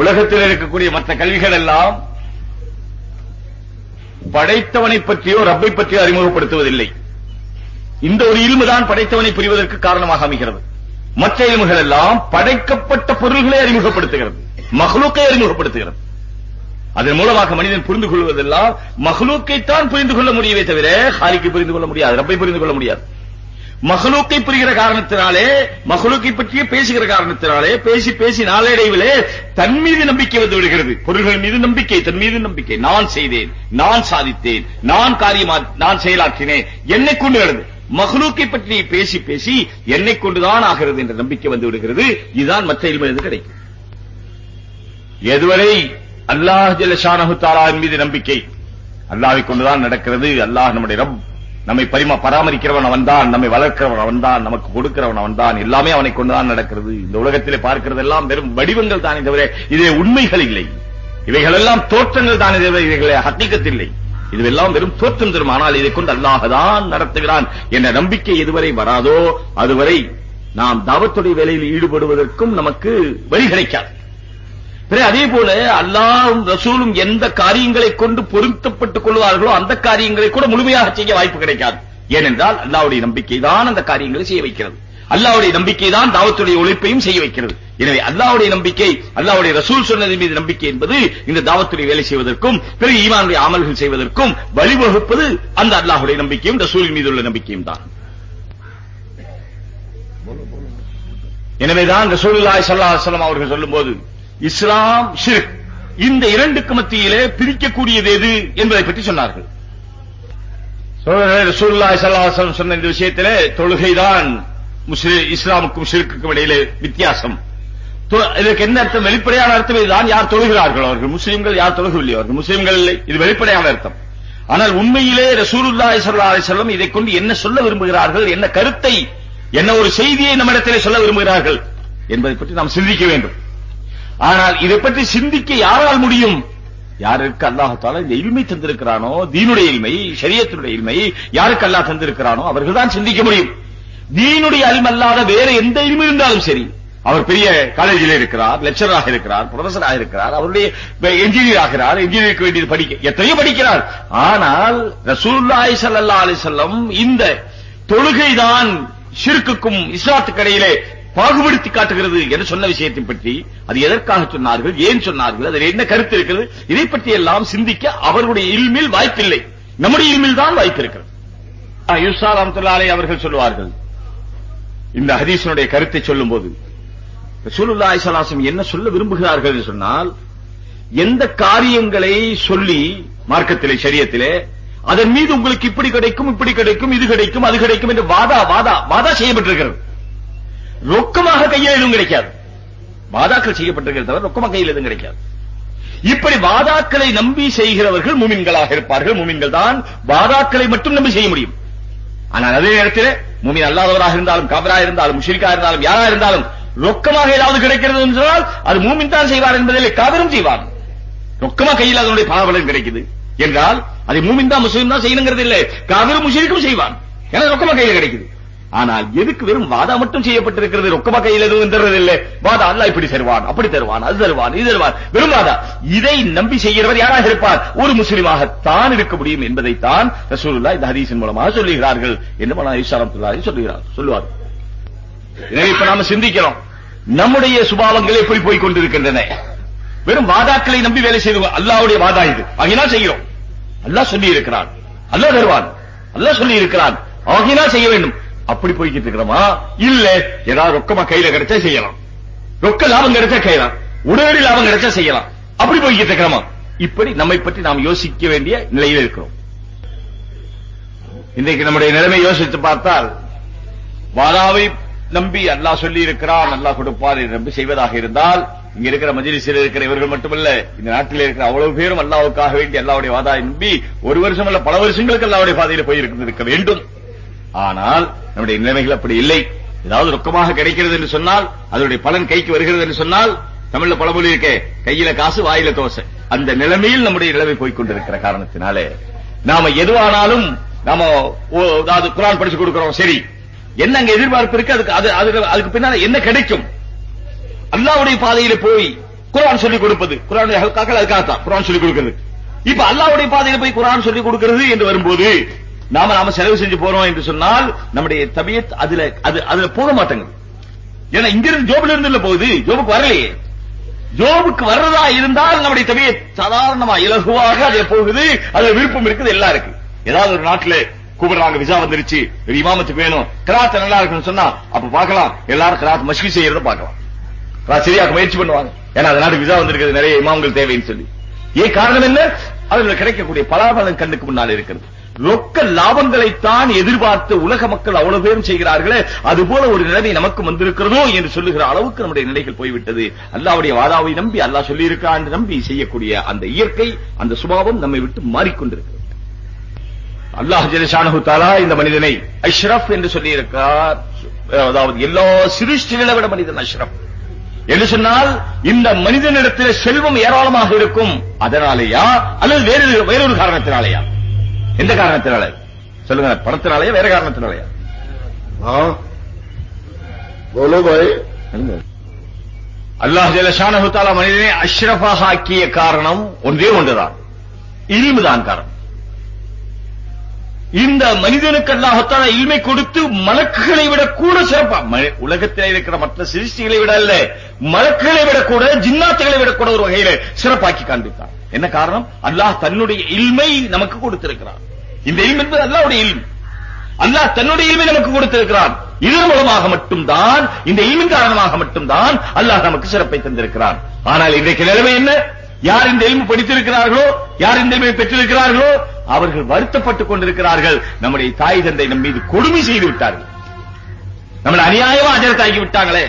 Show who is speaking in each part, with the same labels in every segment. Speaker 1: உலகத்தில் இருக்கக்கூடிய மற்ற கல்விகள் எல்லாம் படைத்தவனை பற்றியோ ரப்பை பற்றியோ அறிமுகப்படுத்துவதில்லை இந்த ஒரு இல்முதான் படைத்தவனை புரிவதற்கு காரணமாக அமைகிறது மற்ற இல்முகள் எல்லாம் படைக்கப்பட்ட பொருள்களை அறிமுகப்படுத்துகிறது மகளுக்கை அறிமுகப்படுத்துகிறது அதன் மூலமாக மனிதன் புரிந்து கொள்வதெல்லாம் மகளுக்கைத்தான் புரிந்து கொள்ள முடியவே தவிர ஹாலிக்கு புரிந்து கொள்ள முடியாது ரப்பை புரிந்து கொள்ள முடியாது மகளுக்கை புரிகிற காரணத்தினாலே மகளுக்கை பற்றிய பேசுகிற காரணத்தினாலே பேசி பேசி நாளடைவிலே தன் மீது நம்பிக்கை வந்து விடுகிறது பொருள்கள் மீது நம்பிக்கை தன் மீது நம்பிக்கை நான் செய்தேன் நான் சாதித்தேன் நான் காரியமா நான் செயலாற்றினேன் என்னை கொண்டு எழுது மகளுக்கை பற்றி பேசி பேசி என்னை கொண்டுதான் ஆகிறது என்ற நம்பிக்கை
Speaker 2: வந்து விடுகிறது இதுதான் மற்ற இருந்து கிடைக்கும் எதுவரை அல்லாஹ் ஜெலஷானஹு தாலாவின் மீது நம்பிக்கை அல்லாவை கொண்டுதான் நடக்கிறது அல்லாஹ் நம்முடைய ரப்
Speaker 1: நம்மை பரிமா பராமரிக்கிறவன் அவன் தான் நம்மை வளர்க்கிறவன் அவன் தான் நமக்கு கொடுக்கிறவன் அவன் தான் எல்லாமே அவனை கொண்டுதான் நடக்கிறது இந்த உலகத்திலே பார்க்கிறது எல்லாம் வெறும் வடிவங்கள் தான் தவிர இதே உண்மைகள் இல்லை எல்லாம் தோற்றங்கள் தானே தவிர இவைகளை ஹத்திக்கத்தில்லை இதுவெல்லாம் வெறும் தோற்றம் தரும் ஆனால் இதை கொண்டு தான் நடத்துகிறான் என்ற நம்பிக்கை எதுவரை வராதோ அதுவரை நாம் தவத்துடைய வேலையில் ஈடுபடுவதற்கும் நமக்கு வழி கிடைக்காது அதே போல அல்லாவும் ரசூலும் எந்த காரியங்களை கொண்டு பொருத்தப்பட்டுக் கொள்வார்களோ அந்த காரியங்களை கூட முழுமையாக செய்ய வாய்ப்பு கிடைக்காது ஏனென்றால் அல்லாவுடைய நம்பிக்கை தான் அந்த காரியங்களை செய்ய வைக்கிறது அல்லாவுடைய நம்பிக்கை தான் தாவத்துடைய ஒழிப்பையும் செய்ய வைக்கிறது எனவே அல்லாவுடைய நம்பிக்கை அல்லாவுடைய ரசூல் சொன்னதின் மீது நம்பிக்கை என்பது இந்த தாவத்துடைய வேலை செய்வதற்கும் பிறகு ஈமானுடைய அமல்கள் செய்வதற்கும் வழிவகுப்பது அந்த அல்லாஹுடைய
Speaker 2: நம்பிக்கையும் ரசூலின் மீது உள்ள நம்பிக்கையும் தான் எனவேதான் ரசூலுல்லாய் சல்லா அவர்கள் சொல்லும் போது இஸ்லாம் ஷிர்க் இந்த இரண்டுக்கு மத்தியிலே பிரிக்கக்கூடியது எது என்பதை பற்றி சொன்னார்கள்
Speaker 1: சூல்லா சல்லாசம் சொன்ன இந்த விஷயத்தில் தொழுகைதான் இஸ்லாமுக்கும் ஷிர்க்குக்கும் இடையிலே வித்தியாசம் இதற்கு என்ன அர்த்தம் வெளிப்படையான அர்த்தம் இதுதான் யார் தொழுகிறார்கள் அவர்கள் முஸ்லீம்கள் யார் தொழுகவில்லை அவர்கள் முஸ்லீம்கள் இல்லை இது வெளிப்படையான அர்த்தம் ஆனால் உண்மையிலே ரசூருல்லா ஸல்லல்லாஹு அலைஹி இதைக் கொண்டு என்ன சொல்ல விரும்புகிறார்கள் என்ன கருத்தை என்ன ஒரு செய்தியை நம்மிடத்திலே சொல்ல விரும்புகிறார்கள் என்பதை பற்றி நாம் சிந்திக்க வேண்டும் ஆனால் இதை பற்றி சிந்திக்க யாரால் முடியும் யாருக்கு அல்லாஹத்தாலும் இந்த எளிமை தந்திருக்கிறானோ தீனுடைய எளிமை சரியத்தினுடைய எளிமை யாருக்கு அல்லாஹ் தந்திருக்கிறானோ அவர்கள் தான் சிந்திக்க முடியும் தீனுடைய அல்மல்லாத வேற எந்த எளிமை இருந்தாலும் சரி அவர் பெரிய காலேஜில் இருக்கிறார் லெக்சராக இருக்கிறார் ப்ரொஃபஸராக இருக்கிறார் அவருடைய என்ஜினியர் ஆகிறார் என்ஜினியருக்கு வேண்டியது படிக்க எத்தனையோ படிக்கிறார் ஆனால் ரசூல்லாய் சல்லா அலிசல்லம் இந்த தொழுகைதான் சிறுக்குக்கும் இஸ்லாத்துக்கு இடையிலே பாகுபடுத்தி காட்டுகிறது என்று சொன்ன விஷயத்தை பற்றி அது எதற்காக சொன்னார்கள் ஏன் சொன்னார்கள் அதில் என்ன கருத்து இருக்கிறது இதை பற்றி எல்லாம் சிந்திக்க அவர்களுடைய இல்மில் வாய்ப்பில்லை நம்முடைய இல்மில் தான் வாய்ப்பு இருக்கிறது யூசா அவர்கள் சொல்லுவார்கள் இந்த ஹதீசனுடைய கருத்தை சொல்லும் போது என்ன சொல்ல விரும்புகிறார்கள் என்று சொன்னால் எந்த காரியங்களை சொல்லி மார்க்கத்திலே சரியத்திலே அதன் மீது உங்களுக்கு இப்படி கிடைக்கும் இப்படி கிடைக்கும் இது கிடைக்கும் அது கிடைக்கும் என்று வாதா வாதா வாதா செய்யப்பட்டிருக்கிறது ரொக்கமாக கையில் எதுவும் கிடைக்காது வாதாக்கள் செய்யப்பட்டிருக்கிறது தவிர ரொக்கமாக கையில் எதுவும் கிடைக்காது இப்படி வாதாக்களை நம்பி செய்கிறவர்கள் முமின்களாக இருப்பார்கள் முமின்கள் தான் வாதாக்களை மட்டும் நம்பி செய்ய முடியும் ஆனால் அதே நேரத்தில் முமின் அல்லாதவராக இருந்தாலும் கபரா இருந்தாலும் முஷிரிக்கா இருந்தாலும் யாரா இருந்தாலும் ரொக்கமாக ஏதாவது கிடைக்கிறது என்றால் அது மூமின் தான் செய்வார் என்பதில் கவரும் செய்வார் ரொக்கமா கையில் அதனுடைய பலாபலன் கிடைக்குது என்றால் அதை மூமின் தான் முஸ்லீம் தான் செய்யணுங்கிறது இல்லை கவரும் முஷிரிக்கும் செய்வான் ஏன்னா ரொக்கமா கையில் கிடைக்குது ஆனால் எதுக்கு வெறும் வாதா மட்டும் செய்யப்பட்டிருக்கிறது ரொக்கமா கையில் எதுவும் இல்லை வாதா அல்ல இப்படி தருவான் அப்படி தருவான் அது தருவான் இது தருவான் வெறும் வாதா இதை நம்பி செய்கிறவர் யாராக இருப்பார் ஒரு தான் இருக்க முடியும் என்பதைத்தான் ரசூலுல்லா இந்த ஹதீஸின் மூலமாக சொல்லுகிறார்கள் என்று சொல்லுகிறார் சொல்லுவார் எனவே இப்ப நாம சிந்திக்கிறோம் நம்முடைய சுபாவங்கள் எப்படி போய் கொண்டிருக்கின்றன வெறும் வாதாக்களை நம்பி வேலை செய்து அல்லாவுடைய வாதா இது ஆகினால் செய்கிறோம் அல்லாஹ் சொல்லி இருக்கிறான் அல்லாஹ் தருவான் அல்லாஹ் சொல்லி இருக்கிறான் ஆகினால் செய்ய வேண்டும் அப்படி போய்கிட்டு இருக்கிறோமா இல்ல ஏதாவது ரொக்கமா கையில கிடைச்சா செய்யலாம் ரொக்க லாபம் கிடைச்சா கையலாம் உடனடி லாபம் கிடைச்சா செய்யலாம் அப்படி போய்கிட்டு இருக்கிறோமா இப்படி நம்மை பற்றி நாம் யோசிக்க வேண்டிய நிலையில் இருக்கிறோம் இன்றைக்கு நம்முடைய நிலைமை யோசித்து பார்த்தால் வாராவை நம்பி அல்லாஹ் சொல்லி இருக்கிறான் அல்லாஹ் கொடுப்பார் நம்பி செய்வதாக இருந்தால் இங்க இருக்கிற மஜிலிசில் இருக்கிற இவர்கள் மட்டுமல்ல இந்த நாட்டில் இருக்கிற அவ்வளவு பேரும் அல்லாவுக்காக வேண்டி அல்லாவுடைய வாதாவை நம்பி ஒரு வருஷம் அல்ல பல வருஷங்களுக்கு அல்லாவுடைய பாதையில் போயிருக்க வேண்டும் ஆனால் நம்முடைய நிலைமைகள் அப்படி இல்லை ஏதாவது ரொக்கமாக கிடைக்கிறது என்று சொன்னால் அதனுடைய பலன் கைக்கு வருகிறது என்று சொன்னால் தமிழ்ல பழமொழி இருக்கே கையில காசு வாயில தோசை அந்த நிலைமையில் நம்முடைய நிலைமை போய்கொண்டிருக்கிற காரணத்தினாலே நாம எதுவானாலும் நாம அதாவது குரான் படிச்சு கொடுக்கிறோம் சரி என்ன அங்க எதிர்பார்ப்பு இருக்கு அதுக்கு அதுக்கு பின்னால என்ன கிடைக்கும் அல்லாவுடைய பாதையில போய் குரான் சொல்லிக் கொடுப்பது குரானுடைய அதுக்காகத்தான் குரான் சொல்லிக் கொடுக்கிறது இப்ப அல்லாவுடைய பாதையில போய் குரான் சொல்லிக் கொடுக்கிறது என்று வரும்போது நாம நாம செலவு செஞ்சு போறோம் என்று சொன்னால் நம்முடைய தபியத் அதுல அது அதுல போக மாட்டேங்குது ஏன்னா இங்கிருந்து ஜோபில இருந்து இல்ல போகுது ஜோபுக்கு வரலையே ஜோபுக்கு வர்றதா இருந்தால் நம்முடைய தபியத் சாதாரணமா இலகுவாக அதே போகுது அதுல விருப்பம் இருக்குது எல்லாம் இருக்கு ஏதாவது ஒரு நாட்டுல கூப்பிடுறாங்க விசா வந்துருச்சு இமாமத்துக்கு வேணும் கிராத்த நல்லா இருக்குன்னு சொன்னா அப்ப பாக்கலாம் எல்லாரும் கிராத் மஸ்கி செய்யறத பாக்கலாம் சரியாக முயற்சி பண்ணுவாங்க ஏன்னா அந்த நாட்டு விசா வந்திருக்கிறது நிறைய இமாம்கள் தேவைன்னு சொல்லி ஏன் காரணம் என்ன அதுல கிடைக்கக்கூடிய பலாபலம் கண்ணுக்கு முன்னால் இருக்கிறது ரொக்க லாபங்களைத்தான் எதிர்பார்த்து உலக மக்கள் அவ்வளவு பேரும் செய்கிறார்களே அதுபோல ஒரு நிலைமை நமக்கு வந்திருக்கிறதோ என்று சொல்லுகிற அளவுக்கு நம்முடைய நிலைகள் போய்விட்டது அல்லாவுடைய வாதாவை நம்பி அல்லாஹ் சொல்லியிருக்கான் என்று நம்பி செய்யக்கூடிய அந்த இயற்கை அந்த சுபாவம் நம்மை விட்டு மாறிக்கொண்டிருக்கிறது அல்லாஹ் ஜெலஷானு தாலா இந்த மனிதனை அஷ்ரப் என்று சொல்லியிருக்கார் அதாவது எல்லா சிருஷ்டிகளை விட மனிதன் அஷ்ரப் என்று சொன்னால் இந்த மனிதனிடத்தில் செல்வம் ஏராளமாக இருக்கும் அதனாலேயா அல்லது வேறொரு காரணத்தினாலேயா எந்த காரணத்தினால சொல்லுங்க பணத்தினாலயா வேற காரணத்தினாலயா அல்லாஹ் ஜலஷானஹுத்தாலா மனிதனை அஷ்ரஃபாக ஆக்கிய காரணம் ஒன்றே ஒன்றுதான் இல்முதான் காரணம் இந்த மனிதனுக்கு அல்லாஹத்தான இல்மை கொடுத்து மலக்குகளை விட கூட சிறப்பா உலகத்தில் இருக்கிற மற்ற சிருஷ்டிகளை விட அல்ல மலக்குகளை விட கூட ஜின்னாத்துகளை விட கூட ஒரு வகையில சிறப்பாக்கி காண்பித்தான் என்ன காரணம் அல்லாஹ் தன்னுடைய இல்மை நமக்கு கொடுத்திருக்கிறார் இந்த இல்ம் என்பது அல்லாவுடைய இல்ம் அல்லாஹ் தன்னுடைய இல்மை நமக்கு கொடுத்திருக்கிறான் இதன் மூலமாக மட்டும்தான் இந்த இல்மின் காரணமாக மட்டும்தான் அல்லாஹ் நமக்கு சிறப்பை தந்திருக்கிறான் ஆனால் இன்றைக்கு நிலைமை என்ன யார் இந்த எலும்பு படித்திருக்கிறார்களோ யார் இந்த எலும்பை பெற்றிருக்கிறார்களோ அவர்கள் வருத்தப்பட்டுக் கொண்டிருக்கிறார்கள் நம்முடைய தாய் தந்தை நம் மீது கொடுமை செய்து விட்டார்கள் நம்மளை அநியாயமா அஜரத்தாக்கி விட்டாங்களே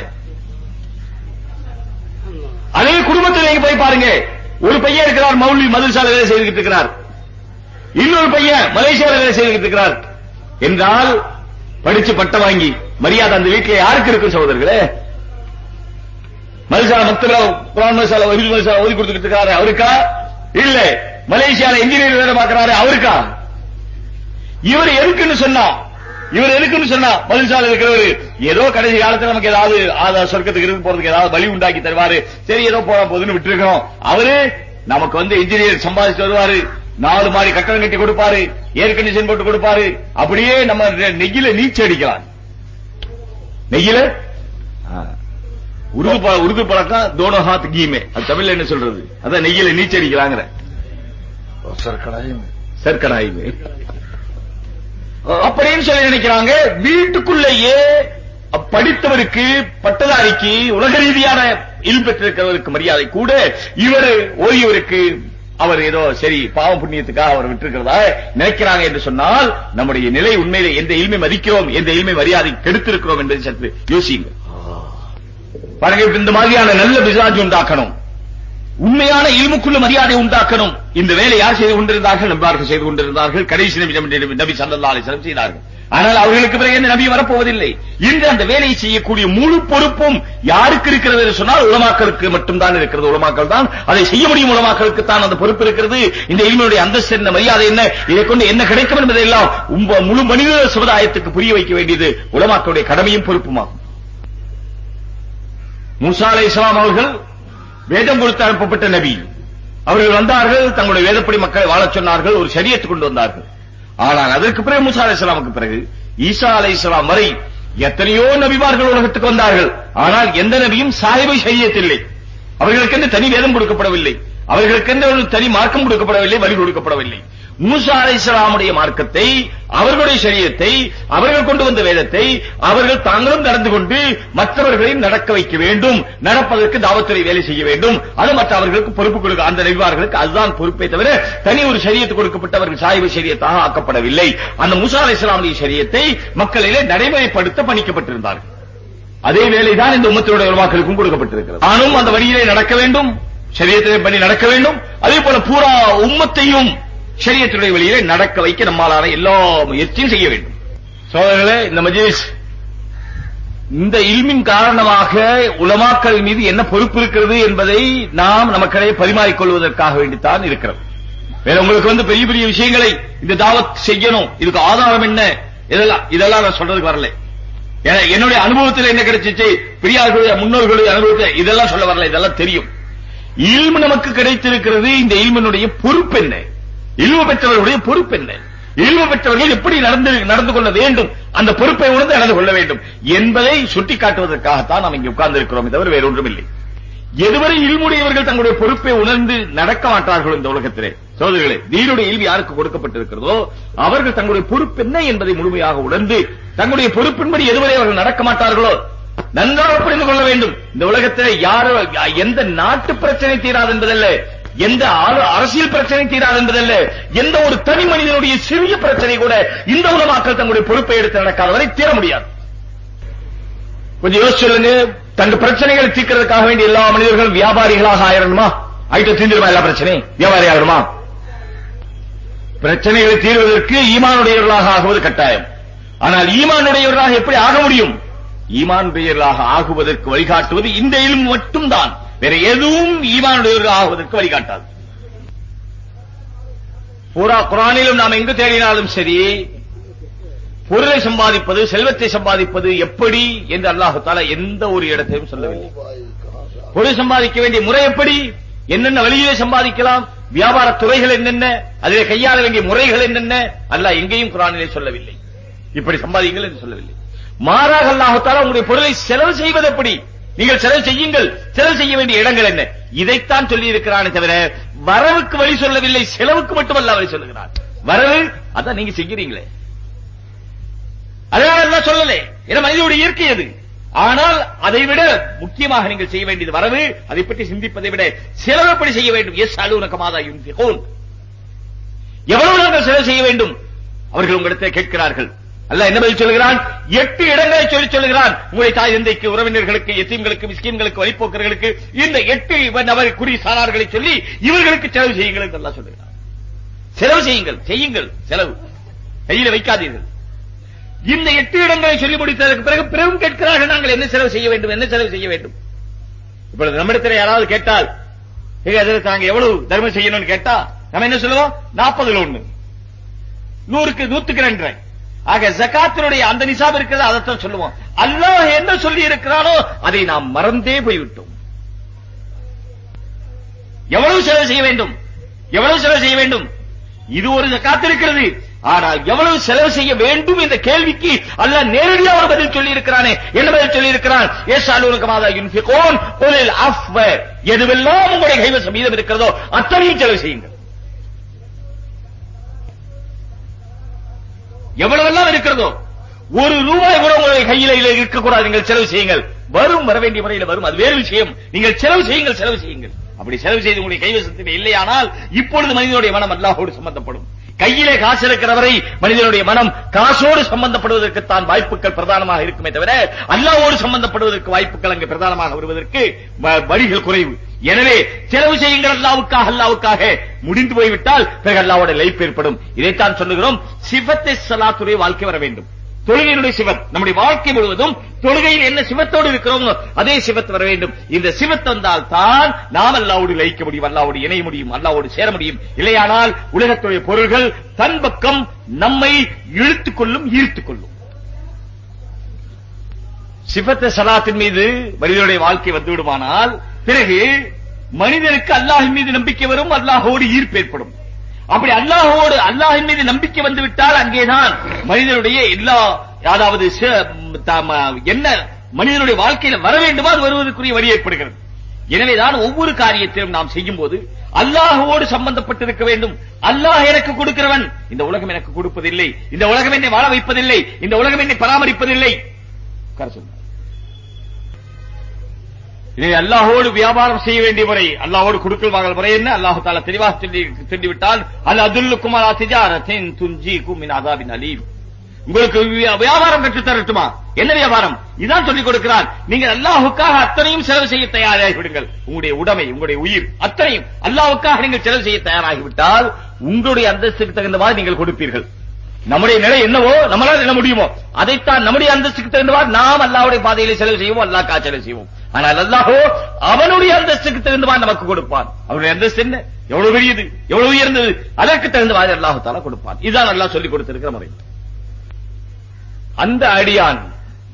Speaker 1: அதே குடும்பத்தில் போய் பாருங்க ஒரு பையன் இருக்கிறார் மௌலி மதுசாலை வேலை செய்துகிட்டு இருக்கிறார் இன்னொரு பையன் மலேசியாவில் வேலை செய்து இருக்கிறார் என்றால் படிச்சு பட்டம் வாங்கி மரியாதை அந்த வீட்டில் யாருக்கு இருக்கும் சகோதரர்களே மலேசியா மக்தபா குரான் மசாலா ஓதி கொடுத்துட்டு அவருக்கா இல்ல மலேசியால இன்ஜினியர் வேலை பார்க்கிறாரு அவருக்கா இவர் எதுக்குன்னு சொன்னா இவர் எதுக்குன்னு சொன்னா மதுசால இருக்கிறவரு ஏதோ கடைசி காலத்துல நமக்கு ஏதாவது சொர்க்கத்துக்கு இருந்து போறதுக்கு ஏதாவது வழி உண்டாக்கி தருவாரு சரி ஏதோ போற போதுன்னு விட்டுருக்கோம் அவரு நமக்கு வந்து இன்ஜினியர் சம்பாதிச்சு வருவாரு நாலு மாதிரி கட்டணம் கட்டி கொடுப்பாரு ஏர் கண்டிஷன் போட்டு கொடுப்பாரு அப்படியே நம்ம நெய்யில நீச்சல் அடிக்கலாம் நெய்யில உருது உருது பழக்கம் தோனோ ஹாத் கீமே அது தமிழ்ல என்ன சொல்றது அதான் நெய்யில நீச்சல் அடிக்கலாங்க
Speaker 2: சர்க்கடாயுமே
Speaker 1: அப்படின்னு சொல்லி நினைக்கிறாங்க வீட்டுக்குள்ளேயே படித்தவருக்கு பட்டதாரிக்கு உலக ரீதியான இல் பெற்றிருக்கிறவருக்கு மரியாதை கூட இவர் ஓய்வருக்கு அவர் ஏதோ சரி பாவ புண்ணியத்துக்காக அவர் விட்டுருக்கிறதா நினைக்கிறாங்க என்று சொன்னால் நம்முடைய நிலை உண்மையில எந்த இல்மை மதிக்கிறோம் எந்த இல்மை மரியாதை கெடுத்திருக்கிறோம் என்பதை சற்று யோசியுங்கள் பாருங்க இந்த மாதிரியான நல்ல பிசாஜ் உண்டாக்கணும் உண்மையான இல்முக்குள்ள மரியாதை உண்டாக்கணும் இந்த வேலை யார் செய்து கொண்டிருந்தார்கள் நம்பார்கள் செய்து கொண்டிருந்தார்கள் கடைசி நபி சல்லா அலிஸ்லம் செய்தார்கள் ஆனால் அவர்களுக்கு பிறகு என்ன நபியும் வரப்போவதில்லை இன்று அந்த வேலையை செய்யக்கூடிய முழு பொறுப்பும் யாருக்கு இருக்கிறது என்று சொன்னால் உலமாக்களுக்கு மட்டும்தான் இருக்கிறது உலமாக்கள் தான் அதை செய்ய முடியும் உலமாக்களுக்கு தான் அந்த பொறுப்பு இருக்கிறது இந்த இனிமையுடைய அந்தஸ்து என்ன மரியாதை என்ன இதை கொண்டு என்ன கிடைக்கும் என்பதையெல்லாம் உங்க முழு மனித சமுதாயத்துக்கு புரிய வைக்க வேண்டியது உலமாக்களுடைய கடமையும் பொறுப்புமாகும் முசா அலை இஸ்லாம் அவர்கள் வேதம் கொடுத்து அனுப்பப்பட்ட நபி அவர்கள் வந்தார்கள் தங்களுடைய வேதப்படி மக்களை வாழச் சொன்னார்கள் ஒரு சரியத்தை கொண்டு வந்தார்கள் ஆனால் அதற்கு பிறகு முசா அலை இஸ்லாமுக்கு பிறகு ஈசா அலை இஸ்லாம் வரை எத்தனையோ நபிமார்கள் உலகத்துக்கு வந்தார்கள் ஆனால் எந்த நபியும் சாஹிபை செய்யத்தில்லை அவர்களுக்கென்று தனி வேதம் கொடுக்கப்படவில்லை அவர்களுக்கென்று ஒரு தனி மார்க்கம் கொடுக்கப்படவில்லை வழி கொடுக்கப்படவில்லை மூசா அலை இஸ்லாமுடைய மார்க்கத்தை அவர்களுடைய சரீரத்தை அவர்கள் கொண்டு வந்த வேதத்தை அவர்கள் தாங்களும் நடந்து கொண்டு மற்றவர்களையும் நடக்க வைக்க வேண்டும் நடப்பதற்கு தாவத்துறை வேலை செய்ய வேண்டும் அது மற்ற அவர்களுக்கு பொறுப்பு கொடுக்க அந்த நிர்வாகர்களுக்கு அதுதான் பொறுப்பை தவிர தனி ஒரு சரியத்து கொடுக்கப்பட்டவர்கள் சாய்வு சரியத்தாக ஆக்கப்படவில்லை அந்த முசா அலை இஸ்லாமுடைய சரியத்தை மக்களிலே நடைமுறைப்படுத்த பணிக்கப்பட்டிருந்தார்கள் அதே வேலைதான் இந்த உமத்தினுடைய உருவாக்களுக்கும் கொடுக்கப்பட்டிருக்கிறது ஆனும் அந்த வழியிலே நடக்க வேண்டும் சரியத்திலே பணி நடக்க வேண்டும் அதே போல பூரா உம்மத்தையும் சரியத்துடைய வழியில நடக்க வைக்க நம்மளான எல்லா முயற்சியும் செய்ய வேண்டும் சோழர்களே இந்த மஜேஷ் இந்த இல்மின் காரணமாக உலமாக்கள் மீது என்ன பொறுப்பு இருக்கிறது என்பதை நாம் நமக்கிடையே பரிமாறிக்கொள்வதற்காக வேண்டித்தான் இருக்கிறது வேற உங்களுக்கு வந்து பெரிய பெரிய விஷயங்களை இந்த தாவத் செய்யணும் இதுக்கு ஆதாரம் என்ன இதெல்லாம் இதெல்லாம் நான் சொல்றதுக்கு வரல என்னுடைய அனுபவத்தில் என்ன கிடைச்சிச்சு பெரியார்களுடைய முன்னோர்களுடைய அனுபவத்தில் இதெல்லாம் சொல்ல வரல இதெல்லாம் தெரியும் இல்மு நமக்கு கிடைத்திருக்கிறது இந்த இல்மனுடைய பொறுப்பு என்ன இழிவு பெற்றவர்களுடைய பொறுப்பு என்ன இழிவு பெற்றவர்கள் எப்படி நடந்து நடந்து கொள்ள வேண்டும் அந்த பொறுப்பை உணர்ந்து நடந்து கொள்ள வேண்டும் என்பதை சுட்டிக்காட்டுவதற்காகத்தான் நாம் இங்கே உட்கார்ந்து இருக்கிறோம் தவிர வேறு ஒன்றும் இல்லை எதுவரை இல்முடையவர்கள் தங்களுடைய பொறுப்பை உணர்ந்து நடக்க மாட்டார்கள் இந்த உலகத்திலே சோதரிகளே தீனுடைய இல்வி யாருக்கு கொடுக்கப்பட்டிருக்கிறதோ அவர்கள் தங்களுடைய பொறுப்பு என்ன என்பதை முழுமையாக உணர்ந்து தங்களுடைய பொறுப்பின்படி எதுவரை அவர்கள் நடக்க மாட்டார்களோ நன்றாக புரிந்து கொள்ள வேண்டும் இந்த உலகத்தில் யாரோ எந்த நாட்டு பிரச்சனை தீராது என்பதல்ல எந்த அரசியல் பிரச்சனை தீராது என்பதல்ல எந்த ஒரு தனி மனிதனுடைய சிறிய பிரச்சனை கூட இந்த உலமாக்கள் தங்களுடைய பொறுப்பை எடுத்து நடக்காத வரை தீர முடியாது கொஞ்சம் யோசிச்சு தங்க பிரச்சனைகளை தீர்க்கிறதுக்காக வேண்டிய எல்லா மனிதர்களும் வியாபாரிகளாக ஆயிரணுமா ஆயிட்ட தீர்ந்துருமா எல்லா பிரச்சனையும் வியாபாரி ஆகணுமா பிரச்சனைகளை தீர்வதற்கு ஈமானுடையவர்களாக ஆகுவது கட்டாயம் ஆனால் ஈமானுடையவர்களாக எப்படி ஆக முடியும் ஈமான் பெயர்களாக ஆகுவதற்கு வழிகாட்டுவது இந்த இலும் மட்டும்தான் வேற எதுவும் ஈமானுடைய ஆகுவதற்கு வழிகாட்டாது பூரா குரானிலும் நாம் எங்கு தேடினாலும் சரி பொருளை சம்பாதிப்பது செல்வத்தை சம்பாதிப்பது எப்படி என்று அல்லாஹு எந்த ஒரு இடத்தையும் சொல்லவில்லை பொருள் சம்பாதிக்க வேண்டிய முறை எப்படி என்னென்ன வழியிலே சம்பாதிக்கலாம் வியாபார துறைகள் என்னென்ன அதிலே கையாள வேண்டிய முறைகள் என்னென்ன அல்ல எங்கேயும் குரானிலே சொல்லவில்லை இப்படி சம்பாதிங்கள் என்று சொல்லவில்லை மாறாக அல்லாஹத்தால உங்களுடைய பொருளை செலவு செய்வது எப்படி நீங்கள் செலவு செய்யுங்கள் செலவு செய்ய வேண்டிய இடங்கள் என்ன இதைத்தான் சொல்லி இருக்கிறான் தவிர வரவுக்கு வழி சொல்லவில்லை செலவுக்கு மட்டுமல்ல வழி சொல்லுகிறார் வரவு அதான் நீங்க செய்கிறீங்களே அதனால சொல்லலே என மனிதனுடைய இயற்கை அது ஆனால் அதை விட முக்கியமாக நீங்கள் செய்ய வேண்டியது வரவு அதை பற்றி சிந்திப்பதை விட செலவு எப்படி செய்ய வேண்டும் எஸ் அலுவலகமாதா எவ்வளவு நாங்கள் செலவு செய்ய வேண்டும் அவர்கள் உங்களிடத்தை கேட்கிறார்கள் அல்ல என்ன பதில் சொல்கிறான் எட்டு இடங்களை சொல்லி சொல்கிறான் உங்களை தாய் தந்தைக்கு உறவினர்களுக்கு எத்தீம்களுக்கு மிஸ்கீம்களுக்கு வழிபோக்கர்களுக்கு இந்த எட்டு நபர் குறி சாரார்களை சொல்லி இவர்களுக்கு செலவு செய்யுங்கள் என்று எல்லாம் சொல்லுகிறார் செலவு செய்யுங்கள் செய்யுங்கள் செலவு கையில வைக்காதீர்கள் இந்த எட்டு இடங்களை சொல்லி முடித்ததற்கு பிறகு பிறகும் கேட்கிறார்கள் நாங்கள் என்ன செலவு செய்ய வேண்டும் என்ன செலவு செய்ய வேண்டும் இப்பொழுது நம்மிடத்தில் யாராவது கேட்டால் அதற்கு நாங்க எவ்வளவு தர்மம் செய்யணும்னு கேட்டா நம்ம என்ன சொல்லுவோம் நாற்பதுல ஒண்ணு நூறுக்கு நூத்துக்கு ரெண்டு ஆக ஜக்காத்தினுடைய அந்த நிசாப் இருக்கிறது அதைத்தான் சொல்லுவோம் அல்லாஹ் என்ன சொல்லி இருக்கிறானோ அதை நாம் மறந்தே போய்விட்டோம் எவ்வளவு செலவு செய்ய வேண்டும் எவ்வளவு செலவு செய்ய வேண்டும் இது ஒரு ஜக்காத் இருக்கிறது ஆனால் எவ்வளவு செலவு செய்ய வேண்டும் என்ற கேள்விக்கு அல்ல நேரடியாக ஒரு பதில் சொல்லி இருக்கிறானே என்ன பதில் சொல்லி இருக்கிறான் அலுவலக மாதா எதுவெல்லாம் உங்களுடைய கைவசம் மீதம் இருக்கிறதோ அத்தனையும் செலவு செய்யுங்க எவ்வளவெல்லாம் இருக்கிறதோ ஒரு ரூபாய் கூட கையில இருக்கக்கூடாது நீங்கள் செலவு செய்யுங்கள் வரும் வர வேண்டிய முறையில் வரும் அது வேறு விஷயம் நீங்கள் செலவு செய்யுங்கள் செலவு செய்யுங்கள் அப்படி செலவு செய்து உங்களுடைய கைவசத்தில் இல்லையானால் இப்பொழுது மனிதனுடைய மனம் அல்லாஹோடு சம்பந்தப்படும் கையிலே காசு இருக்கிறவரை மனிதனுடைய மனம் காசோடு சம்பந்தப்படுவதற்கு தான் வாய்ப்புகள் பிரதானமாக இருக்குமே தவிர அல்லாவோடு சம்பந்தப்படுவதற்கு வாய்ப்புகள் அங்கு பிரதானமாக வருவதற்கு வழிகள் குறைவு எனவே செலவு செய்யுங்கள் அல்லாவுக்காக அல்லாவுக்காக முடிந்து போய்விட்டால் பிறகு அல்லாவோட லைஃப் ஏற்படும் இதைத்தான் சொல்லுகிறோம் சிவத்தை சலாத்துடைய வாழ்க்கை வர வேண்டும் தொழுகையினுடைய சிவம் நம்முடைய வாழ்க்கை முழுவதும் தொழுகையில் என்ன சிவத்தோடு இருக்கிறோம் அதே சிவத்து வர வேண்டும் இந்த சிவத்து வந்தால் தான் நாம் அல்லாவோடு லயிக்க முடியும் அல்லாவோடு இணைய முடியும் அல்லாவோடு சேர முடியும் இல்லையானால் உலகத்துடைய பொருள்கள் தன் பக்கம் நம்மை இழுத்துக் கொள்ளும் ஈர்த்துக் கொள்ளும் சிவத்த சலாத்தின் மீது மனிதனுடைய வாழ்க்கை வந்துவிடுமானால் பிறகு மனிதனுக்கு அல்லாஹின் மீது நம்பிக்கை வரும் அல்லாஹோடு ஈர்ப்பு ஏற்படும் அப்படி அல்லாஹோடு அல்லாஹின் மீது நம்பிக்கை வந்துவிட்டால் அங்கேதான் மனிதனுடைய எல்லா அதாவது என்ன மனிதனுடைய வாழ்க்கையில் வர வேண்டுமோ அது வருவதற்குரிய வழி ஏற்படுகிறது எனவேதான் ஒவ்வொரு காரியத்திலும் நாம் செய்யும் போது அல்லாஹோடு சம்பந்தப்பட்டிருக்க வேண்டும் அல்லாஹ் எனக்கு கொடுக்கிறவன் இந்த உலகம் எனக்கு கொடுப்பதில்லை இந்த உலகம் என்னை வாழ வைப்பதில்லை இந்த உலகம் என்னை பராமரிப்பதில்லை சொல்லுங்க இதை அல்லாஹோடு வியாபாரம் செய்ய வேண்டிய முறை அல்லாஹோடு குடுக்கல் வாங்கல் முறை என்ன அல்லாஹு தாலா தெளிவாக சொல்லிவிட்டால் அல்ல அதுல்லுக்கும் அலா திஜாரத்தின் துஞ்சிக்கும் அதாபின் அலீம் உங்களுக்கு வியாபாரம் கற்று தரட்டுமா என்ன வியாபாரம் இதுதான் சொல்லிக் கொடுக்கிறார் நீங்கள் அல்லாஹுக்காக அத்தனையும் செலவு செய்ய தயாராகிவிடுங்கள் உங்களுடைய உடமை உங்களுடைய உயிர் அத்தனையும் அல்லாஹுக்காக நீங்கள் செலவு செய்ய தயாராகிவிட்டால் உங்களுடைய அந்தஸ்துக்கு தகுந்த மாதிரி நீங்கள் கொடுப்பீர்கள் நம்முடைய நிலை என்னவோ நம்மளால் என்ன முடியுமோ அதைத்தான் நம்முடைய அந்தஸ்துக்கு தெரிந்தவா நாம் அல்லாவுடைய பாதையில செலவு செய்வோம் அல்லா காச்சலை செய்வோம் ஆனால் அல்லாஹோ அவனுடைய அந்தஸ்துக்கு தெரிந்தவா நமக்கு கொடுப்பான் அவனுடைய அந்தஸ்து என்ன எவ்வளவு பெரியது எவ்வளவு உயர்ந்தது அதற்கு தகுந்தவாறு அல்லாஹால கொடுப்பான் இதுதான் அல்லாஹ் சொல்லிக் கொடுத்திருக்கிற முறை அந்த அடியான்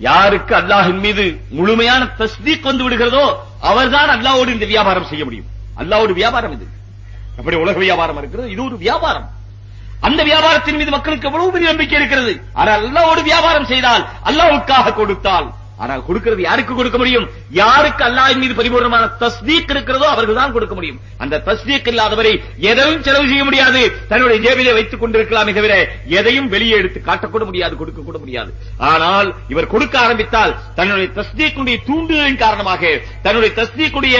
Speaker 1: யாருக்கு அல்லாஹின் மீது முழுமையான தஸ்தீக் வந்து விடுகிறதோ அவர்தான் அல்லாவோடு இந்த வியாபாரம் செய்ய முடியும் அல்லாவோடு வியாபாரம் இது அப்படி உலக வியாபாரம் இருக்கிறது இது ஒரு வியாபாரம் அந்த வியாபாரத்தின் மீது மக்களுக்கு எவ்வளவு பெரிய நம்பிக்கை இருக்கிறது ஆனால் அல்லாவோடு வியாபாரம் செய்தால் அல்லாவுக்காக கொடுத்தால் ஆனால் கொடுக்கிறது யாருக்கு கொடுக்க முடியும் யாருக்கு அல்லாஹின் மீது பரிபூர்ணமான தஸ்தீக் இருக்கிறதோ அவர்கள் தான் கொடுக்க முடியும் அந்த தஸ்தீக் இல்லாதவரை எதையும் செலவு செய்ய முடியாது தன்னுடைய ஜேபிலே வைத்துக் கொண்டிருக்கலாமே தவிர எதையும் வெளியே எடுத்து காட்டக்கூட முடியாது கொடுக்க கூட முடியாது ஆனால் இவர் கொடுக்க ஆரம்பித்தால் தன்னுடைய தஸ்தீக்குடைய தூண்டுதலின் காரணமாக தன்னுடைய தஸ்தீக்குடைய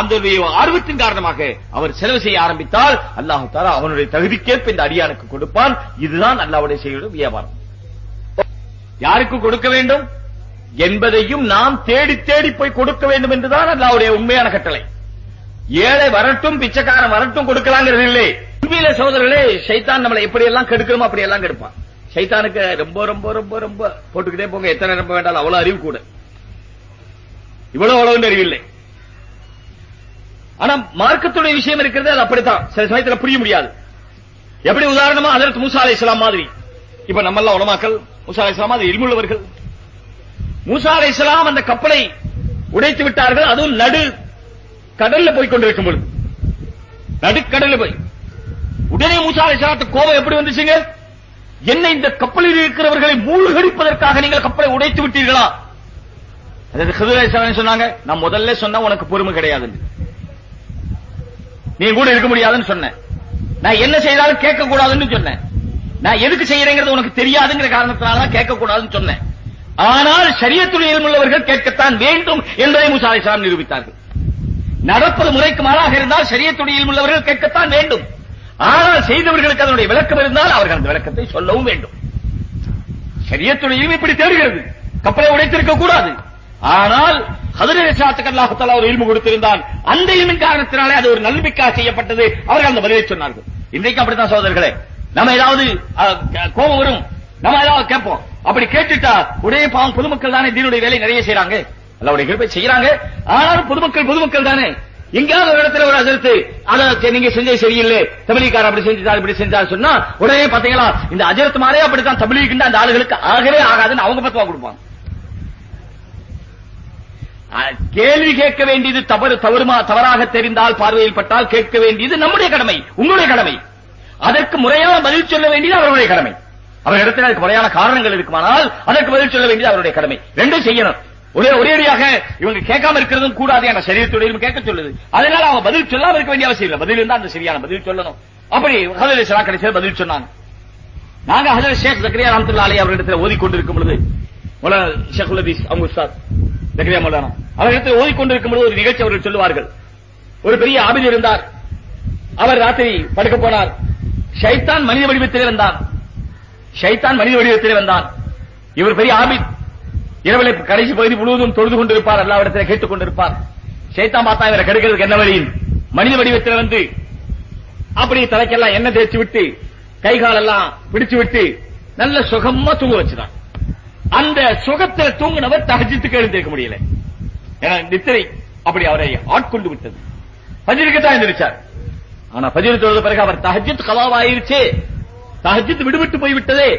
Speaker 1: அந்த ஆர்வத்தின் காரணமாக அவர் செலவு செய்ய ஆரம்பித்தால் அல்லாஹு தாரா அவனுடைய தகுதிக்கேற்ப இந்த அடியானுக்கு கொடுப்பான் இதுதான் அல்லாவுடைய செய்யும் வியாபாரம் யாருக்கு கொடுக்க வேண்டும் என்பதையும் நாம் தேடி தேடி போய் கொடுக்க வேண்டும் என்றுதான் அல்லாவுடைய உண்மையான கட்டளை ஏழை வரட்டும் பிச்சைக்காரன் வரட்டும் கொடுக்கலாங்கிறது இல்லை உண்மையில சோதரர்களே சைத்தான் நம்மளை எப்படி எல்லாம் கெடுக்கிறோமோ அப்படி எல்லாம் கெடுப்பான் சைத்தானுக்கு ரொம்ப ரொம்ப ரொம்ப ரொம்ப போட்டுக்கிட்டே போங்க எத்தனை ரொம்ப வேண்டாம் அவ்வளவு அறிவு கூட இவ்வளவு அவ்வளவு அறிவில்லை ஆனா மார்க்கத்துடைய விஷயம் இருக்கிறது அது அப்படித்தான் சில சமயத்தில் புரிய முடியாது எப்படி உதாரணமா அதற்கு மூசா அலை மாதிரி இப்ப நம்ம எல்லாம் உலமாக்கல் மூசா அலை இஸ்லாம் மாதிரி இல்முள்ளவர்கள் மூசா அலை இஸ்லாம் அந்த கப்பலை உடைத்து விட்டார்கள் அதுவும் நடு கடல்ல போய் கொண்டிருக்கும் பொழுது நடுக்கடல்ல போய் உடனே மூசா அலை இஸ்லாத்து கோபம் எப்படி வந்துச்சுங்க என்ன இந்த கப்பலில் இருக்கிறவர்களை மூழ்கடிப்பதற்காக நீங்கள் கப்பலை உடைத்து விட்டீர்களா அதற்கு ஹிதுரை சொன்னாங்க நான் முதல்ல சொன்ன உனக்கு பொறுமை கிடையாது நீ கூட இருக்க முடியாதுன்னு சொன்னேன் நான் என்ன செய்தாலும் கேட்க கூடாதுன்னு சொன்னேன் நான் எதுக்கு செய்யறேங்கிறது உனக்கு தெரியாதுங்கிற காரணத்தினால தான் கேட்க கூடாதுன்னு சொன்னேன் ஆனால் சரியத்துறையில் உள்ளவர்கள் கேட்கத்தான் வேண்டும் என்பதை மூசா அலிஸ்லாம் நிரூபித்தார்கள் நடப்பது முறைக்கு மாறாக இருந்தால் சரியத்துறையில் உள்ளவர்கள் கேட்கத்தான் வேண்டும் ஆனால் செய்தவர்களுக்கு அதனுடைய விளக்கம் இருந்தால் அவர்கள் அந்த விளக்கத்தை சொல்லவும் வேண்டும் சரியத்துடையும் இப்படி தேடுகிறது கப்பலை உடைத்திருக்க கூடாது ஆனால் ஹதரசாத்துக்கு சாத்துக்கல்லாகத்தால் அவர் இல்மு கொடுத்திருந்தால் அந்த இல்மின் காரணத்தினாலே அது ஒரு நம்பிக்கா செய்யப்பட்டது அவர்கள் அந்த பதிலை சொன்னார்கள் இன்றைக்கு அப்படித்தான் சோதர்களே நம்ம ஏதாவது கோபம் வரும் நம்ம ஏதாவது கேட்போம் அப்படி கேட்டுட்டா உடைய பாவம் பொதுமக்கள் தானே தீனுடைய வேலை நிறைய செய்யறாங்க அல்லாவுடைய கிருப்பை செய்யறாங்க ஆனாலும் பொதுமக்கள் பொதுமக்கள் தானே எங்கேயாவது ஒரு இடத்துல ஒரு அஜர்த்து அதை நீங்க செஞ்சது சரியில்லை தமிழிக்கார அப்படி செஞ்சுட்டா இப்படி செஞ்சா சொன்னா உடனே பாத்தீங்களா இந்த அஜர்த்து மாறே அப்படித்தான் தமிழிக்குன்னு அந்த
Speaker 3: ஆளுகளுக்கு ஆகவே
Speaker 1: ஆகாதுன்னு அவங்க பத்துவா கொடுப்பாங்க கேள்வி கேட்க வேண்டியது தவறு தவறுமா தவறாக தெரிந்தால் பார்வையில் பட்டால் கேட்க வேண்டியது நம்முடைய கடமை உங்களுடைய கடமை அதற்கு முறையான பதில் சொல்ல வேண்டியது அவருடைய கடமை அவரிடத்தில் அதுக்கு முறையான காரணங்கள் இருக்குமானால் அதற்கு பதில் சொல்ல வேண்டியது அவருடைய கடமை ரெண்டும் செய்யணும் ஒரே ஒரேடியாக இவங்க கேட்காம இருக்கிறதும் கூடாது என்ற சரீரத்துடையும் கேட்க சொல்லுது அதனால அவங்க பதில் சொல்லாம இருக்க வேண்டிய அவசியம் இல்லை பதில் இருந்தா அந்த சரியான பதில் சொல்லணும் அப்படி ஹதரி இஸ்லாம் கடைசியில் பதில் சொன்னாங்க நாங்க ஹதரி ஷேக் அலி அவரிடத்தில் ஓதிக்கொண்டிருக்கும் பொழுது ஷேக் உலதீஸ் அவங்க உஸ்தாத் ஜக்கரியா மௌலானா அவரிடத்தில் ஓதிக்கொண்டிருக்கும் பொழுது ஒரு நிகழ்ச்சி அவர்கள் சொல்லுவார்கள் ஒரு பெரிய ஆபிதி இருந்தார் அவர் ராத்திரி படுக்க போனார் ஷைத்தான் மனித வடிவத்தில் இருந்தார் ஷைத்தான் மனித வடிவத்திலே வந்தான் இவர் பெரிய ஆபித் இரவிலே கடைசி பகுதி முழுவதும் தொழுது கொண்டிருப்பார் இடத்திலே கேட்டுக் கொண்டிருப்பார் சைத்தான் பார்த்தா இவரை கெடுக்கிறதுக்கு என்ன வழி மனித வடிவத்தில் வந்து அப்படி தலைக்கெல்லாம் எண்ணெய் தேய்ச்சி விட்டு கை காலெல்லாம் பிடிச்சு விட்டு நல்ல சுகமா தூங்க வச்சுதான் அந்த சுகத்துல தூங்கினவர் தகஜித்துக்கு எழுந்திருக்க முடியல ஏன்னா நித்திரை அப்படி அவரை ஆட்கொண்டு விட்டது பஜிருக்கு தான் எழுந்திருச்சார் ஆனா பஜிரு தொழுத பிறகு அவர் தகஜித் கலாவாயிருச்சே தகஜித்து விடுபட்டு போய்விட்டதே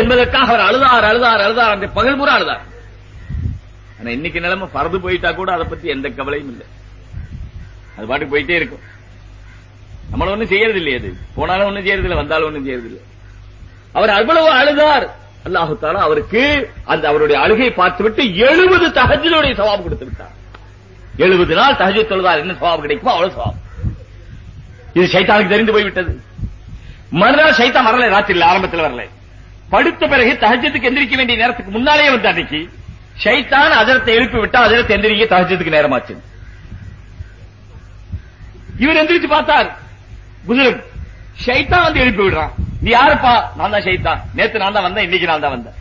Speaker 1: என்பதற்காக அவர் அழுதார் அழுதார் அழுதார் அந்த பகல் பூரா அழுதார் ஆனா இன்னைக்கு நிலைமை பறந்து போயிட்டா கூட அதை பத்தி எந்த கவலையும் இல்லை அது பாட்டுக்கு போயிட்டே இருக்கும் நம்மள ஒண்ணும் செய்யறது இல்லையா அது போனாலும் ஒண்ணும் செய்யறது இல்லை வந்தாலும் ஒண்ணும் செய்யறது இல்லை அவர் அவ்வளவு அழுதார் அல்லாஹுத்தாலும் அவருக்கு அந்த அவருடைய அழுகை பார்த்துவிட்டு எழுபது தகஜினுடைய சவாபம் கொடுத்து விட்டார் எழுபது நாள் தகஜி தொழுதார் என்ன சவாபம் கிடைக்குமோ அவ்வளவு சவாபம் இது சைத்தானுக்கு தெரிந்து போய்விட்டது மறுநாள் சைத்தான் வரல ராத்திரில ஆரம்பத்தில் வரல படுத்த பிறகு தகஜத்துக்கு எந்திரிக்க வேண்டிய நேரத்துக்கு முன்னாலே வந்து அன்னைக்கு சைத்தான் அதிரத்தை எழுப்பி விட்டா அதிரத்தை எந்திரிக்க தகஜத்துக்கு நேரமாச்சு இவர் எந்திரிச்சு பார்த்தார் முஸ்லிம் ஷைத்தான் வந்து எழுப்பி விடுறான் நீ யாருப்பா நான் தான் ஷைத்தான் நேத்து நான் தான் வந்தேன் இன்னைக்கு நான் தான் வந்தேன்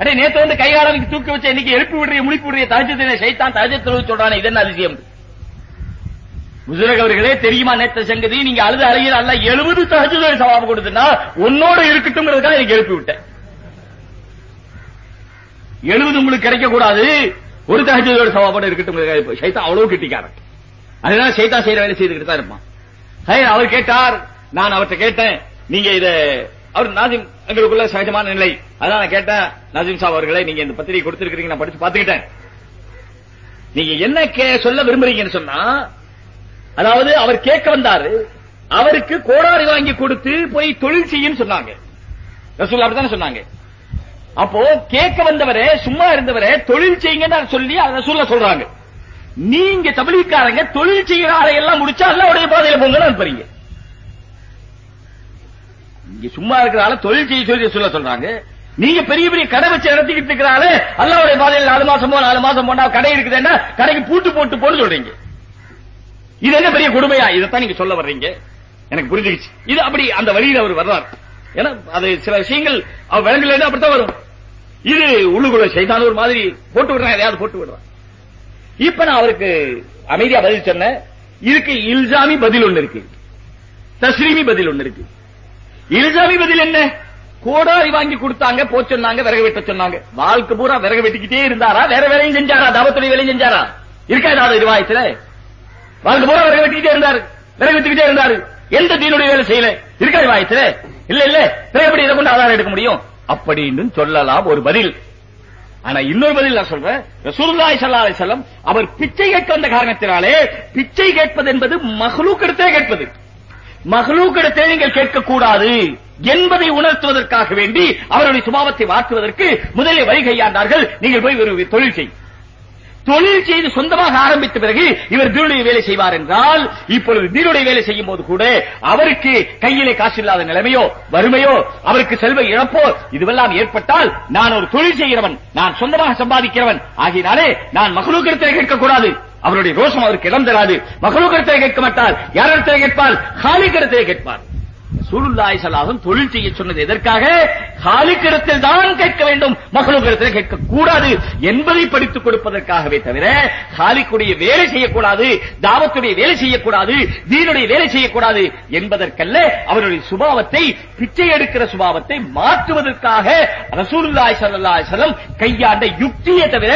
Speaker 1: அடே நேத்து வந்து கைகாலனுக்கு தூக்க வச்ச இன்னைக்கு எழுப்பி விடுறிய முடிப்பு விடுறிய தகஜத்தை ஷைத்தான் தகஜத்தில் சொல்றானே இது என்ன அதிசயம் முசுரக் அவர்களே தெரியுமா நேத்த சங்கதி நீங்க அழுது அழகில் அல்ல எழுபது தகஜ சவாபம் கொடுத்தா உன்னோட இருக்கட்டும்ங்கிறதுக்காக எனக்கு எழுப்பி விட்டேன் எழுபது உங்களுக்கு கிடைக்க கூடாது ஒரு தகஜோட சவாபோட இருக்கட்டும் சைதா அவ்வளவு கிட்டிக்காரன் அதனால சைதா செய்யற வேலை செய்துக்கிட்டு தான் இருப்பான் அவர் கேட்டார் நான் அவர்கிட்ட கேட்டேன் நீங்க இத அவர் நாசிம் எங்களுக்குள்ள சகஜமான நிலை அதான் நான் கேட்டேன் நாசிம் சாப் அவர்களை நீங்க இந்த பத்திரிகை கொடுத்துருக்கீங்க நான் படிச்சு பாத்துக்கிட்டேன் நீங்க என்ன சொல்ல விரும்புறீங்கன்னு சொன்னா அதாவது அவர் கேட்க வந்தாரு அவருக்கு கோடாரி வாங்கி கொடுத்து போய் தொழில் செய்யும் சொன்னாங்க அப்படித்தானே சொன்னாங்க அப்போ கேட்க வந்தவரே சும்மா இருந்தவரே தொழில் செய்யுங்கன்னு சொல்லி ரசூல்ல சொல்றாங்க நீங்க தமிழிக்காரங்க தொழில் செய்யற எல்லாம் முடிச்சா அல்லாவுடைய பாதையில போங்கன்னு அனுப்புறீங்க இங்க சும்மா இருக்கிற தொழில் செய்ய சொல்லி சொல்ல சொல்றாங்க நீங்க பெரிய பெரிய கடை வச்சு நடத்திக்கிட்டு இருக்கிறாலே அல்லாவுடைய பாதையில் நாலு மாசம் நாலு மாசம் போனா கடை இருக்குதுன்னா கடைக்கு பூட்டு போட்டு போன்னு சொல்றீங்க இது என்ன பெரிய கொடுமையா இதைத்தான் நீங்க சொல்ல வர்றீங்க எனக்கு புரிஞ்சுக்கிச்சு இது அப்படி அந்த வழியில் அவர் வர்றார் ஏன்னா அது சில விஷயங்கள் அவர் இருந்து அப்படித்தான் வரும் இது உள்ளுக்குள்ள செய்தான் ஒரு மாதிரி போட்டு விடுறான் எதையாவது போட்டு விடுறான் இப்ப நான் அவருக்கு அமைதியா பதில் சொன்னேன் இதுக்கு இல்சாமி பதில் ஒண்ணு இருக்கு தஸ்ரீமி பதில் ஒண்ணு இருக்கு இல்சாமி பதில் என்ன கோடாரி வாங்கி கொடுத்தாங்க போ சொன்னாங்க விறகு வெட்ட சொன்னாங்க வாழ்க்கை பூரா விறகு வெட்டிக்கிட்டே இருந்தாரா வேற வேலையும் செஞ்சாரா தவத்துறை வேலையும் செஞ்சாரா இருக்காது ஏதாவது ரிவாயத்துல வாழ்ந்து போற விறகு வெட்டிக்கிட்டே இருந்தாரு விறகு இருந்தாரு எந்த தீனுடைய வேலை செய்யல இருக்காது வாயத்துல இல்ல இல்ல எப்படி இதை கொண்டு ஆதாரம் எடுக்க முடியும் அப்படின்னு சொல்லலாம் ஒரு பதில் ஆனா இன்னொரு பதில் நான் சொல்றேன் ரசூலுல்லாஹி சல்லா செல்லம் அவர் பிச்சை கேட்க வந்த காரணத்தினாலே பிச்சை கேட்பது என்பது மஹ்லூக்கிடத்தே கேட்பது மஹ்லூக்கிடத்தே நீங்கள் கேட்கக்கூடாது என்பதை உணர்த்துவதற்காக வேண்டி அவருடைய சுபாவத்தை மாற்றுவதற்கு முதலில் வழி கையாண்டார்கள் நீங்கள் போய் ஒரு தொழில் செய்யும் தொழில் செய்து சொந்தமாக ஆரம்பித்த பிறகு இவர் தீருடைய வேலை செய்வார் என்றால் இப்பொழுது தீருடைய வேலை செய்யும் போது கூட அவருக்கு கையிலே காசு இல்லாத நிலைமையோ வறுமையோ அவருக்கு செல்வ இழப்போ இதுவெல்லாம் ஏற்பட்டால் நான் ஒரு தொழில் செய்கிறவன் நான் சொந்தமாக சம்பாதிக்கிறவன் ஆகினாலே நான் மகளுக்கிடத்தில் கேட்கக்கூடாது அவருடைய ரோஷம் அவருக்கு இடம் தராது மகளுக்கிடத்தில் கேட்க மாட்டார் யாரிடத்தில் கேட்பார் ஹாலிக்கிடத்தில் கேட்பார் சூழ்நாய் சலாகம் தொழில் செய்ய சொன்னது எதற்காக காலிக்கிடத்தில் தான் கேட்க வேண்டும் மகளுக்கிடத்தில் கேட்க கூடாது என்பதை படித்துக் கொடுப்பதற்காகவே தவிர காலிக்குடைய வேலை செய்யக்கூடாது தாவத்துடைய வேலை செய்யக்கூடாது தீனுடைய வேலை செய்யக்கூடாது என்பதற்கல்ல அவருடைய சுபாவத்தை பிச்சை எடுக்கிற சுபாவத்தை மாற்றுவதற்காக ரசூலுல்லாய் சல்லா செல்லம் கையாண்ட யுக்தியை தவிர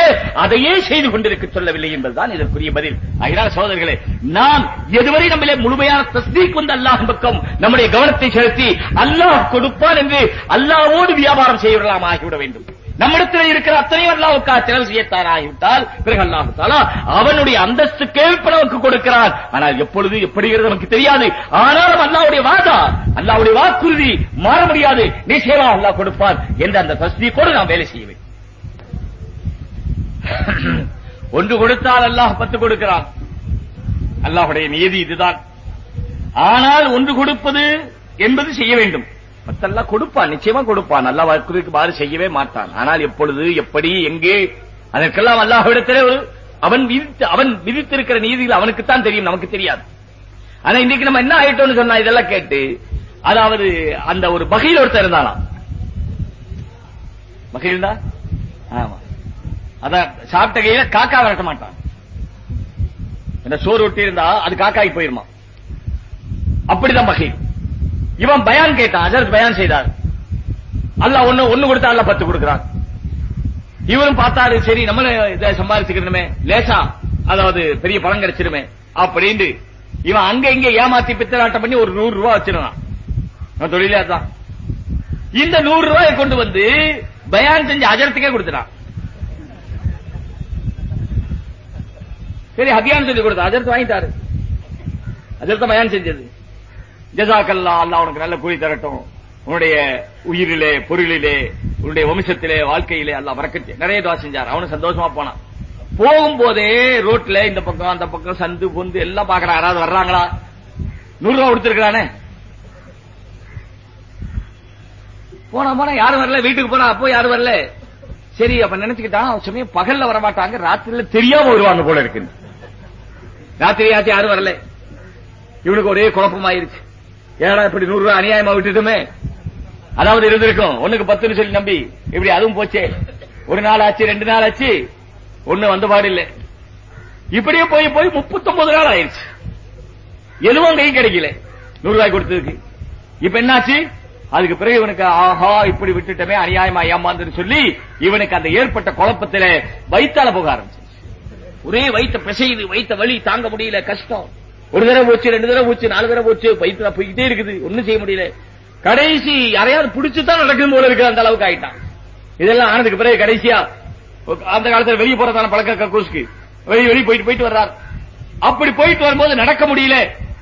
Speaker 1: அதையே செய்து கொண்டிருக்க சொல்லவில்லை என்பதுதான் இதற்குரிய பதில் அகிலான சோதர்களே நாம் எதுவரை நம்மளே முழுமையான தஸ்தீக் வந்து அல்லாஹ் பக்கம் நம்முடைய கவனம் கவனத்தை செலுத்தி அல்லாஹ் கொடுப்பான் என்று அல்லாவோடு வியாபாரம் செய்யலாம் ஆகிவிட வேண்டும் நம்மிடத்தில் இருக்கிற அத்தனையும் அல்லாவுக்கா திரல் செய்யத்தான் ஆகிவிட்டால் பிறகு அல்லாஹு தாலா அவனுடைய அந்தஸ்து கேள்வி நமக்கு கொடுக்கிறான் ஆனால் எப்பொழுது எப்படிங்கிறது நமக்கு தெரியாது ஆனாலும் அல்லாவுடைய வாதா அல்லாவுடைய வாக்குறுதி மாற முடியாது நிச்சயமா அல்லாஹ் கொடுப்பார் என்ற அந்த தஸ்தி கூட நான் வேலை செய்வேன் ஒன்று கொடுத்தால் அல்லாஹ் பத்து கொடுக்கிறான் அல்லாஹுடைய நீதி இதுதான் ஆனால் ஒன்று கொடுப்பது என்பது செய்ய வேண்டும் மத்தெல்லாம் கொடுப்பான் நிச்சயமா கொடுப்பான் நல்லா வாக்குறதுக்கு பாரு செய்யவே மாட்டான் ஆனால் எப்பொழுது எப்படி எங்கே அதற்கெல்லாம் அல்லாஹ்விடத்திலே ஒரு அவன் விதித்து அவன் விதித்திருக்கிற நீதியில் அவனுக்குத்தான் தெரியும் நமக்கு தெரியாது ஆனா இன்னைக்கு நம்ம என்ன ஆயிட்டோம்னு சொன்னா இதெல்லாம் கேட்டு அதாவது அந்த ஒரு பகையில் ஒருத்தர் இருந்தாலாம் பகையில் தான் ஆமா அதான் சாப்பிட்ட கையில காக்கா விரட்ட மாட்டான் சோறு ஒட்டி இருந்தா அது காக்காய்க்கு போயிருமா அப்படிதான் பகையில் இவன் பயான் கேட்டான் அதற்கு பயான் செய்தார் அல்ல ஒண்ணு ஒண்ணு கொடுத்தா அல்ல பத்து கொடுக்கிறார் இவரும் பார்த்தாரு சரி நம்ம இதை சம்பாதிச்சுக்கணுமே லேசா அதாவது பெரிய பணம் கிடைச்சிருமே அப்படின்னு இவன் அங்க இங்க ஏமாத்தி பித்தராட்டம் பண்ணி ஒரு நூறு ரூபாய் வச்சிருந்தான் தொழிலே தான் இந்த நூறு ரூபாயை கொண்டு வந்து பயான் செஞ்சு அஜரத்துக்கே கொடுத்துறான் சரி அபியான் சொல்லி கொடுத்தா அஜரத்து வாங்கிட்டாரு அஜரத்தை பயான் செஞ்சது ஜசாக்கல்லா அல்லா உனக்கு நல்ல கூலி தரட்டும் உன்னுடைய உயிரிலே பொருளிலே உன்னுடைய வம்சத்திலே வாழ்க்கையிலே அல்ல வரக்கட்டு நிறைய துவா செஞ்சார் அவனு சந்தோஷமா போனான் போகும்போதே ரோட்ல இந்த பக்கம் அந்த பக்கம் சந்து பொந்து எல்லாம் பாக்குறான் யாராவது வர்றாங்களா நூறு ரூபா கொடுத்துருக்கானே போனா போனா யாரும் வரல வீட்டுக்கு போனா அப்போ யாரும் வரல சரி அப்ப நினைச்சுக்கிட்டான் அவன் சமயம் பகல்ல வரமாட்டாங்க ராத்திரில தெரியாம வருவாங்க போல இருக்கு ராத்திரி யாச்சும் யாரும் வரல இவனுக்கு ஒரே குழப்பமாயிருச்சு ஏடா இப்படி நூறு ரூபாய் அநியாயமா விட்டுட்டுமே அதாவது இருந்திருக்கும் ஒண்ணுக்கு பத்துன்னு சொல்லி நம்பி இப்படி அதுவும் போச்சே ஒரு நாள் ஆச்சு ரெண்டு நாள் ஆச்சு ஒண்ணு வந்த பாடில்ல இல்லை இப்படியே போய் போய் முப்பத்தொன்பது நாள் ஆயிடுச்சு எதுவும் கை கிடைக்கல நூறு ரூபாய் கொடுத்ததுக்கு இப்ப என்னாச்சு அதுக்கு பிறகு இவனுக்கு ஆஹா இப்படி விட்டுட்டமே அநியாயமா ஏமாந்துன்னு சொல்லி இவனுக்கு அந்த ஏற்பட்ட குழப்பத்தில வைத்தால போக ஆரம்பிச்சு ஒரே வைத்த பிசையுது வைத்த வழி தாங்க முடியல கஷ்டம் ஒரு தடவை போச்சு ரெண்டு தடவை போச்சு நாலு தடவை போச்சு பைத்துல போய்கிட்டே இருக்குது ஒன்னும் செய்ய முடியல கடைசி யாரையாவது பிடிச்சுதான் நடக்கும் போல இருக்கு அந்த அளவுக்கு ஆயிட்டான் இதெல்லாம் ஆனதுக்கு பிறகு கடைசியா அந்த காலத்துல வெளியே போறதான பழக்க கக்கூஸ்க்கு வெளியே வெளியே போயிட்டு போயிட்டு வர்றார் அப்படி போயிட்டு வரும்போது நடக்க முடியல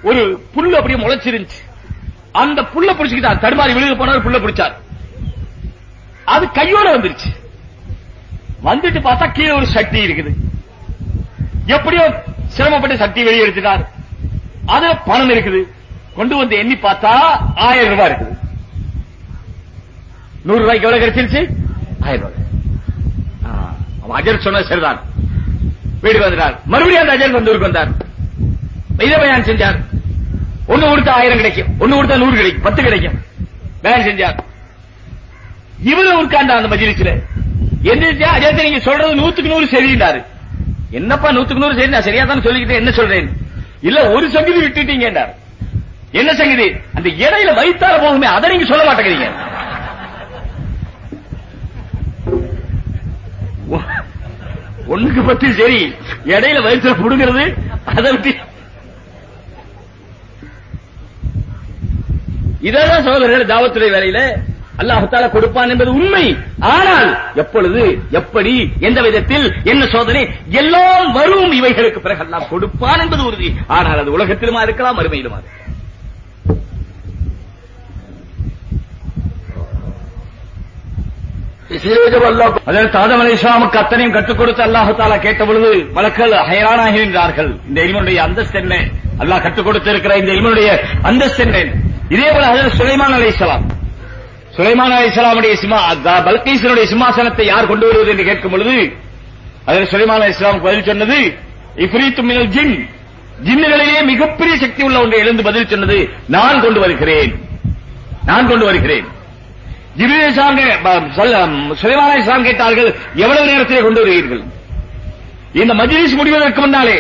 Speaker 1: ஒரு புல்லு அப்படியே முளைச்சிருந்துச்சு அந்த புல்ல பிடிச்சுக்கிட்டார் தடுமாறி விழுந்து போனார் புல்ல பிடிச்சார் அது கையோட வந்துருச்சு வந்துட்டு பார்த்தா கீழே ஒரு சக்தி இருக்குது எப்படியோ சிரமப்பட்டு சக்தி வெளியே எடுத்துட்டார் ஆனா பணம் இருக்குது கொண்டு வந்து எண்ணி பார்த்தா ஆயிரம் ரூபாய் இருக்குது நூறு ரூபாய்க்கு எவ்வளவு கிடைச்சிருச்சு ஆயிரம் ரூபாய் அஜர் சொன்ன சரிதான் வீடு வந்தார் மறுபடியும் அந்த அஜர் வந்து ஊருக்கு வந்தார் இதை செஞ்சார் ஒண்ணு கொடுத்தா ஆயிரம் கிடைக்கும் ஒண்ணு கொடுத்தா நூறு கிடைக்கும் பத்து கிடைக்கும் வேலை செஞ்சார் இவரு உட்கார்ந்தா அந்த மஜிலிஸ்ல எந்திரிச்சா அஜயத்தை நீங்க சொல்றது நூத்துக்கு நூறு சரி என்னப்பா நூத்துக்கு நூறு சரி நான் சரியா தான் சொல்லிக்கிட்டேன் என்ன சொல்றேன் இல்ல ஒரு சங்கதி விட்டுட்டீங்க என்ன சங்கிதி அந்த இடையில வைத்தால போகுமே அதை நீங்க சொல்ல மாட்டேங்கிறீங்க ஒண்ணுக்கு பத்தி சரி இடையில வயிற்றுல புடுங்கிறது அதை பத்தி இதான் சோதரர்கள் தாவத்துறை வேலையில அல்லாஹால கொடுப்பான் என்பது உண்மை ஆனால் எப்பொழுது எப்படி எந்த விதத்தில் என்ன சோதனை எல்லாம் வரும் இவைகளுக்கு பிறகு அல்லா கொடுப்பான் என்பது உறுதி ஆனால் அது உலகத்திலுமா இருக்கலாம் மறுமையிலுமா இருக்கலாம் ஆதம் இஸ்லாமுக்கு அத்தனையும் கற்றுக் கொடுத்து அல்லாஹு தாலா கேட்ட பொழுது மலக்கள் ஹயரானாகி இந்த இல்மனுடைய அந்தஸ்து என்ன அல்லாஹ் கற்றுக் கொடுத்திருக்கிற இந்த இல்மனுடைய அந்தஸ்து என்ன இதே போல ஹசரத் சுலைமான் அலை இஸ்லாம் சுலைமான அலி இஸ்லாமுடைய பல்கீசனுடைய சிம்மாசனத்தை யார் கொண்டு வருவது என்று கேட்கும் பொழுது அதில் சுலைமான அலி இஸ்லாம் பதில் சொன்னது இப்ரீத்து மினல் ஜின் ஜின்னுகளிலே மிகப்பெரிய சக்தி உள்ள ஒன்றை எழுந்து பதில் சொன்னது நான் கொண்டு வருகிறேன் நான் கொண்டு வருகிறேன் ஜிபிரி இஸ்லாம் இஸ்லாம் கேட்டார்கள் எவ்வளவு நேரத்திலே கொண்டு வருகிறீர்கள் இந்த மஜ்லிஸ் முடிவதற்கு முன்னாலே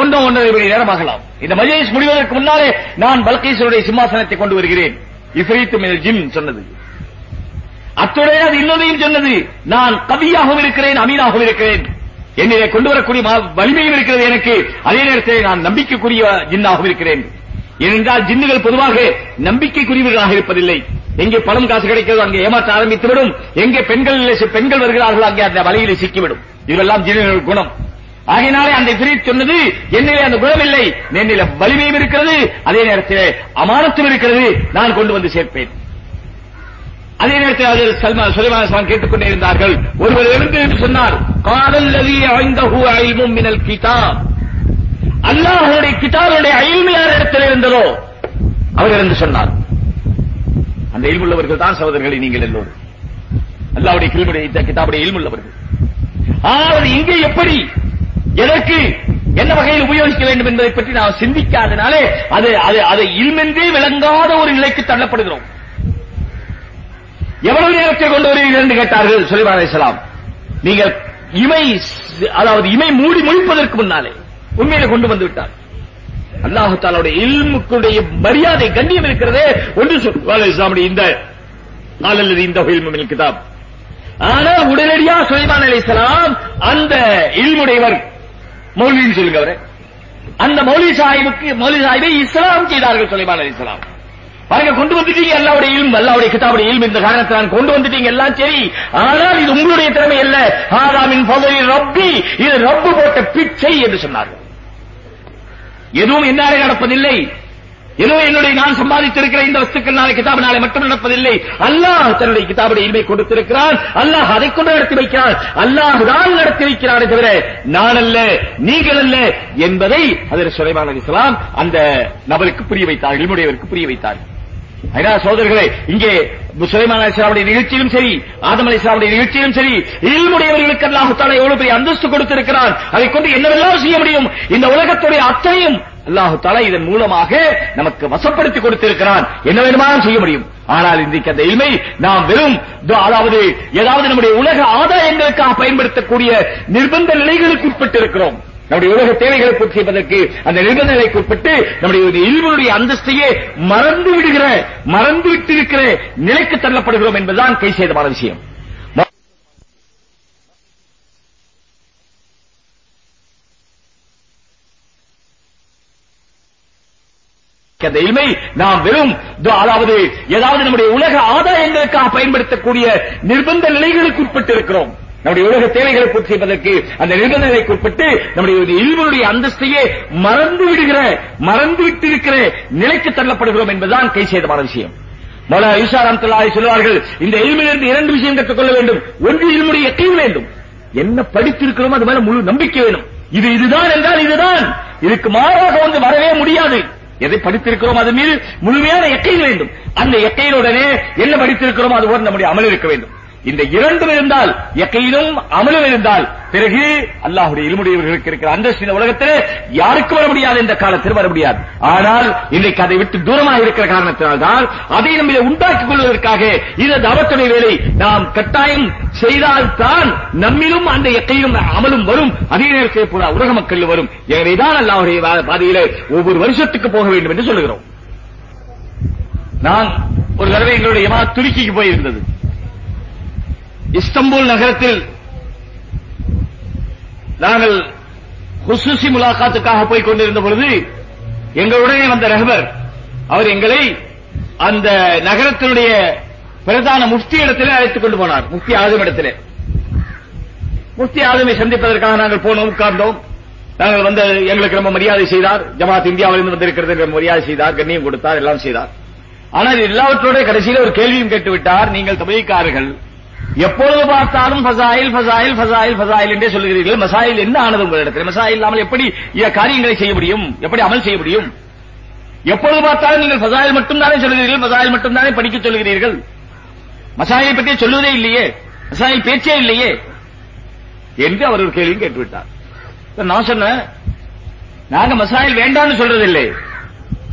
Speaker 1: ஒன்றும் ஒன்றரை மணி நேரமாகலாம் இந்த மஜ்லிஸ் முடிவதற்கு முன்னாலே நான் பல்கேஸ்வருடைய சிம்மாசனத்தை கொண்டு வருகிறேன் இஃபரித்து மினல் ஜிம் சொன்னது அத்துடைய அது இன்னொன்றையும் சொன்னது நான் கவியாகவும் இருக்கிறேன் அமீனாகவும் இருக்கிறேன் என்னை கொண்டு வரக்கூடிய வலிமையும் இருக்கிறது எனக்கு அதே நேரத்தில் நான் நம்பிக்கைக்குரிய ஜின்னாகவும் இருக்கிறேன் ஏனென்றால் ஜின்னுகள் பொதுவாக நம்பிக்கைக்குரியவர்களாக இருப்பதில்லை எங்கே பணம் காசு கிடைக்கிறதோ அங்கே ஏமாற்ற ஆரம்பித்துவிடும் எங்கே பெண்கள் பெண்கள் வருகிறார்கள் அங்கே அந்த வலையில் சிக்கிவிடும் இதெல்லாம் ஜின்னுகள் குணம் ஆகையினாலே அந்த பிரித் சொன்னது என்னிலே அந்த குணம் இல்லை என்னில வலிமையும் இருக்கிறது அதே நேரத்தில் அமானத்தும் இருக்கிறது நான் கொண்டு வந்து சேர்ப்பேன் அதே நேரத்தில் அதில் சல்மான் சுலைமான் கேட்டுக்கொண்டே இருந்தார்கள் ஒருவர் எழுந்து என்று சொன்னார் காதல் அழிந்தகு மினல் கிதா அல்லாஹருடைய கிதாருடைய அயில்மை யார் இடத்தில் இருந்ததோ அவர் இருந்து சொன்னார் அந்த இல்முள்ளவர்கள் தான் சகோதரர்களை நீங்கள் எல்லோரும் அல்லாவுடைய கிருமுடைய கிதாபுடைய இல்முள்ளவர்கள் ஆனால் இங்கே எப்படி எதற்கு என்ன வகையில் உபயோகிக்க வேண்டும் என்பதை பற்றி நான் சிந்திக்காதனாலே அது அது அதை இல்மென்றே விளங்காத ஒரு நிலைக்கு தள்ளப்படுகிறோம் எவ்வளவு நேரத்தை கொண்டு வருவீர்கள் என்று கேட்டார்கள் சுலைமான் அலிஸ்லாம் நீங்கள் இமை அதாவது இமை மூடி முழிப்பதற்கு முன்னாலே உண்மையில கொண்டு வந்து விட்டார் அல்லாஹு தாலாவுடைய இல்முக்குடைய மரியாதை கண்ணியம் இருக்கிறதே ஒன்று சொல்வால் இந்த அல்லது இந்த இல்முமில் கிதாப் ஆனா உடனடியா சுலைமான் அலிஸ்லாம் அந்த இல்முடையவர் மௌலின்னு சொல்லுங்க அவரை அந்த மௌலி சாஹிபுக்கு மௌலி சாஹிபை இஸ்லாம் செய்தார்கள் சுலைமான் அலிஸ்லாம்
Speaker 3: பாருங்க கொண்டு வந்துட்டீங்க அல்லாவுடைய இல்ம் அல்லாவுடைய
Speaker 1: கிட்டாவுடைய இல்ம் இந்த நான் கொண்டு வந்துட்டீங்க எல்லாம் சரி ஆனால் இது உங்களுடைய திறமை அல்ல ஆதாமின் பகுதியில் ரப்பி இது ரப்பு போட்ட பிச்சை என்று சொன்னார் எதுவும் என்னாலே நடப்பதில்லை எதுவும் என்னுடைய நான் சம்பாதித்திருக்கிற இந்த வஸ்துக்கள் நாளை கிதாபு நாளை மட்டும் நடப்பதில்லை அல்லாஹ் தன்னுடைய கிதாபுடைய இனிமை கொடுத்திருக்கிறான் அல்லாஹ் அதை கொண்டு நடத்தி வைக்கிறான் அல்லாஹ் தான் நடத்தி வைக்கிறான் தவிர நான் அல்ல நீங்கள் அல்ல என்பதை அதில் சுலைமான் அலி அந்த நபருக்கு புரிய வைத்தார் என்னுடையவருக்கு புரிய வைத்தார்கள் அதனால சோதர்களே இங்கே சுலைமான் அலிஸ்லாவுடைய நிகழ்ச்சியிலும் சரி ஆதம் அலிஸ்லாவுடைய நிகழ்ச்சியிலும் சரி இல்முடையவர்களுக்கு அல்லாஹுத்தாலா எவ்வளவு பெரிய அந்தஸ்து கொடுத்திருக்கிறார் அதை கொண்டு என்னவெல்லாம் செய்ய முடியும் இந்த உலகத்துடைய அத்தனையும் அல்லாஹுத்தாலா இதன் மூலமாக நமக்கு வசப்படுத்தி கொடுத்திருக்கிறான் என்ன வேணுமானும் செய்ய முடியும் ஆனால் இன்றைக்கு அந்த இல்மை நாம் வெறும் அதாவது ஏதாவது நம்முடைய உலக ஆதாயங்களுக்காக பயன்படுத்தக்கூடிய நிர்பந்த நிலைகளுக்கு உட்பட்டிருக்கிறோம் நம்முடைய உலக தேவைகளை பூர்த்தி செய்வதற்கு அந்த நிபந்தனைக்கு உட்பட்டு நம்முடைய இல்வனுடைய அந்தஸ்தையே மறந்து விடுகிற மறந்து விட்டிருக்கிற நிலைக்கு தள்ளப்படுகிறோம் என்பதுதான் கை செய்தமான விஷயம் அந்த இல்மை நாம் வெறும் அதாவது ஏதாவது நம்முடைய உலக ஆதாயங்களுக்காக பயன்படுத்தக்கூடிய நிர்பந்த நிலைகளுக்கு உட்பட்டு இருக்கிறோம் நம்முடைய உலக தேவைகளை பூர்த்தி செய்வதற்கு அந்த நிபந்தனைக்கு உட்பட்டு நம்முடைய இல்வனுடைய அந்தஸ்தையே மறந்து விடுகிற மறந்து விட்டிருக்கிற இருக்கிற நிலைக்கு தள்ளப்படுகிறோம் என்பதுதான் கை செய்தமான விஷயம் மல ஈசா ராம்தல்லாவை சொல்வார்கள் இந்த இல்மிலிருந்து இரண்டு விஷயம் கற்றுக்கொள்ள வேண்டும் ஒன்று இல்முடைய கை வேண்டும் என்ன படித்திருக்கிறோம் அது மேல முழு நம்பிக்கை வேணும் இது இதுதான் என்றால் இதுதான் இதுக்கு மாறாக வந்து வரவே முடியாது எதை படித்திருக்கிறோம் அது மீது முழுமையான எக்கை வேண்டும் அந்த எக்கையினுடனே என்ன படித்திருக்கிறோம் அது ஒரு நம்முடைய அமல் இருக்க வேண்டும் இந்த இரண்டும் இருந்தால் எக்கையிலும் அமலும் இருந்தால் பிறகு அல்லாஹுடைய இருமுடையவர்களுக்கு இருக்கிற அந்த சில உலகத்திலே யாருக்கும் வர முடியாது இந்த காலத்தில் வர முடியாது ஆனால் இன்றைக்கு அதை விட்டு தூரமாக இருக்கிற காரணத்தினால் தான் அதை நம்மை உண்டாக்கிக் கொள்வதற்காக இந்த தவத்துணை வேலை நாம் கட்டாயம் செய்தால் தான் நம்மிலும் அந்த எக்கையிலும் அமலும் வரும் அதே நேரத்தில் பூரா உலக மக்கள் வரும் எனவேதான் அல்லாஹுடைய பாதையில் ஒவ்வொரு வருஷத்துக்கு போக வேண்டும் என்று சொல்லுகிறோம் நான் ஒரு தடவை எங்களுடைய துருக்கிக்கு போயிருந்தது இஸ்தம்பூல் நகரத்தில் நாங்கள் குசூசி முலாக்காத்துக்காக போய் கொண்டிருந்த பொழுது எங்களுடனே வந்த ரகவர் அவர் எங்களை அந்த நகரத்தினுடைய பிரதான முஃப்தி இடத்திலே அழைத்துக் கொண்டு போனார் முஃப்தி ஆதம் இடத்திலே முஃப்தி ஆதமை சந்திப்பதற்காக நாங்கள் போனோம் உட்கார்ந்தோம் நாங்கள் வந்து எங்களுக்கு ரொம்ப மரியாதை செய்தார் ஜமாத் இந்தியாவிலிருந்து வந்திருக்கிறது மரியாதை செய்தார் கண்ணியம் கொடுத்தார் எல்லாம் செய்தார் ஆனால் எல்லாவற்றோட கடைசியில் ஒரு கேள்வியும் கேட்டுவிட்டார் நீங்கள் தமிழ்காரர்கள் எப்பொழுது பார்த்தாலும் ஃபசாயில் ஃபசாயில் ஃபசாயில் ஃபசாயில் என்றே சொல்கிறீர்கள் மசாயில் என்ன ஆனது உங்களிடத்தில் மசாயில் இல்லாமல் எப்படி காரியங்களை செய்ய முடியும் எப்படி அமல் செய்ய முடியும் எப்பொழுது பார்த்தாலும் நீங்கள் ஃபசாயில் மட்டும்தானே சொல்கிறீர்கள் மசாயில் மட்டும்தானே படிக்க சொல்கிறீர்கள் மசாயை பற்றி சொல்லுவதே இல்லையே மசாயில் பேச்சே இல்லையே என்று அவர் ஒரு கேள்வி கேட்டுவிட்டார் நான் சொன்னேன் நாங்க மசாயில் வேண்டாம்னு சொல்றதில்லை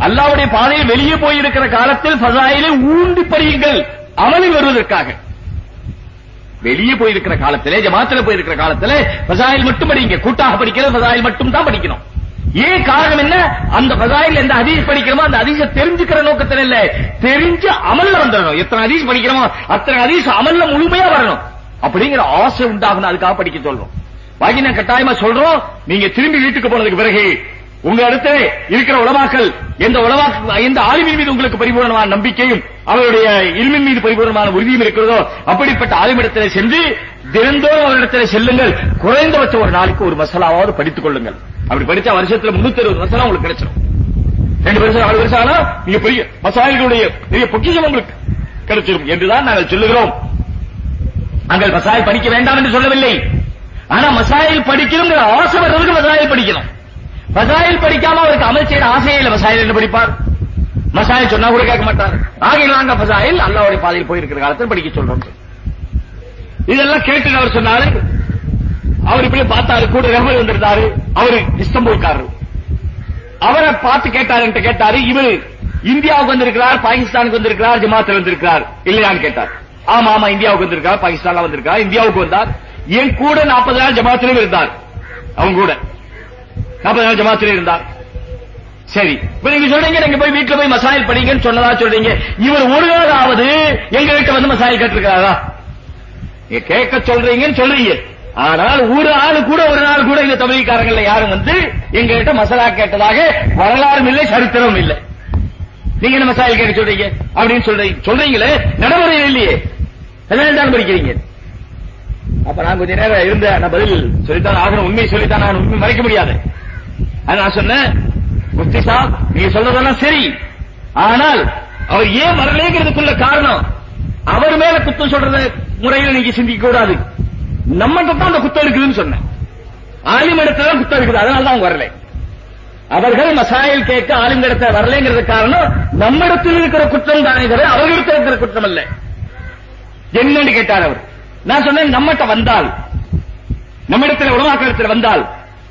Speaker 1: அல்லாவுடைய பாதையில் வெளியே போயிருக்கிற காலத்தில் ஃபசாயிலை ஊண்டி படியுங்கள் அமலில் வருவதற்காக வெளியே போயிருக்கிற காலத்திலே ஜமாத்துல போயிருக்கிற காலத்துல பசாயில் மட்டும் படிங்க கூட்டாக படிக்கிற பசாயில் மட்டும் தான் படிக்கணும் ஏன் காரணம் என்ன அந்த பசாயில் எந்த அதிஸ் படிக்கிறோமோ அந்த அதிச தெரிஞ்சுக்கிற நோக்கத்தில் இல்ல தெரிஞ்சு அமல்ல வந்துடணும் எத்தனை அதிஸ் படிக்கிறோமோ அத்தனை அதிஸ் அமல்ல முழுமையா வரணும் அப்படிங்கிற ஆசை உண்டாகணும் அதுக்காக படிக்க சொல்றோம் வாங்கி நான் கட்டாயமா சொல்றோம் நீங்க திரும்பி வீட்டுக்கு போனதுக்கு பிறகு உங்க இடத்திலே இருக்கிற உலமாக்கள் எந்த உலமா எந்த ஆளுமின் மீது உங்களுக்கு பரிபூர்ணமான நம்பிக்கையும் அவருடைய இல்மின் மீது பரிபூர்ணமான உறுதியும் இருக்கிறதோ அப்படிப்பட்ட ஆளுமிடத்திலே சென்று தினந்தோறும் அவரிடத்தில் செல்லுங்கள் குறைந்தபட்சம் ஒரு நாளைக்கு ஒரு மசாலாவது படித்துக் கொள்ளுங்கள் அப்படி படிச்சா வருஷத்துல முன்னூத்தி அறுபது மசாலா உங்களுக்கு கிடைச்சிடும் ரெண்டு வருஷம் நாலு வருஷம் ஆனா நீங்க பெரிய மசாலைகளுடைய பெரிய பொக்கிஷம் உங்களுக்கு கிடைச்சிடும் என்றுதான் நாங்கள் சொல்லுகிறோம் நாங்கள் மசாயில் படிக்க வேண்டாம் என்று சொல்லவில்லை ஆனா மசாயில் படிக்கணும் ஆசை வர்றதுக்கு மசாயில் படிக்கணும் மசாயில் படிக்காம அவருக்கு அமல் செய்யற ஆசையே மசாயில் என்ன படிப்பார் மசாயில் சொன்னா கூட கேட்க மாட்டார் ஆகையிலாங்க மசாயில் அல்லாவுடைய பாதையில் போயிருக்கிற காலத்தில் படிக்க சொல்றோம் இதெல்லாம் கேட்டு அவர் சொன்னாரு அவர் இப்படி பார்த்தாரு கூட ரஹ்மல் வந்திருந்தாரு அவரு இஸ்தம்பூர்காரர் அவரை பார்த்து கேட்டாரு கேட்டாரு இவர் இந்தியாவுக்கு வந்திருக்கிறார் பாகிஸ்தானுக்கு வந்திருக்கிறார் ஜமாத்தில் வந்திருக்கிறார் இல்லையான்னு கேட்டார் ஆமா ஆமா இந்தியாவுக்கு வந்திருக்கார் பாகிஸ்தான் வந்திருக்கார் இந்தியாவுக்கு வந்தார் என் கூட நாற்பது நாள் ஜமாத்திலும் இருந்தார் அவங்க கூட நாற்பது நாள் ஜமாத்தில் இருந்தார் சரி இப்ப நீங்க சொல்றீங்க நீங்க போய் வீட்டுல போய் மசாயில் படிங்கன்னு சொன்னதா சொல்றீங்க இவர் ஒரு ஆவது எங்க வீட்டுல வந்து மசாயில் கேட்டிருக்கிறாரா நீங்க கேட்க சொல்றீங்கன்னு சொல்றீங்க ஆனால் ஒரு ஆள் கூட ஒரு நாள் கூட இந்த தமிழ்காரங்கள்ல யாரும் வந்து எங்க கிட்ட மசாலா கேட்டதாக வரலாறும் இல்லை சரித்திரம் இல்லை நீங்க என்ன மசாயில் கேட்க சொல்றீங்க அப்படின்னு சொல்றீங்க சொல்றீங்களே நடைமுறையில் இல்லையே கல்யாணம் தான் படிக்கிறீங்க அப்ப நான் கொஞ்ச நேரம் இருந்த பதில் சொல்லித்தான் ஆகணும் உண்மையை சொல்லித்தான் நான் உண்மை மறைக்க முடியாது நான் சொன்னேன் முஃப்தி சாப் நீங்க சொல்றதெல்லாம் சரி ஆனால் அவர் ஏன் வரலேங்கிறதுக்குள்ள காரணம் அவர் மேல குத்தம் சொல்றத முறையில நீங்க சிந்திக்க கூடாது நம்ம தான் அந்த குத்தம் இருக்குதுன்னு சொன்னேன் ஆலிம் இடத்துல தான் குத்தம் இருக்குது அதனால தான் வரல அவர்கள் மசாயில் கேட்க ஆளுங்க இடத்த வரலங்கிறது காரணம் நம்ம இடத்தில் இருக்கிற குற்றம் தானே தவிர இருக்கிற குற்றம் அல்ல என்னன்னு கேட்டார் அவர் நான் சொன்னேன் நம்மகிட்ட வந்தால் நம்ம இடத்துல உலமாக்கத்தில் வந்தால்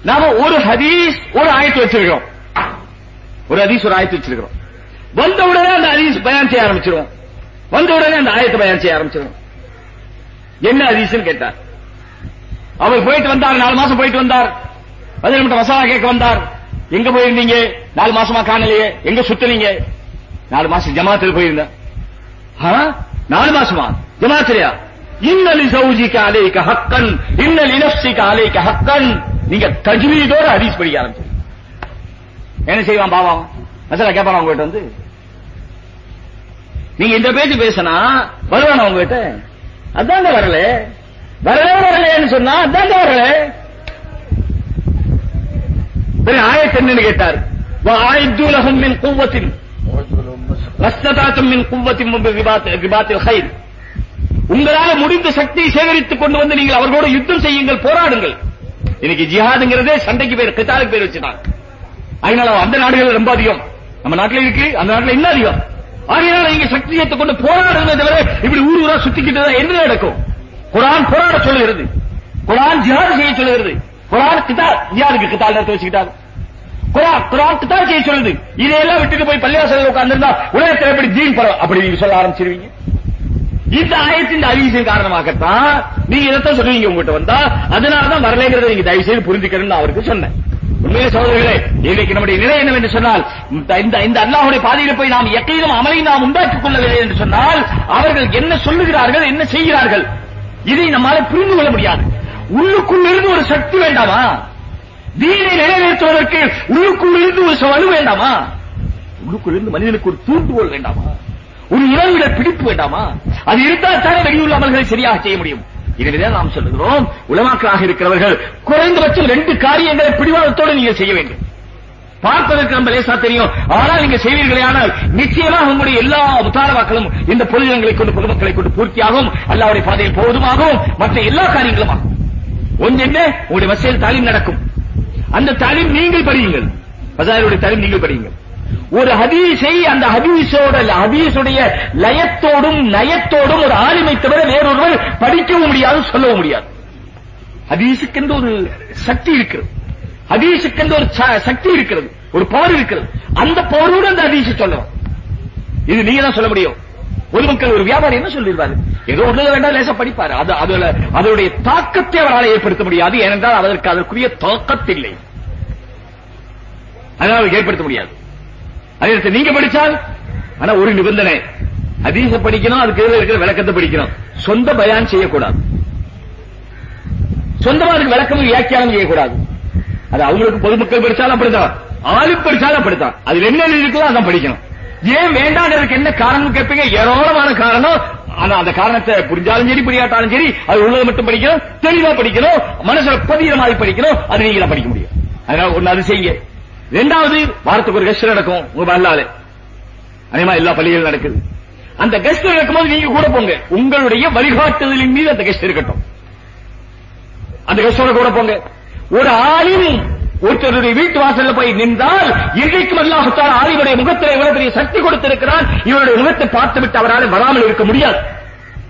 Speaker 1: நாம ஒரு ஹதீஸ் ஒரு ஆயத்து வச்சிருக்கிறோம் ஒரு ஹதீஸ் ஒரு ஆயத்து வச்சிருக்கிறோம் வந்த உடனே அந்த ஹதீஸ் பயன் செய்ய ஆரம்பிச்சிருவோம் வந்த உடனே அந்த ஆயத்தை பயன் செய்ய ஆரம்பிச்சிருவோம் என்ன ஹதீஸ்னு கேட்டார் அவர் போயிட்டு வந்தார் நாலு மாசம் போயிட்டு வந்தார் பதினெட்டு மட்டும் மசாலா கேட்க வந்தார் எங்க போயிருந்தீங்க நாலு மாசமா காணலையே எங்க சுத்தினீங்க நாலு மாசம் ஜமாத்தில் போயிருந்தேன் நாலு மாசமா ஜமாத்திரியா இன்னலி சௌஜிக்கு அலைக்கு ஹக்கன் இன்னல் நப்சிக்கு அலைக்கு ஹக்கன் நீங்க தஜ்வீதோட ஹதீஸ் படிக்க ஆரம்பிச்சு என்ன செய்வான் பாவா மசாலா கேட்பான் உங்ககிட்ட வந்து நீங்க இந்த பேச்சு பேசினா வருவான உங்ககிட்ட அதாங்க வரல வரல வரலன்னு சொன்னா அதாங்க வரல பெரிய கேட்டார் وأعدوا لهم من قوة ما استطعتم உங்களால் முடிந்த சக்தியை சேகரித்துக் கொண்டு வந்து நீங்கள் அவர்களோடு யுத்தம் செய்யுங்கள் போராடுங்கள் இன்னைக்கு ஜிஹாதுங்கிறதே சண்டைக்கு பேர் கித்தாலுக்கு பேர் வச்சுட்டாங்க அதனால அந்த நாடுகள் ரொம்ப அதிகம் நம்ம நாட்டில் இருக்கு அந்த நாட்டில் இன்னும் அதிகம் ஆகையால நீங்க சக்தியத்தை கொண்டு போராடுறதை தவிர இப்படி ஊர் ஊரா சுத்திக்கிட்டு என்ன நடக்கும் குரான் போராட சொல்லுகிறது குரான் ஜிஹாது செய்ய சொல்லுகிறது குரான் கிதா ஜிஹாதுக்கு கிதால் நடத்த வச்சுக்கிட்டாரு குரான் குரான் கிதால் செய்ய சொல்லுது இதையெல்லாம் விட்டுட்டு போய் பள்ளியாசல் உட்கார்ந்து இருந்தா உலகத்தில் எப்படி ஜீன் படம் அப்படி நீங்க சொல்ல ஆரம்பிச்சிருவீங்க இந்த ஆயத்தின் அறிவிசின் காரணமாகத்தான் நீங்க இதைத்தான் சொல்றீங்க உங்ககிட்ட வந்தா அதனாலதான் வரலைங்கிறத நீங்க தயவு செய்து புரிஞ்சுக்கணும்னு அவருக்கு சொன்னேன் உண்மையிலே சோதரிகளே இன்றைக்கு நம்முடைய நிலை என்னவென்று சொன்னால் இந்த இந்த அல்லாஹுடைய பாதையில் போய் நாம் எக்கையிலும் அமலை நாம் உண்டாக்கிக் கொள்ளவில்லை என்று சொன்னால் அவர்கள் என்ன சொல்லுகிறார்கள் என்ன செய்கிறார்கள் இதை நம்மால் புரிந்து கொள்ள முடியாது உள்ளுக்குள் இருந்து ஒரு சக்தி வேண்டாமா தீனை நிறைவேற்றுவதற்கு உள்ளுக்குள் இருந்து ஒரு வலு வேண்டாமா உள்ளுக்குள் இருந்து மனிதனுக்கு ஒரு தூண்டுகோள் வேண்டாமா ஒரு இறைவிட பிடிப்பு வேண்டாமா அது இருந்தால் தானே வெளியுள்ள அமல்களை சரியாக செய்ய முடியும் இதனைதான் நாம் சொல்லுகிறோம் உலமாக்களாக இருக்கிறவர்கள் குறைந்தபட்சம் ரெண்டு காரியங்களை பிடிவாதத்தோடு நீங்கள் செய்ய வேண்டும் பார்ப்பதற்கு நம்ம லேசா தெரியும் ஆனால் நீங்க செய்வீர்களே ஆனால் நிச்சயமாக உங்களுடைய எல்லா உத்தாரவாக்களும் இந்த பொதுஜனங்களை கொண்டு பொதுமக்களை கொண்டு பூர்த்தியாகும் அல்லாவுடைய பாதையில் போவதுமாகவும் மற்ற எல்லா காரியங்களும் ஆகும் ஒன்று என்ன உங்களுடைய வசதியில் தாலீம் நடக்கும் அந்த தாலீம் நீங்கள் படியுங்கள் பஜாருடைய தாலீம் நீங்கள் படியுங்கள் ஒரு ஹதீஸை அந்த ஹதீஸோட ஹதீஸுடைய லயத்தோடும் நயத்தோடும் ஒரு ஆளுமை தவிர வேறொருவர் படிக்கவும் முடியாது சொல்லவும் முடியாது என்று ஒரு சக்தி இருக்கிறது என்று ஒரு சக்தி இருக்கிறது ஒரு பவர் இருக்கிறது அந்த பவரோடு அந்த ஹதீஸ் சொல்லணும் இது நீங்க தான் சொல்ல முடியும் பொதுமக்கள் ஒரு வியாபாரி என்ன சொல்லிடுவாரு ஏதோ ஒரு வேண்டாம் லேசா படிப்பாரு அது அதுல அதனுடைய தாக்கத்தை அவரால் ஏற்படுத்த முடியாது ஏனென்றால் அதற்கு அதற்குரிய தாக்கத்தில்லை அதனால் ஏற்படுத்த முடியாது அதே நீங்க படிச்சால் ஆனா ஒரு நிபந்தனை அதீச படிக்கணும் அதுக்கு கீழே இருக்கிற விளக்கத்தை படிக்கணும் சொந்த பயான் செய்யக்கூடாது சொந்தமா அதுக்கு விளக்கம் வியாக்கியானம் செய்யக்கூடாது அது அவங்களுக்கு பொதுமக்கள் படிச்சாலும் அப்படித்தான் ஆளு படிச்சாலும் அப்படித்தான் அதுல என்ன இருக்கோ அதான் படிக்கணும் ஏன் வேண்டாங்கிறதுக்கு என்ன காரணம் கேட்பீங்க ஏராளமான காரணம் ஆனா அந்த காரணத்தை புரிஞ்சாலும் சரி புரியாட்டாலும் சரி அது உள்ளதை மட்டும் படிக்கணும் தெளிவா படிக்கணும் மனசுல பதிகிற மாதிரி படிக்கணும் அது நீங்களா படிக்க முடியும் அதனால ஒன்னு அது செய்யுங்க ரெண்டாவது வாரத்துக்கு ஒரு கெஸ்ட் நடக்கும் உங்க பல்லால அதேமா எல்லா பள்ளிகளும் நடக்குது அந்த கெஸ்ட் நடக்கும்போது நீங்க கூட போங்க உங்களுடைய வழிகாட்டுதலின் மீது அந்த கெஸ்ட் இருக்கட்டும் அந்த கெஸ்டோட கூட போங்க ஒரு ஆளின் ஒருத்தருடைய வீட்டு வாசல்ல போய் நின்றால் இன்றைக்கும் அல்லாஹத்தால் ஆளினுடைய முகத்தில் எவ்வளவு பெரிய சக்தி கொடுத்திருக்கிறார் இவருடைய முகத்தை பார்த்துவிட்டு அவரால் வராமல் இருக்க முடியாது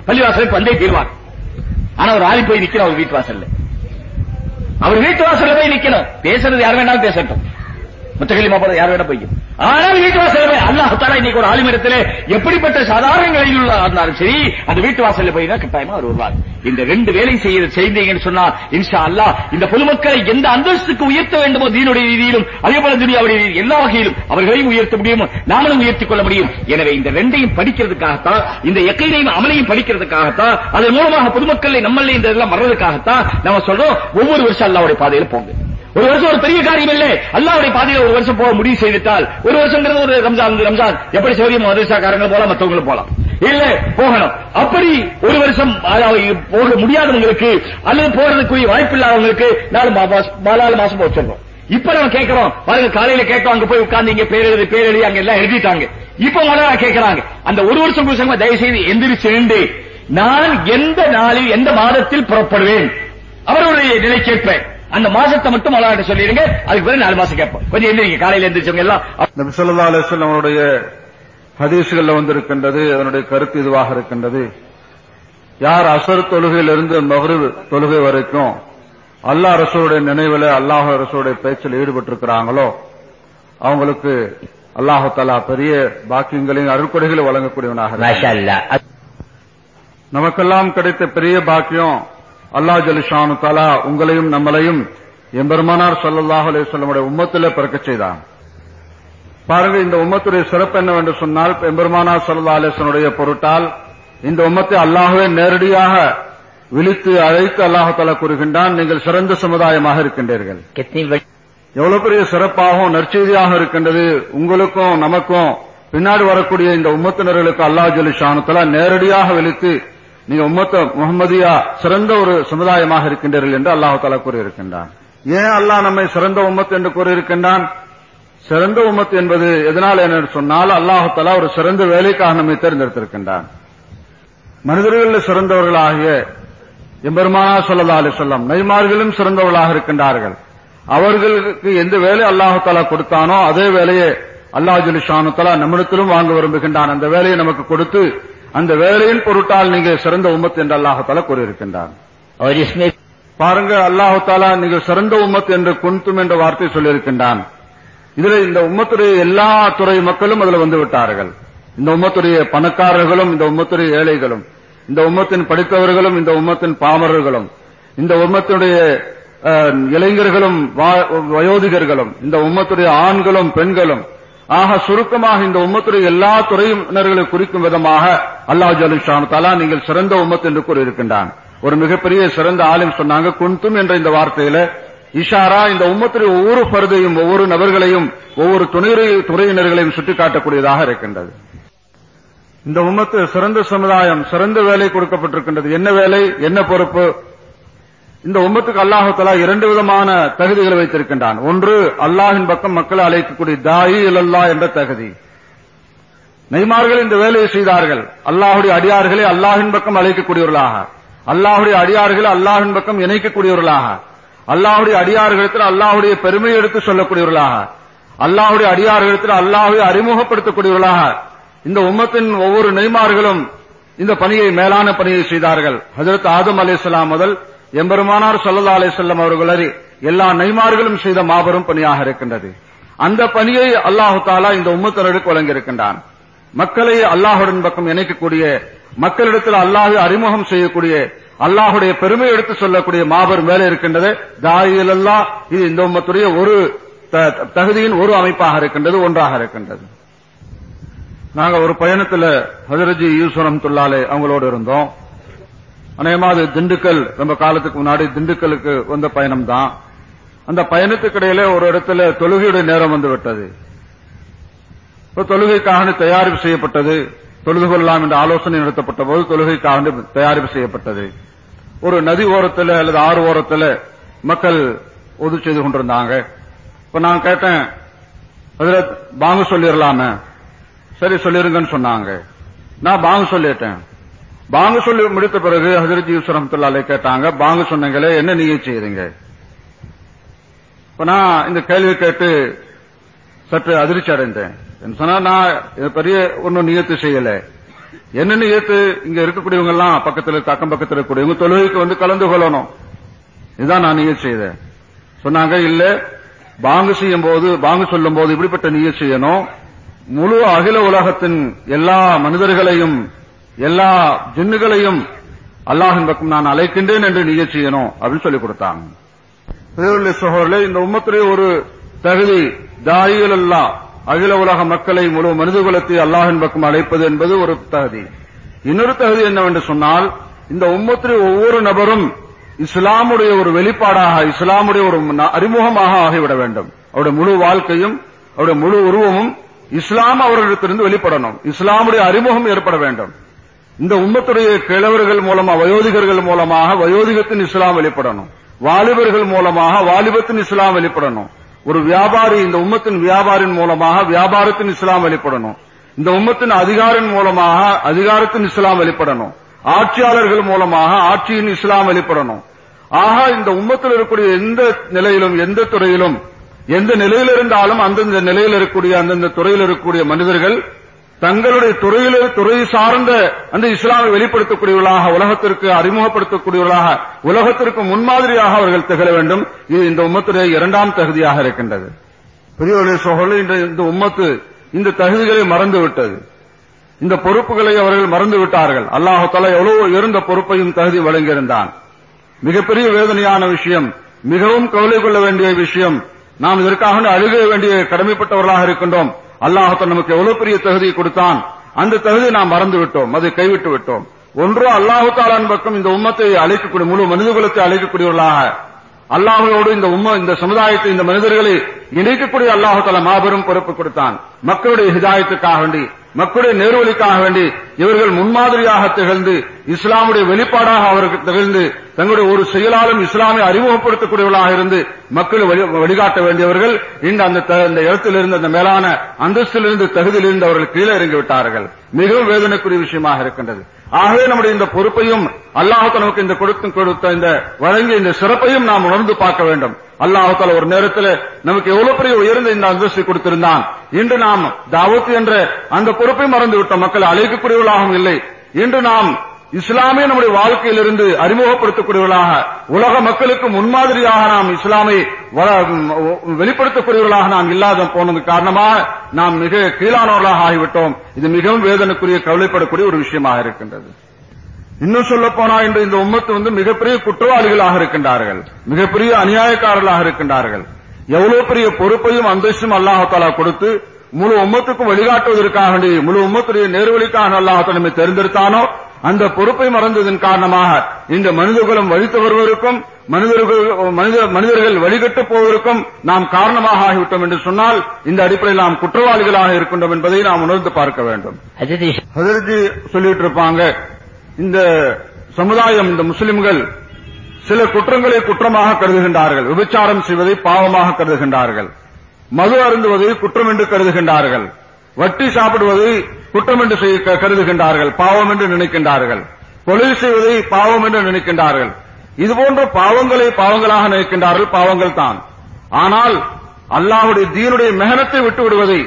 Speaker 1: பள்ளிவாசலில் பந்தை தீர்வார் ஆனா அவர் ஆளி போய் நிக்கிறார் அவர் வீட்டு வாசல்ல அவர் வீட்டு வாசல்ல போய் நிக்கணும் பேசுறது யார் வேணாலும் பேசட்டும் முத்தகலிமா போல யாரும் வேணா போய்க்கும் ஆனால் வீட்டு வாசல அல்லாஹால இன்னைக்கு ஒரு ஆளுமிடத்திலே எப்படிப்பட்ட சாதாரண நிலையில் இருந்தாலும் சரி அந்த வீட்டு வாசல்ல போய் கட்டாயமா அவர் வருவார் இந்த ரெண்டு வேலை செய்ய செய்தீங்கன்னு சொன்னா இன்ஷா அல்லா இந்த பொதுமக்களை எந்த அந்தஸ்துக்கு உயர்த்த வேண்டுமோ தீனுடைய ரீதியிலும் அதே போல துனியாவுடைய எல்லா வகையிலும் அவர்களையும் உயர்த்த முடியும் நாமளும் உயர்த்திக் கொள்ள முடியும் எனவே இந்த ரெண்டையும் படிக்கிறதுக்காகத்தான் இந்த எக்கையையும் அமலையும் படிக்கிறதுக்காகத்தான் அதன் மூலமாக பொதுமக்களை நம்மளே இந்த இதெல்லாம் வர்றதுக்காகத்தான் நம்ம சொல்றோம் ஒவ்வொரு வருஷம் அல்லாவுடைய பாதையில போங்க ஒரு வருஷம் ஒரு பெரிய காரியம் இல்லை அல்லாவுடைய பாதையில ஒரு வருஷம் போக முடிவு செய்துட்டால் ஒரு வருஷங்கிறது ஒரு ரம்ஜான் ரம்ஜான் எப்படி சௌரிய மதரசாக்காரங்க போலாம் மற்றவங்களும் போலாம் இல்ல போகணும் அப்படி ஒரு வருஷம் போக முடியாதவங்களுக்கு அல்லது போறதுக்குரிய வாய்ப்பு இல்லாதவங்களுக்கு நாலு நாலு மாசம் போக சொல்றோம் இப்ப நம்ம கேட்கிறோம் பாருங்க காலையில கேட்டோம் அங்க போய் உட்கார்ந்து இங்க பேரெழுதி பேரெழுதி அங்க எல்லாம் எழுதிட்டாங்க இப்ப முதல்ல கேட்கிறாங்க அந்த ஒரு வருஷம் புருஷங்க தயவு செய்து எந்திரிச்சு நின்று நான் எந்த நாளில் எந்த மாதத்தில் புறப்படுவேன் அவருடைய நிலை கேட்பேன் அந்த மாசத்தை மட்டும் அல்லாட்ட சொல்லிடுங்க அதுக்கு பிறகு நாலு மாசம் கேட்போம் கொஞ்சம் எந்திரிங்க காலையில எந்திரிச்சவங்க எல்லாம்
Speaker 4: நபி சொல்லா அலிஸ்லாம் அவருடைய ஹதீசுகள்ல வந்திருக்கின்றது அதனுடைய கருத்து இதுவாக இருக்கின்றது யார் அசர் தொழுகையிலிருந்து மகரு தொழுகை வரைக்கும் அல்லாஹ் ரசூருடைய நினைவுல அல்லாஹ் ரசூருடைய பேச்சில் ஈடுபட்டிருக்கிறாங்களோ அவங்களுக்கு அல்லாஹு பெரிய பாக்கியங்களின் அருள்கொடைகளை வழங்கக்கூடியவனாக நமக்கெல்லாம் கிடைத்த பெரிய பாக்கியம் அல்லா ஜலிஷானு தாலா உங்களையும் நம்மளையும் எம்பெருமானார் சல்லாஹ் அலிவல்லமுடைய உம்மத்திலே பிறக்க செய்தான் பாருங்க இந்த உம்மத்துடைய சிறப்பு என்னவென்று சொன்னால் எம்பெருமானார் சல்லா அலிஸ்வனுடைய பொருட்டால் இந்த உம்மத்தை அல்லாஹுவே நேரடியாக விழித்து அழைத்து அல்லாஹால கூறுகின்றான் நீங்கள் சிறந்த சமுதாயமாக இருக்கின்றீர்கள் எவ்வளவு பெரிய சிறப்பாகவும் நற்செய்தியாக இருக்கின்றது உங்களுக்கும் நமக்கும் பின்னாடி வரக்கூடிய இந்த உம்மத்தினர்களுக்கு அல்லாஹ் ஜலி தலா நேரடியாக விழித்து நீங்க உம்மத்த முகமதியா சிறந்த ஒரு சமுதாயமாக இருக்கின்றீர்கள் என்று அல்லாஹு தாலா கூறியிருக்கின்றான் ஏன் அல்லாஹ் நம்மை சிறந்த உம்மத் என்று கூறியிருக்கின்றான் சிறந்த உம்மத் என்பது எதனால் என்று சொன்னால் அல்லாஹு தாலா ஒரு சிறந்த வேலைக்காக நம்மை தேர்ந்தெடுத்திருக்கின்றான் மனிதர்களில் சிறந்தவர்களாகிய எம்பெருமானா சொல்லதா அலி சொல்லம் நெய்மார்களும் சிறந்தவர்களாக இருக்கின்றார்கள் அவர்களுக்கு எந்த வேலை அல்லாஹு தாலா கொடுத்தானோ அதே வேலையை அல்லாஹ் ஜலிஷானு தலா நம்மிடத்திலும் வாங்க விரும்புகின்றான் அந்த வேலையை நமக்கு கொடுத்து அந்த வேலையின் பொருட்டால் நீங்கள் சிறந்த உம்மத் என்று அல்லாஹால கூறியிருக்கின்றான் பாருங்க அல்லாஹு தாலா நீங்கள் சிறந்த உமத் என்று குந்தும் என்ற வார்த்தை சொல்லியிருக்கின்றான் இதுல இந்த உம்மத்துடைய எல்லா துறை மக்களும் அதுல வந்து விட்டார்கள் இந்த உம்மத்துடைய பணக்காரர்களும் இந்த உம்மத்துடைய ஏழைகளும் இந்த உம்மத்தின் படித்தவர்களும் இந்த உம்மத்தின் பாமரர்களும் இந்த உம்மத்தினுடைய இளைஞர்களும் வயோதிகர்களும் இந்த உம்மத்துடைய ஆண்களும் பெண்களும் ஆக சுருக்கமாக இந்த உம்மத்துடைய எல்லா துறையினர்களை குறிக்கும் விதமாக அல்லாஹ் ஜலிஷான் தலா நீங்கள் சிறந்த உம்மத் என்று கூறியிருக்கின்றான் ஒரு மிகப்பெரிய சிறந்த ஆலயம் சொன்னாங்க குன்தும் என்ற இந்த வார்த்தையில இஷாரா இந்த உம்மத்துடைய ஒவ்வொரு பருதையும் ஒவ்வொரு நபர்களையும் ஒவ்வொரு துணை துறையினர்களையும் சுட்டிக்காட்டக்கூடியதாக இருக்கின்றது இந்த உம்மத்து சிறந்த சமுதாயம் சிறந்த வேலை கொடுக்கப்பட்டிருக்கின்றது என்ன வேலை என்ன பொறுப்பு இந்த உம்மத்துக்கு அல்லாஹாலா இரண்டு விதமான தகுதிகளை வைத்திருக்கின்றான் ஒன்று அல்லாஹின் பக்கம் மக்களை அழைக்கக்கூடிய தாயி இல்லல்லா என்ற தகுதி நெய்மார்கள் இந்த வேலையை செய்தார்கள் அல்லாஹுடைய அடியார்களை அல்லாஹின் பக்கம் அழைக்கக்கூடியவர்களாக அல்லாஹுடைய அடியார்களை அல்லாஹின் பக்கம் இணைக்கக்கூடியவர்களாக அல்லாஹுடைய அடியார்களிடத்தில் அல்லாஹுடைய பெருமையை எடுத்து சொல்லக்கூடியவர்களாக அல்லாஹுடைய அடியார்களிடத்தில் அல்லாஹை அறிமுகப்படுத்தக்கூடியவர்களாக இந்த உம்மத்தின் ஒவ்வொரு நெய்மார்களும் இந்த பணியை மேலான பணியை செய்தார்கள் ஹசரத் ஆதம் அலி முதல் எம்பெருமானார் சல்லா அலே செல்லம் அவர்களது எல்லா நெய்மார்களும் செய்த மாபெரும் பணியாக இருக்கின்றது அந்த பணியை அல்லாஹு தாலா இந்த உம்மத்தினருக்கு வழங்கியிருக்கின்றான் மக்களை அல்லாஹுடன் பக்கம் இணைக்கக்கூடிய மக்களிடத்தில் அல்லாஹு அறிமுகம் செய்யக்கூடிய அல்லாஹுடைய பெருமை எடுத்து சொல்லக்கூடிய மாபெரும் வேலை இருக்கின்றது அல்லா இது இந்த உம்மத்துடைய ஒரு தகுதியின் ஒரு அமைப்பாக இருக்கின்றது ஒன்றாக இருக்கின்றது நாங்க ஒரு பயணத்துல ஹஜரஜி யூசுரம் துல்லாலே அவங்களோடு இருந்தோம் அநேகமாக திண்டுக்கல் ரொம்ப காலத்துக்கு முன்னாடி திண்டுக்கலுக்கு வந்த பயணம் தான் அந்த பயணத்துக்கு இடையில ஒரு இடத்துல தொழுகையுடைய நேரம் வந்து விட்டது தொழுகைக்காக தயாரிப்பு செய்யப்பட்டது தொழுது கொள்ளலாம் என்ற ஆலோசனை நடத்தப்பட்ட போது தொழுகைக்காக தயாரிப்பு செய்யப்பட்டது ஒரு நதி ஓரத்தில் அல்லது ஆறு ஓரத்தில் மக்கள் ஒது செய்து கொண்டிருந்தாங்க இப்ப நான் கேட்டேன் அதுல பாங்கு சொல்லிடலாமே சரி சொல்லிருங்கன்னு சொன்னாங்க நான் பாங்கு சொல்லிட்டேன் பாங்கு சொல்லி முடித்த பிறகு ஹசரத் யூசு ரஹமத்துல்லாலே கேட்டாங்க பாங்கு சொன்னீங்களே என்ன நீங்க செய்யுதுங்க இப்ப நான் இந்த கேள்வி கேட்டு சற்று அதிர்ச்சி அடைந்தேன் சொன்னா நான் பெரிய ஒன்னும் நியத்து செய்யல என்னென்ன நியத்து இங்க இருக்கக்கூடியவங்க எல்லாம் பக்கத்தில் தக்கம் பக்கத்தில் இருக்கக்கூடியவங்க தொழுகைக்கு வந்து கலந்து கொள்ளணும் இதுதான் நான் நியத்து செய்தேன் சொன்னாங்க இல்ல பாங்கு செய்யும் போது பாங்கு சொல்லும் போது இப்படிப்பட்ட நியத்து செய்யணும் முழு அகில உலகத்தின் எல்லா மனிதர்களையும் எல்லா ஜின்னுகளையும் அல்லாஹின் பக்கம் நான் அழைக்கின்றேன் என்று நீங்க செய்யணும் அப்படின்னு சொல்லி கொடுத்தாங்க சகோதரர்களே இந்த உம்மத்துடைய ஒரு தகுதி தாயிகள் அல்லா அகில உலக மக்களை முழு மனித குலத்தை அல்லாஹின் பக்கம் அழைப்பது என்பது ஒரு தகுதி இன்னொரு தகுதி என்னவென்று சொன்னால் இந்த உம்மத்துடைய ஒவ்வொரு நபரும் இஸ்லாமுடைய ஒரு வெளிப்பாடாக இஸ்லாமுடைய ஒரு அறிமுகமாக ஆகிவிட வேண்டும் அவருடைய முழு வாழ்க்கையும் அவருடைய முழு உருவமும் இஸ்லாம் அவர்களிடத்திலிருந்து வெளிப்படணும் இஸ்லாமுடைய அறிமுகம் ஏற்பட வேண்டும் இந்த உண்மத்துடைய கிழவர்கள் மூலமா வயோதிகர்கள் மூலமாக வயோதிகத்தின் இஸ்லாம் வெளிப்படணும் வாலிபர்கள் மூலமாக வாலிபத்தின் இஸ்லாம் வெளிப்படணும் ஒரு வியாபாரி இந்த உம்மத்தின் வியாபாரின் மூலமாக வியாபாரத்தின் இஸ்லாம் வெளிப்படணும் இந்த உம்மத்தின் அதிகாரின் மூலமாக அதிகாரத்தின் இஸ்லாம் வெளிப்படணும் ஆட்சியாளர்கள் மூலமாக ஆட்சியின் இஸ்லாம் வெளிப்படணும் ஆக இந்த உம்மத்தில் இருக்கக்கூடிய எந்த நிலையிலும் எந்த துறையிலும் எந்த நிலையில் இருந்தாலும் அந்தந்த நிலையில் இருக்கக்கூடிய அந்தந்த துறையில் இருக்கக்கூடிய மனிதர்கள் தங்களுடைய துறையில துறை சார்ந்த அந்த இஸ்லாமை வெளிப்படுத்தக்கூடியவர்களாக உலகத்திற்கு அறிமுகப்படுத்தக்கூடியவர்களாக உலகத்திற்கு முன்மாதிரியாக அவர்கள் திகழ வேண்டும் இது இந்த உம்மத்துடைய இரண்டாம் தகுதியாக இருக்கின்றது பெரியவருடைய சோழர் இந்த உம்மத்து இந்த தகுதிகளை மறந்துவிட்டது இந்த பொறுப்புகளை அவர்கள் மறந்து விட்டார்கள் அல்லாஹு தலா எவ்வளவு உயர்ந்த பொறுப்பையும் தகுதி வழங்கியிருந்தான் மிகப்பெரிய வேதனையான விஷயம் மிகவும் கவலை கொள்ள வேண்டிய விஷயம் நாம் இதற்காக அழுக வேண்டிய கடமைப்பட்டவர்களாக இருக்கின்றோம் அல்லாஹத்தன் நமக்கு எவ்வளவு பெரிய தகுதியை கொடுத்தான் அந்த தகுதி நாம் மறந்து விட்டோம் அதை கைவிட்டு விட்டோம் ஒன்றோ அல்லாஹு தாலான் பக்கம் இந்த உம்மத்தை அழைக்கக்கூடிய முழு மனிதகுலத்தை அழைக்கக்கூடியவர்களாக அல்லாஹோடு இந்த உம்ம இந்த சமுதாயத்தை இந்த மனிதர்களை இணைக்கக்கூடிய அல்லாஹால மாபெரும் பொறுப்பு கொடுத்தான் மக்களுடைய ஹிதாயத்துக்காக வேண்டி மக்களுடைய நேர்வழிக்காக வேண்டி இவர்கள் முன்மாதிரியாக திகழ்ந்து இஸ்லாமுடைய வெளிப்பாடாக அவருக்கு திகழ்ந்து தங்களுடைய ஒரு செயலாலும் இஸ்லாமை அறிமுகப்படுத்தக்கூடியவர்களாக இருந்து மக்கள் வழிகாட்ட வேண்டியவர்கள் இன்று அந்த அந்த இடத்திலிருந்து அந்த மேலான அந்தஸ்திலிருந்து தகுதியிலிருந்து அவர்கள் கீழே இறங்கிவிட்டார்கள் மிகவும் வேதனைக்குரிய விஷயமாக இருக்கின்றது ஆகவே நம்முடைய இந்த பொறுப்பையும் அல்லாஹால நமக்கு இந்த கொடுக்கும் கொடுத்த இந்த வழங்கிய இந்த சிறப்பையும் நாம் உணர்ந்து பார்க்க வேண்டும் அல்லாஹால ஒரு நேரத்தில் நமக்கு எவ்வளவு பெரிய உயர்ந்த இந்த அந்தஸ்து கொடுத்திருந்தான் இன்று நாம் தாவத்து என்ற அந்த பொறுப்பை மறந்து விட்ட மக்கள் அழைக்கக்கூடியவர்களாகவும் இல்லை இன்று நாம் இஸ்லாமே நம்முடைய வாழ்க்கையிலிருந்து அறிமுகப்படுத்தக்கூடியவர்களாக உலக மக்களுக்கு முன்மாதிரியாக நாம் இஸ்லாமை வெளிப்படுத்தக்கூடியவர்களாக நாம் இல்லாத போனது காரணமாக நாம் மிக கீழானவர்களாக ஆகிவிட்டோம் இது மிகவும் வேதனைக்குரிய கவலைப்படக்கூடிய ஒரு விஷயமாக இருக்கின்றது இன்னும் சொல்ல போனா இன்று இந்த உம்மத்து வந்து மிகப்பெரிய குற்றவாளிகளாக இருக்கின்றார்கள் மிகப்பெரிய அநியாயக்காரர்களாக இருக்கின்றார்கள் எவ்வளவு பெரிய பொறுப்பையும் அந்தஸ்தும் அல்லாஹாலா கொடுத்து முழு உம்மத்துக்கும் வழிகாட்டுவதற்காக முழு உம்மத்துடைய நேர்வழிக்காக அல்லாஹால நம்மை தேர்ந்தெடுத்தானோ அந்த பொறுப்பை மறந்ததன் காரணமாக இந்த மனிதகுலம் வழித்து வருவதற்கும் மனிதர்கள் மனித மனிதர்கள் வழிகட்டு போவதற்கும் நாம் காரணமாக ஆகிவிட்டோம் என்று சொன்னால் இந்த அடிப்படையில் நாம் குற்றவாளிகளாக இருக்கின்றோம் என்பதை நாம் உணர்ந்து பார்க்க வேண்டும் அதிர்ஜி சொல்லிட்டு இருப்பாங்க இந்த சமுதாயம் இந்த முஸ்லிம்கள் சில குற்றங்களை குற்றமாக கருதுகின்றார்கள் விபச்சாரம் செய்வதை பாவமாக கருதுகின்றார்கள் மது அருந்துவதை குற்றம் என்று கருதுகின்றார்கள் வட்டி சாப்பிடுவதை குற்றம் என்று கருதுகின்றார்கள் பாவம் என்று நினைக்கின்றார்கள் தொழில் செய்வதை பாவம் என்று நினைக்கின்றார்கள் இது பாவங்களை பாவங்களாக நினைக்கின்றார்கள் பாவங்கள் தான் ஆனால் அல்லாஹுடைய தீனுடைய மெகனத்தை விட்டு விடுவதை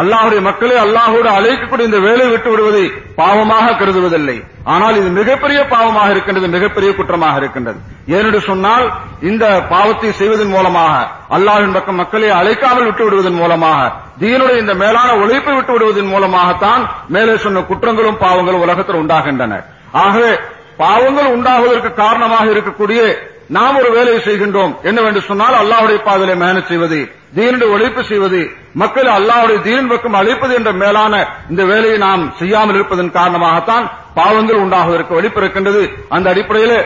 Speaker 4: அல்லாஹுடைய மக்களை அல்லாஹோடு அழைக்கக்கூடிய இந்த வேலை விட்டு விடுவதை பாவமாக கருதுவதில்லை ஆனால் இது மிகப்பெரிய பாவமாக இருக்கின்றது மிகப்பெரிய குற்றமாக இருக்கின்றது ஏனென்று சொன்னால் இந்த பாவத்தை செய்வதன் மூலமாக அல்லாஹின் பக்கம் மக்களை அழைக்காமல் விட்டு விடுவதன் மூலமாக தீனுடைய இந்த மேலான உழைப்பை விட்டு விடுவதன் மூலமாகத்தான் மேலே சொன்ன குற்றங்களும் பாவங்களும் உலகத்தில் உண்டாகின்றன ஆகவே பாவங்கள் உண்டாகுவதற்கு காரணமாக இருக்கக்கூடிய நாம் ஒரு வேலையை செய்கின்றோம் என்னவென்று சொன்னால் அல்லாஹுடைய பாதலை மேனேஜ் செய்வது தீனுடைய ஒழிப்பு செய்வது மக்களை அல்லாவுடைய தீனின் பக்கம் அழைப்பது என்ற மேலான இந்த வேலையை நாம் செய்யாமல் இருப்பதன் காரணமாகத்தான் பாவங்கள் உண்டாகுவதற்கு வழிபிறக்கின்றது அந்த அடிப்படையில்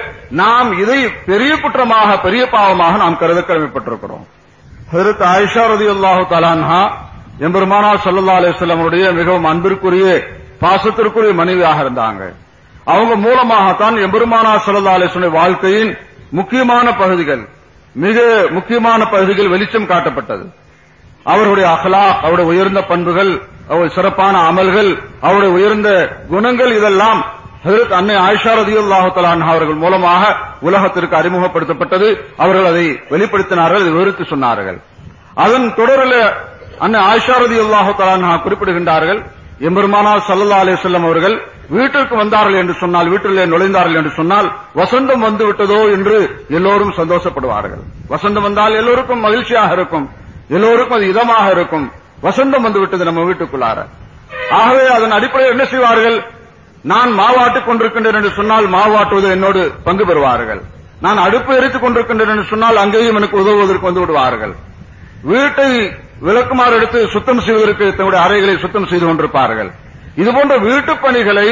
Speaker 4: நாம் இதை பெரிய குற்றமாக பெரிய பாவமாக நாம் கருத கடமைப்பட்டிருக்கிறோம் ஹதரத் ஆயிஷா ரதி அல்லாஹு தலான்ஹா எம்பெருமானா சல்லா அலிஸ்லாமுடைய மிகவும் அன்பிற்குரிய பாசத்திற்குரிய மனைவியாக இருந்தாங்க அவங்க மூலமாகத்தான் எம்பெருமானா சல்லா அலிஸ்வனுடைய வாழ்க்கையின் முக்கியமான பகுதிகள் மிக முக்கியமான பகுதிகள் வெளிச்சம் காட்டப்பட்டது அவருடைய அகலா அவருடைய உயர்ந்த பண்புகள் அவருடைய சிறப்பான அமல்கள் அவருடைய உயர்ந்த குணங்கள் இதெல்லாம் அன்னை ஆயிஷா ரதியுல்லாஹு தலான் அவர்கள் மூலமாக உலகத்திற்கு அறிமுகப்படுத்தப்பட்டது அவர்கள் அதை வெளிப்படுத்தினார்கள் விவரித்து சொன்னார்கள் அதன் தொடரில் அன்னை ஆயிஷா ரதியுல்லாஹு தலான் குறிப்பிடுகின்றார்கள் எம்பெருமானால் சல்லா அலே செல்லம் அவர்கள் வீட்டிற்கு வந்தார்கள் என்று சொன்னால் வீட்டிலே நுழைந்தார்கள் என்று சொன்னால் வசந்தம் வந்து விட்டதோ என்று எல்லோரும் சந்தோஷப்படுவார்கள் வசந்தம் வந்தால் எல்லோருக்கும் மகிழ்ச்சியாக இருக்கும் எல்லோருக்கும் அது இதமாக இருக்கும் வசந்தம் வந்து விட்டது நம்ம வீட்டுக்குள்ளார ஆகவே அதன் அடிப்படையில் என்ன செய்வார்கள் நான் மாவாட்டுக் கொண்டிருக்கின்றேன் என்று சொன்னால் மாவாட்டுவது என்னோடு பங்கு பெறுவார்கள் நான் அடுப்பு எரித்துக் கொண்டிருக்கின்றேன் என்று சொன்னால் அங்கேயும் எனக்கு உதவுவதற்கு வந்து விடுவார்கள் வீட்டை விளக்குமாறு எடுத்து சுத்தம் செய்வதற்கு தங்களுடைய அறைகளை சுத்தம் செய்து கொண்டிருப்பார்கள் இதுபோன்ற வீட்டுப் பணிகளை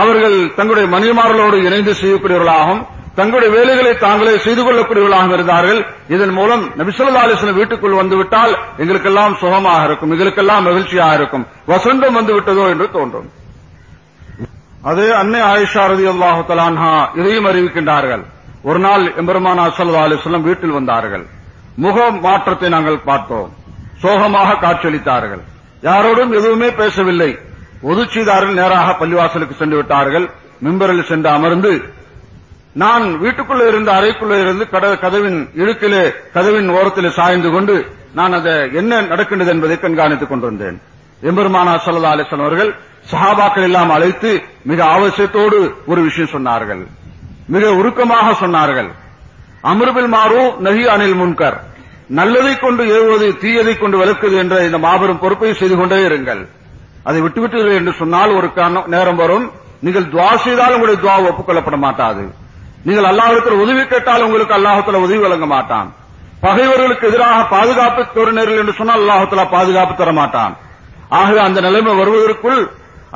Speaker 4: அவர்கள் தங்களுடைய மனிதமார்களோடு இணைந்து செய்யக்கூடியவர்களாகவும் தங்களுடைய வேலைகளை தாங்களே செய்து கொள்ளக்கூடியவர்களாகவும் இருந்தார்கள் இதன் மூலம் நபிசல்லா வீட்டுக்குள் வந்துவிட்டால் எங்களுக்கெல்லாம் சுகமாக இருக்கும் எங்களுக்கெல்லாம் மகிழ்ச்சியாக இருக்கும் வசந்தம் வந்து விட்டதோ என்று தோன்றும் அது அன்னை ஆயிஷா ரதி அல்லாஹு தலான்ஹா இதையும் அறிவிக்கின்றார்கள் ஒரு நாள் எம்பெருமானா சல்லா வீட்டில் வந்தார்கள் முக மாற்றத்தை நாங்கள் பார்த்தோம் சோகமாக காட்சியளித்தார்கள் யாரோடும் எதுவுமே பேசவில்லை ஒதுச்சீதாரில் நேராக பள்ளிவாசலுக்கு சென்று விட்டார்கள் மிம்பரில் சென்று அமர்ந்து நான் வீட்டுக்குள்ளே இருந்த அறைக்குள்ளே இருந்து கதவின் இழுக்கிலே கதவின் ஓரத்திலே சாய்ந்து கொண்டு நான் அதை என்ன நடக்கின்றது என்பதை கண்காணித்துக் கொண்டிருந்தேன் எம்பெருமானா சல்லா அலிசன் அவர்கள் சஹாபாக்கள் எல்லாம் அழைத்து மிக ஆவசியத்தோடு ஒரு விஷயம் சொன்னார்கள் மிக உருக்கமாக சொன்னார்கள் அமிர்பில் மாறு நகி அணில் முன்கர் நல்லதை கொண்டு ஏவுவது தீயதை கொண்டு வளர்க்குது என்ற இந்த மாபெரும் பொறுப்பை செய்து கொண்டே இருங்கள் அதை விட்டுவிட்டீர்கள் என்று சொன்னால் ஒரு நேரம் வரும் நீங்கள் துவா செய்தால் உங்களுடைய துவா ஒப்புக்கொள்ளப்பட மாட்டாது நீங்கள் அல்லாஹத்தில் உதவி கேட்டால் உங்களுக்கு அல்லாஹத்தில் உதவி வழங்க மாட்டான் பகைவர்களுக்கு எதிராக பாதுகாப்பு தோறினர்கள் என்று சொன்னால் அல்லாஹத்தில் பாதுகாப்பு தர மாட்டான் ஆகவே அந்த நிலைமை வருவதற்குள்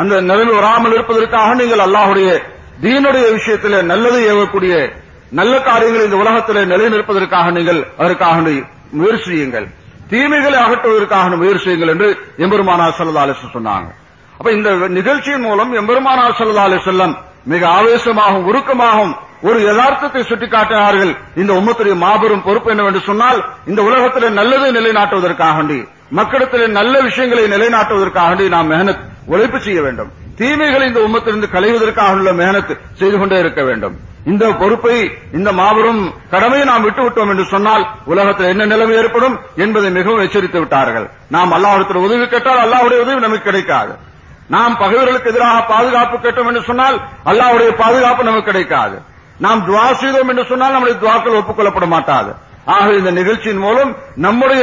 Speaker 4: அந்த நிலைமை வராமல் இருப்பதற்காக நீங்கள் அல்லாஹுடைய தீனுடைய விஷயத்தில் நல்லது ஏவக்கூடிய நல்ல காரியங்கள் இந்த உலகத்தில் நிலைநிற்பதற்காக நீங்கள் அதற்காக முயற்சி செய்யுங்கள் தீமைகளை அகற்றுவதற்காக முயற்சி செய்யுங்கள் என்று எம்பெருமானார் சல்லா சொன்னாங்க அப்ப இந்த நிகழ்ச்சியின் மூலம் எம்பெருமானார் சல்லா செல்லம் மிக ஆவேசமாகவும் உருக்கமாகவும் ஒரு யதார்த்தத்தை சுட்டிக்காட்டினார்கள் இந்த உம்மத்துடைய மாபெரும் பொறுப்பு என்ன சொன்னால் இந்த உலகத்தில் நல்லதை நிலைநாட்டுவதற்காக மக்களிடத்தில் நல்ல விஷயங்களை நிலைநாட்டுவதற்காக நாம் மெஹனத் உழைப்பு செய்ய வேண்டும் தீமைகளை இந்த உம்மத்திலிருந்து கலைவதற்காக உள்ள மெஹனத் செய்து கொண்டே இருக்க வேண்டும் இந்த பொறுப்பை இந்த மாபெரும் கடமையை நாம் விட்டுவிட்டோம் என்று சொன்னால் உலகத்தில் என்ன நிலைமை ஏற்படும் என்பதை மிகவும் எச்சரித்து விட்டார்கள் நாம் அல்லாஹிடத்தில் உதவி கேட்டால் அல்லாஹுடைய உதவி நமக்கு கிடைக்காது நாம் பகைவர்களுக்கு எதிராக பாதுகாப்பு கேட்டோம் என்று சொன்னால் அல்லாவுடைய பாதுகாப்பு நமக்கு கிடைக்காது நாம் துவா செய்தோம் என்று சொன்னால் நம்முடைய துவாக்கள் ஒப்புக்கொள்ளப்பட மாட்டாது ஆக இந்த நிகழ்ச்சியின் மூலம் நம்முடைய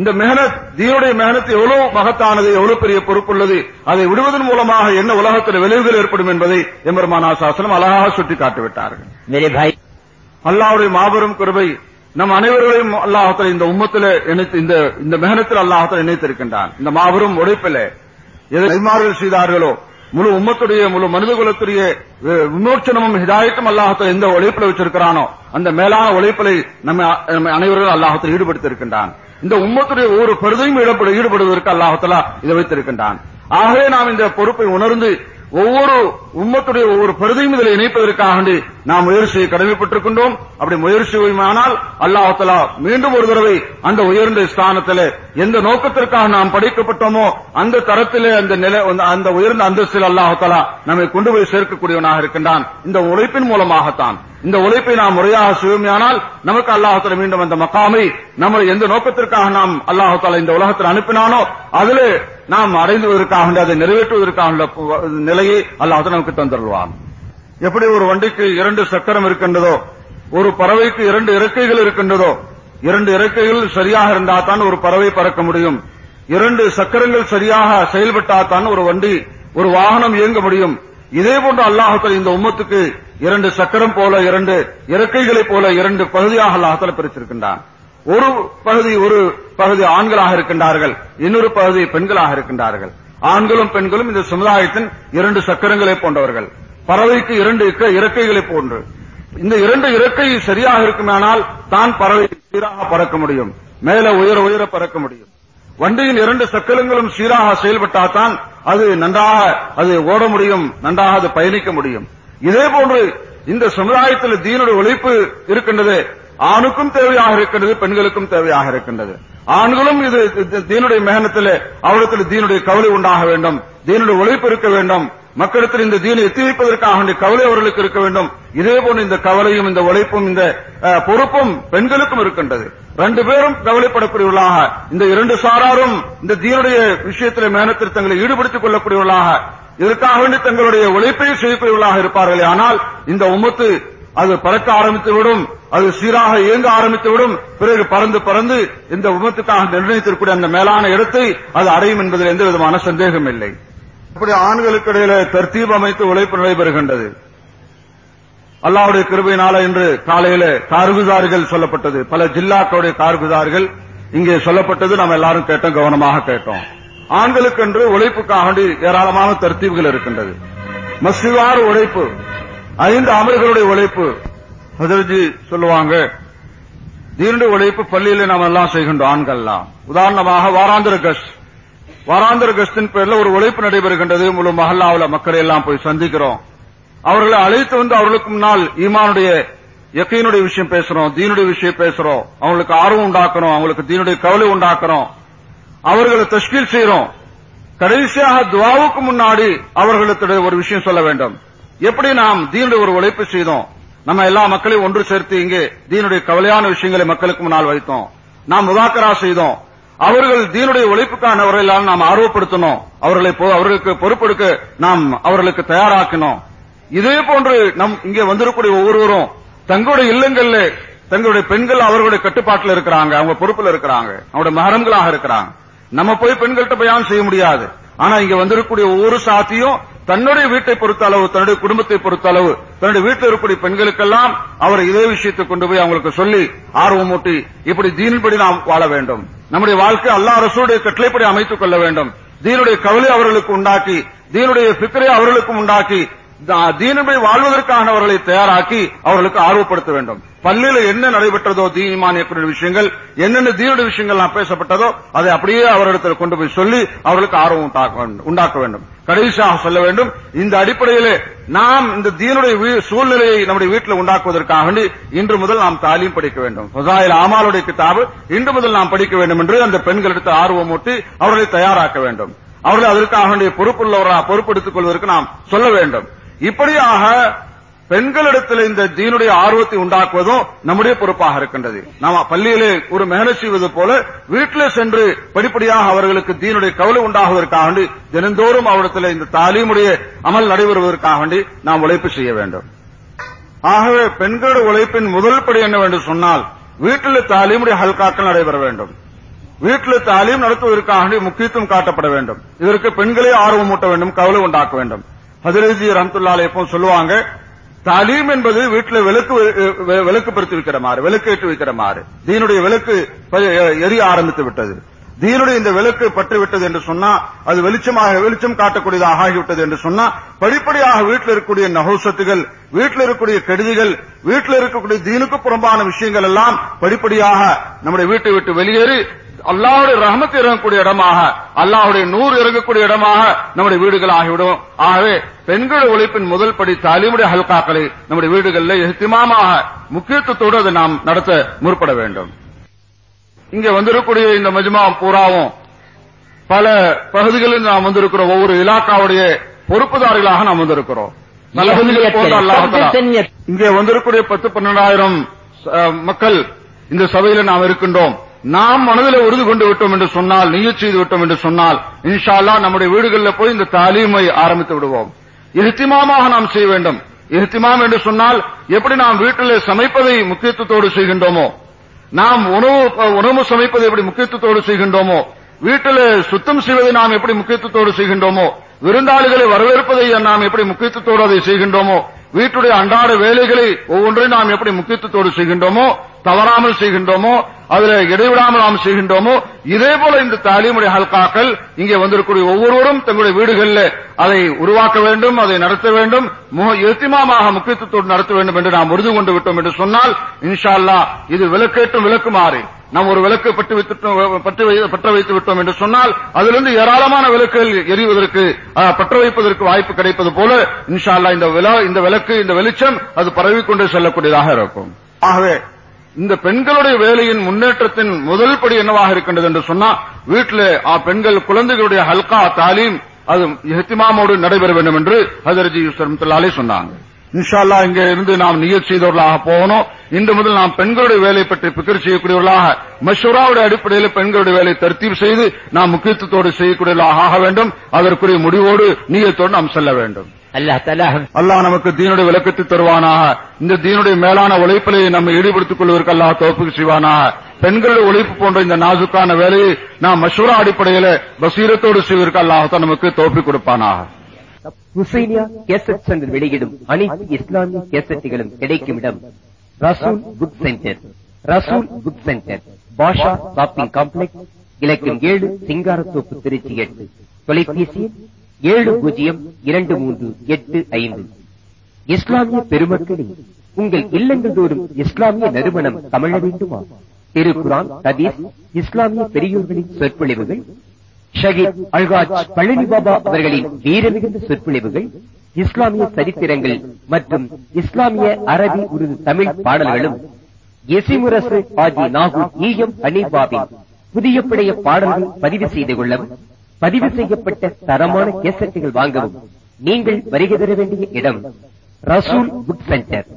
Speaker 4: இந்த மெஹனத் தீனுடைய மெஹனத் எவ்வளவு மகத்தானது எவ்வளவு பெரிய பொறுப்புள்ளது அதை விடுவதன் மூலமாக என்ன உலகத்தில் விளைவுகள் ஏற்படும் என்பதை எம்பெருமானா சாசனம் அழகாக சுட்டி காட்டிவிட்டார்கள் அல்லாவுடைய மாபெரும் குருவை நம் அனைவர்களையும் அல்லாஹத்தில் இந்த உம்மத்தில் இந்த இந்த மெஹனத்தில் அல்லாஹத்தில் இணைத்திருக்கின்றான் இந்த மாபெரும் உழைப்பில் எதை செய்தார்களோ முழு உம்மத்துடைய முழு மனித குலத்துடைய விமோச்சனமும் ஹிதாயத்தும் அல்லாஹத்தில் எந்த உழைப்பில் வச்சிருக்கிறானோ அந்த மேலான உழைப்பிலை நம்ம அனைவரும் அல்லாஹத்தில் ஈடுபடுத்தியிருக்கின்றான் இந்த உம்மத்துடைய ஒவ்வொரு பெருதையும் ஈடுபடுவதற்கு அல்லாஹலா இதை வைத்திருக்கின்றான் ஆகவே நாம் இந்த பொறுப்பை உணர்ந்து ஒவ்வொரு உம்மத்துடைய ஒவ்வொரு பெருதையும் இதில் இணைப்பதற்காக நாம் முயற்சியை கடமைப்பட்டிருக்கின்றோம் அப்படி முயற்சியுமானால் அல்லாஹத்தலா மீண்டும் ஒரு தடவை அந்த உயர்ந்த ஸ்தானத்தில் எந்த நோக்கத்திற்காக நாம் படைக்கப்பட்டோமோ அந்த தரத்திலே அந்த நிலை அந்த உயர்ந்த அந்தஸ்தில் அல்லாஹத்தலா நம்மை கொண்டு போய் சேர்க்கக்கூடியவனாக இருக்கின்றான் இந்த உழைப்பின் மூலமாகத்தான் இந்த உழைப்பை நாம் முறையாக சுயமையானால் நமக்கு அல்லாஹால மீண்டும் அந்த மக்காமை நம்ம எந்த நோக்கத்திற்காக நாம் அல்லாஹால இந்த உலகத்தில் அனுப்பினானோ அதில் நாம் அடைந்துவதற்காக அதை நிறைவேற்றுவதற்காக நிலையை அல்லாஹால நமக்கு தந்துருவான் எப்படி ஒரு வண்டிக்கு இரண்டு சக்கரம் இருக்கின்றதோ ஒரு பறவைக்கு இரண்டு இறக்கைகள் இருக்கின்றதோ இரண்டு இறக்கைகள் சரியாக இருந்தால் தான் ஒரு பறவை பறக்க முடியும் இரண்டு சக்கரங்கள் சரியாக செயல்பட்டால் தான் ஒரு வண்டி ஒரு வாகனம் இயங்க முடியும் இதே போன்று அல்லாஹத்தில் இந்த உம்மத்துக்கு இரண்டு சக்கரம் போல இரண்டு இறக்கைகளை போல இரண்டு பகுதியாக அல்லாஹத்தில் பிரித்திருக்கின்றான் ஒரு பகுதி ஒரு பகுதி ஆண்களாக இருக்கின்றார்கள் இன்னொரு பகுதி பெண்களாக இருக்கின்றார்கள் ஆண்களும் பெண்களும் இந்த சமுதாயத்தின் இரண்டு சக்கரங்களை போன்றவர்கள் பறவைக்கு இரண்டு இறக்கைகளை போன்று இந்த இரண்டு இறக்கை சரியாக இருக்குமானால் தான் பறவை சீராக பறக்க முடியும் மேல உயர உயர பறக்க முடியும் வண்டியின் இரண்டு சக்கரங்களும் சீராக செயல்பட்டால்தான் அது நன்றாக அது ஓட முடியும் நன்றாக அது பயணிக்க முடியும் இதே போன்று இந்த சமுதாயத்தில் தீனுடைய ஒழிப்பு இருக்கின்றது ஆணுக்கும் தேவையாக இருக்கின்றது பெண்களுக்கும் தேவையாக இருக்கின்றது ஆண்களும் இது தீனுடைய மேகனத்தில் அவரிடத்தில் தீனுடைய கவலை உண்டாக வேண்டும் தீனுடைய ஒழிப்பு இருக்க வேண்டும் மக்களிடத்தில் இந்த தீனை எத்திரிப்பதற்காக கவலை அவர்களுக்கு இருக்க வேண்டும் இதே இந்த கவலையும் இந்த உழைப்பும் இந்த பொறுப்பும் பெண்களுக்கும் இருக்கின்றது ரெண்டு பேரும் கவலைப்படக்கூடியவர்களாக இந்த இரண்டு சாராரும் இந்த தீனுடைய விஷயத்தில் மேனத்தில் தங்களை ஈடுபடுத்திக் கொள்ளக்கூடியவர்களாக இதற்காக வேண்டி தங்களுடைய உழைப்பை செய்யக்கூடியவர்களாக இருப்பார்களே ஆனால் இந்த உமத்து அது பறக்க ஆரம்பித்துவிடும் அது சீராக இயங்க ஆரம்பித்துவிடும் பிறகு பறந்து பறந்து இந்த உமத்துக்காக நிர்ணயித்திருக்கூடிய அந்த மேலான இடத்தை அது அடையும் என்பதில் எந்த விதமான சந்தேகம் இல்லை இப்படி ஆண்களுக்கு இடையில தர்த்தீபம் அமைத்து உழைப்பு நடைபெறுகின்றது அல்லாவுடைய கிருபையினால இன்று காலையில கார்குசார்கள் சொல்லப்பட்டது பல ஜில்லாக்களுடைய கார்குசார்கள் இங்கே சொல்லப்பட்டது நாம் எல்லாரும் கேட்டோம் கவனமாக கேட்டோம் ஆண்களுக்கு என்று உழைப்புக்காக ஏராளமான தர்த்தீவுகள் இருக்கின்றது மசிவார் உழைப்பு ஐந்து அமல்களுடைய உழைப்பு ஹதர்ஜி சொல்லுவாங்க தீண்டு உழைப்பு பள்ளியில நாம் எல்லாம் செய்கின்றோம் ஆண்கள்லாம் உதாரணமாக வாராந்திர கஷ் வாராந்திர கஷ்டின் பேரில் ஒரு உழைப்பு நடைபெறுகின்றது முழு மகல்லாவில் மக்களை எல்லாம் போய் சந்திக்கிறோம் அவர்களை அழைத்து வந்து அவர்களுக்கு முன்னால் ஈமானுடைய எக்கையினுடைய விஷயம் பேசுறோம் தீனுடைய விஷயம் பேசுறோம் அவங்களுக்கு ஆர்வம் உண்டாக்குறோம் அவங்களுக்கு தீனுடைய கவலை உண்டாக்குறோம் அவர்களை தஷ்கீல் செய்யறோம் கடைசியாக துவாவுக்கு முன்னாடி அவர்களுடைய ஒரு விஷயம் சொல்ல வேண்டும் எப்படி நாம் தீனுடைய ஒரு உழைப்பு செய்தோம் நம்ம எல்லா மக்களையும் ஒன்று சேர்த்து இங்கே தீனுடைய கவலையான விஷயங்களை மக்களுக்கு முன்னால் வைத்தோம் நாம் முதாக்கரா செய்தோம் அவர்கள் தீனுடைய உழைப்புக்கானவர்களால் நாம் ஆர்வப்படுத்தணும் அவர்களை அவர்களுக்கு பொறுப்பெடுக்க நாம் அவர்களுக்கு தயாராக்கணும் இதே போன்று நம் இங்கே வந்திருக்கூடிய ஒவ்வொருவரும் தங்களுடைய இல்லங்கள்ல தங்களுடைய பெண்கள் அவர்களுடைய கட்டுப்பாட்டில் இருக்கிறாங்க அவங்க பொறுப்புல இருக்கிறாங்க அவங்களுடைய மகரம்களாக இருக்கிறாங்க நம்ம போய் பெண்கள்கிட்ட பயான் செய்ய முடியாது ஆனா இங்க வந்திருக்கக்கூடிய ஒவ்வொரு சாத்தியும் தன்னுடைய வீட்டை பொறுத்த அளவு தன்னுடைய குடும்பத்தை பொறுத்த அளவு தன்னுடைய வீட்டில் இருக்கக்கூடிய பெண்களுக்கெல்லாம் அவர் இதே விஷயத்தை கொண்டு போய் அவங்களுக்கு சொல்லி ஆர்வம் ஊட்டி இப்படி தீனின்படி நாம் வாழ வேண்டும் நம்முடைய வாழ்க்கை அல்லா அரசுடைய கட்டளைப்படி அமைத்துக் கொள்ள வேண்டும் தீனுடைய கவலை அவர்களுக்கு உண்டாக்கி தீனுடைய பிக்கரை அவர்களுக்கும் உண்டாக்கி தீனமை வாழ்வதற்கான அவர்களை தயாராக்கி அவர்களுக்கு ஆர்வப்படுத்த வேண்டும் பள்ளியில என்ன நடைபெற்றதோ தீனிமான் ஏற்பட்ட விஷயங்கள் என்னென்ன தீனுடைய விஷயங்கள் பேசப்பட்டதோ அதை அப்படியே அவரிடத்தில் கொண்டு போய் சொல்லி அவர்களுக்கு ஆர்வம் உண்டாக்க வேண்டும் கடைசியாக சொல்ல வேண்டும் இந்த அடிப்படையிலே நாம் இந்த தீனுடைய சூழ்நிலையை நம்முடைய வீட்டில் உண்டாக்குவதற்காக இன்று முதல் நாம் தாலீம் படிக்க வேண்டும் ஃபசாயில் ஆமாலுடைய கிதாபு இன்று முதல் நாம் படிக்க வேண்டும் என்று அந்த பெண்களிடத்து ஆர்வமூட்டி அவர்களை தயாராக்க வேண்டும் அவர்கள் அதற்காக பொறுப்புள்ளவராக பொறுப்பெடுத்துக் கொள்வதற்கு நாம் சொல்ல வேண்டும் இப்படியாக பெண்களிடத்தில் இந்த தீனுடைய ஆர்வத்தை உண்டாக்குவதும் நம்முடைய பொறுப்பாக இருக்கின்றது நாம் பள்ளியிலே ஒரு மேனேஜ் செய்வது போல வீட்டிலே சென்று படிப்படியாக அவர்களுக்கு தீனுடைய கவலை உண்டாகுவதற்காக வேண்டி தினந்தோறும் அவரிடத்தில் இந்த தாலீமுடைய அமல் நடைபெறுவதற்காக வேண்டி நாம் உழைப்பு செய்ய வேண்டும் ஆகவே பெண்களுடைய உழைப்பின் முதல் படி என்ன வேண்டும் சொன்னால் வீட்டில் தாலீமுடைய ஹல்காக்கள் நடைபெற வேண்டும் வீட்டில் தாலீம் நடத்துவதற்காக முக்கியத்துவம் காட்டப்பட வேண்டும் இதற்கு பெண்களே ஆர்வம் ஊட்ட வேண்டும் கவலை உண்டாக்க வேண்டும் ஹசரத் ரஹமத்துல்லால எப்போ சொல்லுவாங்க தாலீம் என்பது வீட்டில் விளக்கு விளக்கு வைக்கிற மாதிரி விளக்கு ஏற்றி வைக்கிற மாதிரி தீனுடைய விளக்கு எரிய ஆரம்பித்து விட்டது தீனுடைய இந்த விளக்கு பற்றி விட்டது என்று சொன்னா அது வெளிச்சமாக வெளிச்சம் காட்டக்கூடியதாக ஆகிவிட்டது என்று சொன்னா படிப்படியாக வீட்டில் இருக்கக்கூடிய நகோசத்துகள் வீட்டில் இருக்கக்கூடிய கெடுதிகள் வீட்டில் இருக்கக்கூடிய தீனுக்கு புறம்பான விஷயங்கள் எல்லாம் படிப்படியாக நம்முடைய வீட்டை விட்டு வெளியேறி அல்லாவுடைய ரஹமத் இறங்கக்கூடிய இடமாக அல்லாவுடைய நூறு இறங்கக்கூடிய இடமாக நம்முடைய வீடுகள் ஆகிவிடும் ஆகவே பெண்கள் ஒழிப்பின் முதல் படி தாலிமுடைய ஹல்காக்களை நம்முடைய வீடுகளில் எஹ்திமாமாக முக்கியத்துவத்தோடு அதை நாம் நடத்த முற்பட வேண்டும் இங்க வந்திருக்கூடிய இந்த மஜ்மா பூராவும் பல பகுதிகளில் நாம் வந்திருக்கிறோம் ஒவ்வொரு இலாக்காவுடைய பொறுப்புதாரிகளாக நாம் வந்திருக்கிறோம் இங்கே வந்திருக்கூடிய பத்து பன்னெண்டாயிரம் மக்கள் இந்த சபையில் நாம் இருக்கின்றோம் நாம் மனதில் உறுதி கொண்டு விட்டோம் என்று சொன்னால் நீயத் செய்து விட்டோம் என்று சொன்னால் இன்ஷால்லா நம்முடைய வீடுகளில் போய் இந்த தாலீமை ஆரம்பித்து விடுவோம் இஹ்திமாமாக நாம் செய்ய வேண்டும் இஹ்திமாம் என்று சொன்னால் எப்படி நாம் வீட்டில் சமைப்பதை முக்கியத்துவத்தோடு செய்கின்றோமோ நாம் உணவு உணவு சமைப்பதை எப்படி முக்கியத்துவத்தோடு செய்கின்றோமோ வீட்டில் சுத்தம் செய்வதை நாம் எப்படி முக்கியத்துவத்தோடு செய்கின்றோமோ விருந்தாளிகளை வரவேற்பதை நாம் எப்படி முக்கியத்துவத்தோடு அதை செய்கின்றோமோ வீட்டுடைய அன்றாட வேலைகளை ஒவ்வொன்றையும் நாம் எப்படி முக்கியத்துவத்தோடு செய்கின்றோமோ தவறாமல் செய்கின்றோமோ அதுல இடைவிடாமல் நாம் செய்கின்றோமோ இதே போல இந்த தாலிமுறை ஹல்காக்கள் இங்கே வந்திருக்கூடிய ஒவ்வொருவரும் தங்களுடைய வீடுகளில் அதை உருவாக்க வேண்டும் அதை நடத்த வேண்டும் முக எத்திமாமாக முக்கியத்துவத்தோடு நடத்த வேண்டும் என்று நாம் உறுதி கொண்டு விட்டோம் என்று சொன்னால் இன்ஷா அல்லா இது விளக்கேற்றும் விளக்குமாறு நாம் ஒரு விளக்கு பட்டு வைத்து பற்ற வைத்து விட்டோம் என்று சொன்னால் அதிலிருந்து ஏராளமான விளக்குகள் எரிவதற்கு பற்ற வைப்பதற்கு வாய்ப்பு கிடைப்பது போல இன்ஷா அல்லா இந்த விளக்கு இந்த வெளிச்சம் அது பரவிக்கொண்டு செல்லக்கூடியதாக இருக்கும் ஆகவே இந்த பெண்களுடைய வேலையின் முன்னேற்றத்தின் முதல் படி என்னவாக இருக்கின்றது என்று சொன்னா வீட்டில் ஆ பெண்கள் குழந்தைகளுடைய ஹல்கா தாலீம் அது எஹ்திமாமோடு நடைபெற வேண்டும் என்று ஹதரஜி சரம்துல்லாலே சொன்னாங்க இன்ஷால்லா இங்க இருந்து நாம் நியர் செய்தவர்களாக போகணும் இன்று முதல் நாம் பெண்களுடைய வேலை பற்றி பிக்கர் செய்யக்கூடியவர்களாக மஷூராவுடைய அடிப்படையில் பெண்களுடைய வேலை தர்த்தீவு செய்து நாம் முக்கியத்துவத்தோடு செய்யக்கூடியவர்களாக ஆக வேண்டும் அதற்குரிய முடிவோடு நீயத்தோடு நாம் செல்ல வேண்டும் அல்லாஹ் தலா அல்லாஹ் நமக்கு தீனுடைய விளக்கத்தை தருவானா இந்த தீனுடைய மேலான உழைப்பிலே நம்ம ஈடுபடுத்திக் கொள்வதற்கு அல்லாஹ் தோப்புக்கு செய்வானா பெண்களுடைய உழைப்பு போன்ற இந்த நாசுக்கான வேலையை நாம் மஷூரா அடிப்படையில பசீரத்தோடு செய்வதற்கு அல்லாஹத்தான் நமக்கு தோப்பி கொடுப்பானா
Speaker 3: ஹுசைனியா கேசட் சென்டர் வெளியிடும் அனைத்து இஸ்லாமிய கேசட்டுகளும் கிடைக்கும் இடம் Rasool book centre Rasool book centre Basha shopping complex இலக்கியம் ஏழு சிங்காரத்தோப்பு திருச்சி எட்டு தொலைபேசி ஏழு பூஜ்ஜியம் இரண்டு மூன்று எட்டு ஐந்து இஸ்லாமிய பெருமக்களே உங்கள் இல்லங்கள் தோறும் இஸ்லாமிய நிறுவனம் தமிழ வேண்டுமா திருக்குரான் ஹதீஸ் இஸ்லாமிய பெரியோர்களின் சொற்பொழிவுகள்
Speaker 2: ஷஹீத் அல்காஜ் பழனி பாபா அவர்களின் வீரமிகுந்த
Speaker 3: சொற்பொழிவுகள் இஸ்லாமிய சரித்திரங்கள் மற்றும் இஸ்லாமிய அரபி உருது தமிழ் பாடல்களும் எசிமுரசு ஆஜி நாகூர் ஈயம் அனிபாபி புதிய படைய பாடல்கள் பதிவு செய்து கொள்ளவும் பதிவு செய்யப்பட்ட தரமான கேசட்டுகள் வாங்கவும் நீங்கள் வருகை தர வேண்டிய இடம் Rasool book centre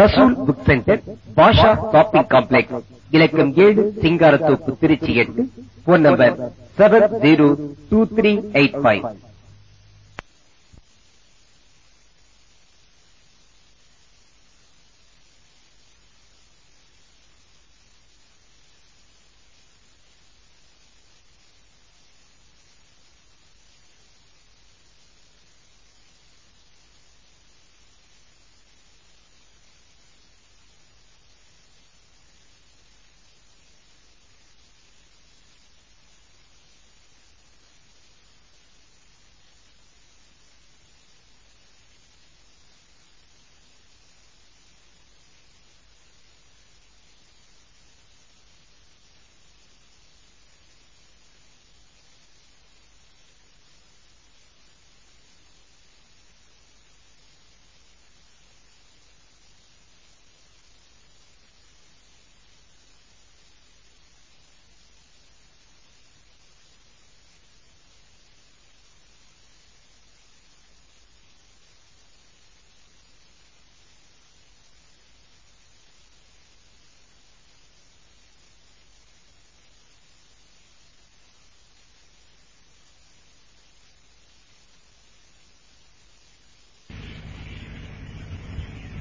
Speaker 3: Rasool book centre Basha shopping complex இலக்கம் ஏழு சிங்காரத்தோப்பு திருச்சி எட்டு phone number seven zero two three eight five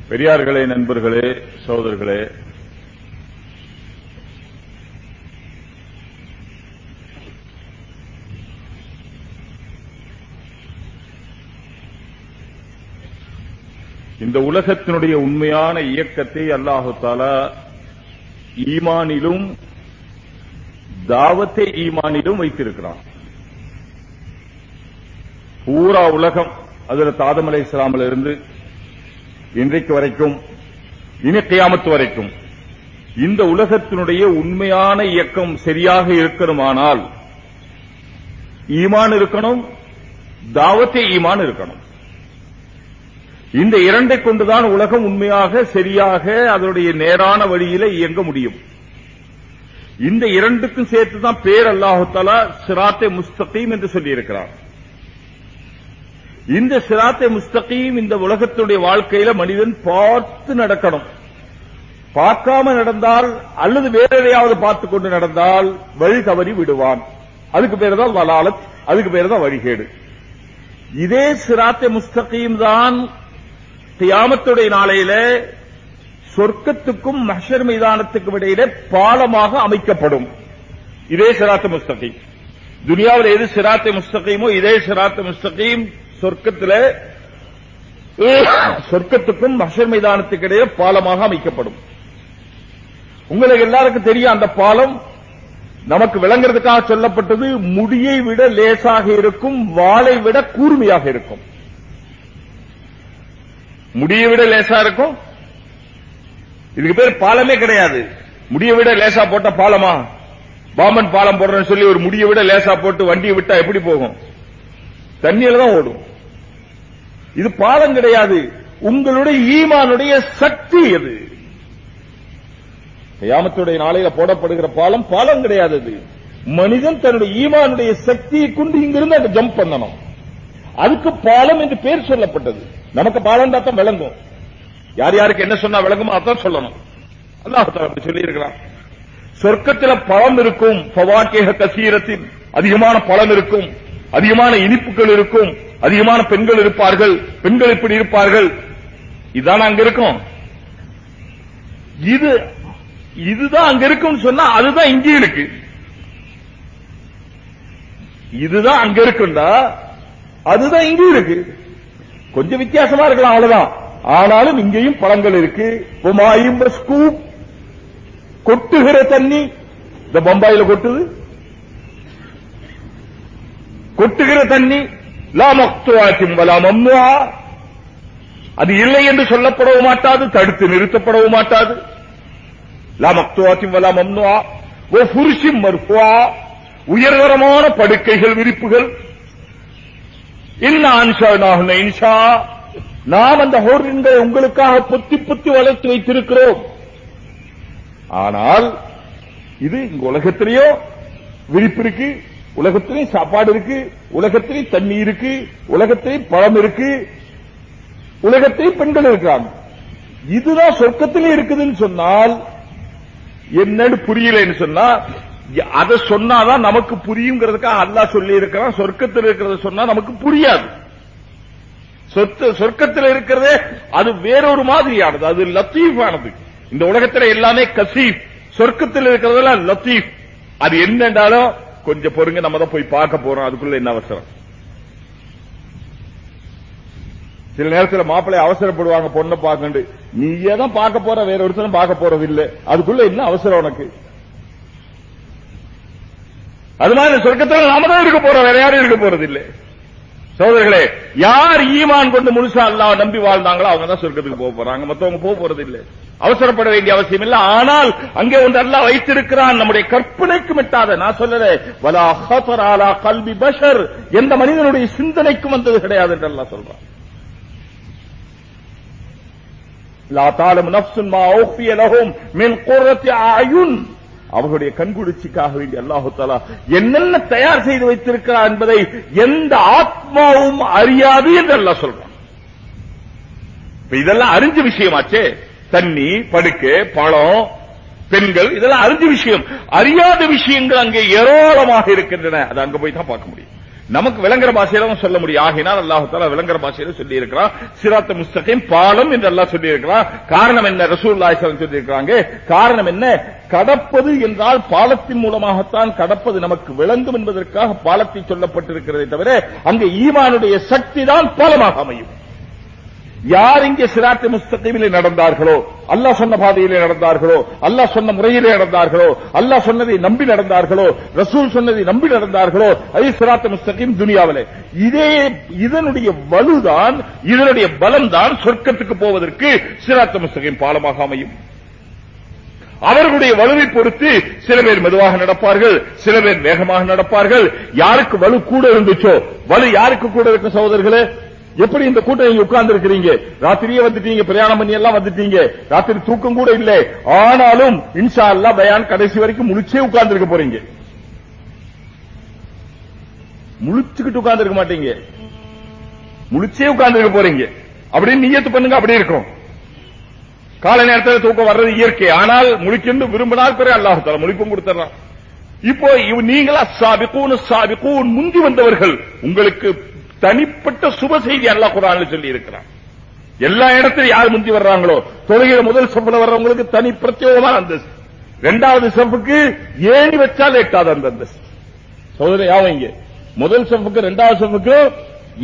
Speaker 2: பெரியார்களே நண்பர்களே சோதர்களே இந்த உலகத்தினுடைய உண்மையான இயக்கத்தை அல்லாஹு ஈமானிலும் தாவத்தை ஈமானிலும் வைத்திருக்கிறான் பூரா உலகம் அதுல தாதமலை இஸ்லாமில் இருந்து இன்றைக்கு வரைக்கும் இனி கியாமத்து வரைக்கும் இந்த உலகத்தினுடைய உண்மையான இயக்கம் சரியாக இருக்கணுமானால் ஈமான் இருக்கணும் தாவத்தை ஈமான் இருக்கணும் இந்த இரண்டை கொண்டுதான் உலகம் உண்மையாக சரியாக அதனுடைய நேரான வழியில இயங்க முடியும் இந்த இரண்டுக்கும் சேர்த்துதான் பேர் தலா சிராத்தை முஸ்தீம் என்று சொல்லியிருக்கிறார் இந்த சிராத்தை முஸ்தகையும் இந்த உலகத்துடைய வாழ்க்கையில மனிதன் பார்த்து நடக்கணும் பார்க்காம நடந்தால் அல்லது வேற எதையாவது கொண்டு நடந்தால் வழி தவறி விடுவான் அதுக்கு பேர் தான் வலாலத் அதுக்கு பேர் தான் வழிகேடு இதே சிராத்தை முஸ்தகையும் தான் தியாமத்துடைய நாளையில சொர்க்கத்துக்கும் மஷர் மைதானத்துக்கும் இடையில பாலமாக அமைக்கப்படும் இதே சிராத்த முஸ்தகை துனியாவில் எது சிராத்த முஸ்தகையுமோ இதே சிராத்த முஸ்தகையும் சொர்க்கத்துல சொர்க்கத்துக்கும் மஷர் மைதானத்துக்கு இடையே பாலமாக அமைக்கப்படும் உங்களுக்கு எல்லாருக்கும் தெரியும் அந்த பாலம் நமக்கு விளங்குறதுக்காக சொல்லப்பட்டது முடியை விட லேசாக இருக்கும் வாளை விட கூர்மையாக இருக்கும் முடியை விட லேசா இருக்கும் இதுக்கு பேர் பாலமே கிடையாது முடியை விட லேசா போட்ட பாலமா பாம்பன் பாலம் போடுறேன்னு சொல்லி ஒரு முடியை விட லேசா போட்டு வண்டியை விட்டா எப்படி போகும் தண்ணியில தான் ஓடும் இது பாலம் கிடையாது உங்களுடைய ஈமானுடைய சக்தி அது கயாமத்துடைய நாளையில போடப்படுகிற பாலம் பாலம் கிடையாது அது மனிதன் தன்னுடைய ஈமானுடைய சக்தியை கொண்டு இங்கிருந்து அங்க ஜம்ப் பண்ணணும் அதுக்கு பாலம் என்று பேர் சொல்லப்பட்டது நமக்கு பாலம் தான் விளங்கும் யார் யாருக்கு என்ன சொன்னா விளங்கும் அதான் சொல்லணும் அல்லாஹால சொல்லி இருக்கிறான் சொர்க்கத்தில் பழம் இருக்கும் பவாக்கேக கசீரத்தில் அதிகமான பழம் இருக்கும் அதிகமான இனிப்புகள் இருக்கும் அதிகமான பெண்கள் இருப்பார்கள் பெண்கள் இப்படி இருப்பார்கள் இதுதான் அங்க இருக்கும் இது இதுதான் அங்க இருக்கும் சொன்னா அதுதான் இங்கே இருக்கு இதுதான் அங்க இருக்குண்டா அதுதான் இங்கே இருக்கு கொஞ்சம் வித்தியாசமா இருக்கலாம் அவ்வளவுதான் ஆனாலும் இங்கேயும் பழங்கள் இருக்கு கொட்டுகிற தண்ணி இந்த பம்பாயில கொட்டுது கொட்டுகிற தண்ணி லா மக்துவாச்சும் அது இல்லை என்று சொல்லப்படவும் மாட்டாது தடுத்து நிறுத்தப்படவும் மாட்டாது லா மக்துவாச்சும் ஓ புருஷிம் மருப்புவா உயர்தரமான படுக்கைகள் விரிப்புகள் இன்ஷா நாம் அந்த ஹோர்டின்களை உங்களுக்காக புத்தி புத்தி வளர்த்து வைத்திருக்கிறோம் ஆனால் இது இங்க உலகத்திலேயோ விரிப்பிற்கு உலகத்திலே சாப்பாடு இருக்கு உலகத்திலே தண்ணி இருக்கு உலகத்திலே பழம் இருக்கு உலகத்திலே பெண்கள் இருக்காங்க இதுதான் சொர்க்கத்திலே இருக்குதுன்னு சொன்னால் என்னன்னு புரியலன்னு சொன்னா அதை சொன்னாதான் நமக்கு புரியுங்கிறதுக்காக அல்லாஹ் சொல்லி இருக்கிறான் சொர்க்கத்தில் இருக்கிறத சொன்னா நமக்கு புரியாது சொர்க்கத்தில் இருக்கிறதே அது வேறொரு மாதிரியானது அது லத்தீஃபானது இந்த உலகத்துல எல்லாமே கசீப் சொர்க்கத்தில் இருக்கிறதெல்லாம் லத்தீஃப் அது என்னென்றாலும் கொஞ்சம் பொறுங்க நம்ம தான் போய் பார்க்க போறோம் அதுக்குள்ள என்ன அவசரம் சில நேரத்தில் மாப்பிள்ளை அவசரப்படுவாங்க பொண்ணை பார்க்கண்டு நீயே தான் பார்க்க போற வேற ஒருத்தரும் பார்க்க போறது இல்ல அதுக்குள்ள என்ன அவசரம் உனக்கு அதனால சொர்க்கத்தில்
Speaker 3: நாம தான் இருக்க போறோம்
Speaker 2: வேற யாரும் இருக்க போறது இல்லை சோதர்களே யார் ஈமான் கொண்டு முழுசா அல்லாஹ் நம்பி வாழ்ந்தாங்களோ அவங்க தான் சொர்க்கத்துக்கு போக போறாங்க மத்தவங்க போக போறது இல்ல அவசரப்பட வேண்டிய அவசியம் இல்ல ஆனால் அங்கே ஒன்று அல்லா வைத்திருக்கிறான் நம்முடைய கற்பனைக்கு மெட்டாத நான் சொல்லல வலா கல்வி பஷர் எந்த மனிதனுடைய சிந்தனைக்கும் வந்தது கிடையாது என்று அல்லா சொல்றான் லா தாலும் நப்சுன் மா ஓப்பிய லகும் மின் குரத்தி ஆயுன் அவர்களுடைய கண்குளிர்ச்சிக்காக வேண்டிய அல்லாஹு தாலா என்னென்ன தயார் செய்து வைத்திருக்கிறார் என்பதை எந்த ஆத்மாவும் அறியாது என்று அல்லாஹ் சொல்றான் இதெல்லாம் அறிஞ்ச விஷயமாச்சே தண்ணி படுக்கு பழம் பெண்கள் இதெல்லாம் அறிஞ்ச விஷயம் அறியாத விஷயங்கள் அங்கே ஏராளமாக இருக்கின்றன அது அங்க போய் தான் பார்க்க முடியும் நமக்கு விளங்குற பாஷையில சொல்ல முடியும் ஆகினால் அல்லாஹு தாலா விளங்குற பாஷையில சொல்லி இருக்கிறான் சிராத்த முஸ்தகம் பாலம் என்று எல்லாம் சொல்லி இருக்கிறான் காரணம் என்ன ரசூல்லாய் சொல்லி இருக்கிறாங்க காரணம் என்ன கடப்பது என்றால் பாலத்தின் மூலமாகத்தான் கடப்பது நமக்கு விளங்கும் என்பதற்காக பாலத்தை சொல்லப்பட்டிருக்கிறதை தவிர அங்கு ஈமானுடைய சக்தி தான் பாலமாக அமையும் யார் இங்கே சிராத்தி முஸ்தகிமிலே நடந்தார்களோ அல்லாஹ் சொன்ன பாதையிலே நடந்தார்களோ அல்லாஹ் சொன்ன முறையிலே நடந்தார்களோ அல்லாஹ் சொன்னதை நம்பி நடந்தார்களோ ரசூல் சொன்னதை நம்பி நடந்தார்களோ ஐ சிராத்து முஸ்தகிம் துனியாவிலே இதே இதனுடைய வலுதான் இதனுடைய பலம்தான் சொர்க்கத்துக்கு போவதற்கு சிராத்து முஸ்தகிம் பாலமாக அமையும் அவர்களுடைய வலுவை பொறுத்து சில பேர் மெதுவாக நடப்பார்கள் சில பேர் வேகமாக நடப்பார்கள் யாருக்கு வலு கூட இருந்துச்சோ வலு யாருக்கு கூட இருக்கும் சகோதரர்களே எப்படி இந்த கூட்டம் உட்கார்ந்து இருக்கிறீங்க ராத்திரியே வந்துட்டீங்க பிரயாணம் பண்ணி எல்லாம் வந்துட்டீங்க ராத்திரி தூக்கம் கூட இல்லை ஆனாலும் இன்ஷா அல்ல பயான் கடைசி வரைக்கும் முழிச்சே உட்கார்ந்து இருக்க போறீங்க முழிச்சுக்கிட்டு உட்கார்ந்து இருக்க மாட்டீங்க முழிச்சே உட்கார்ந்து இருக்க போறீங்க அப்படின்னு நீயத்து பண்ணுங்க அப்படி இருக்கும் காலை நேரத்தில் தூக்கம் வர்றது இயற்கை ஆனால் முழிக்கணும் விரும்பினால் அல்லாஹு தலை முழிப்பும் கொடுத்துறான் இப்போ நீங்களா சாபிக்கூன் சாபிக்கூன் முந்தி வந்தவர்கள் உங்களுக்கு தனிப்பட்ட சுப செய்தி அல்லா குரான் சொல்லி இருக்கிறான் எல்லா இடத்திலும் யார் முந்தி வர்றாங்களோ தொழுகிற முதல் செப்புல வர்றவங்களுக்கு தனி பிரத்யோகமான அந்த ரெண்டாவது செப்புக்கு ஏணி வச்சால் எட்டாத அந்த அந்த சோதனை யாவங்க முதல் செப்புக்கு ரெண்டாவது செப்புக்கு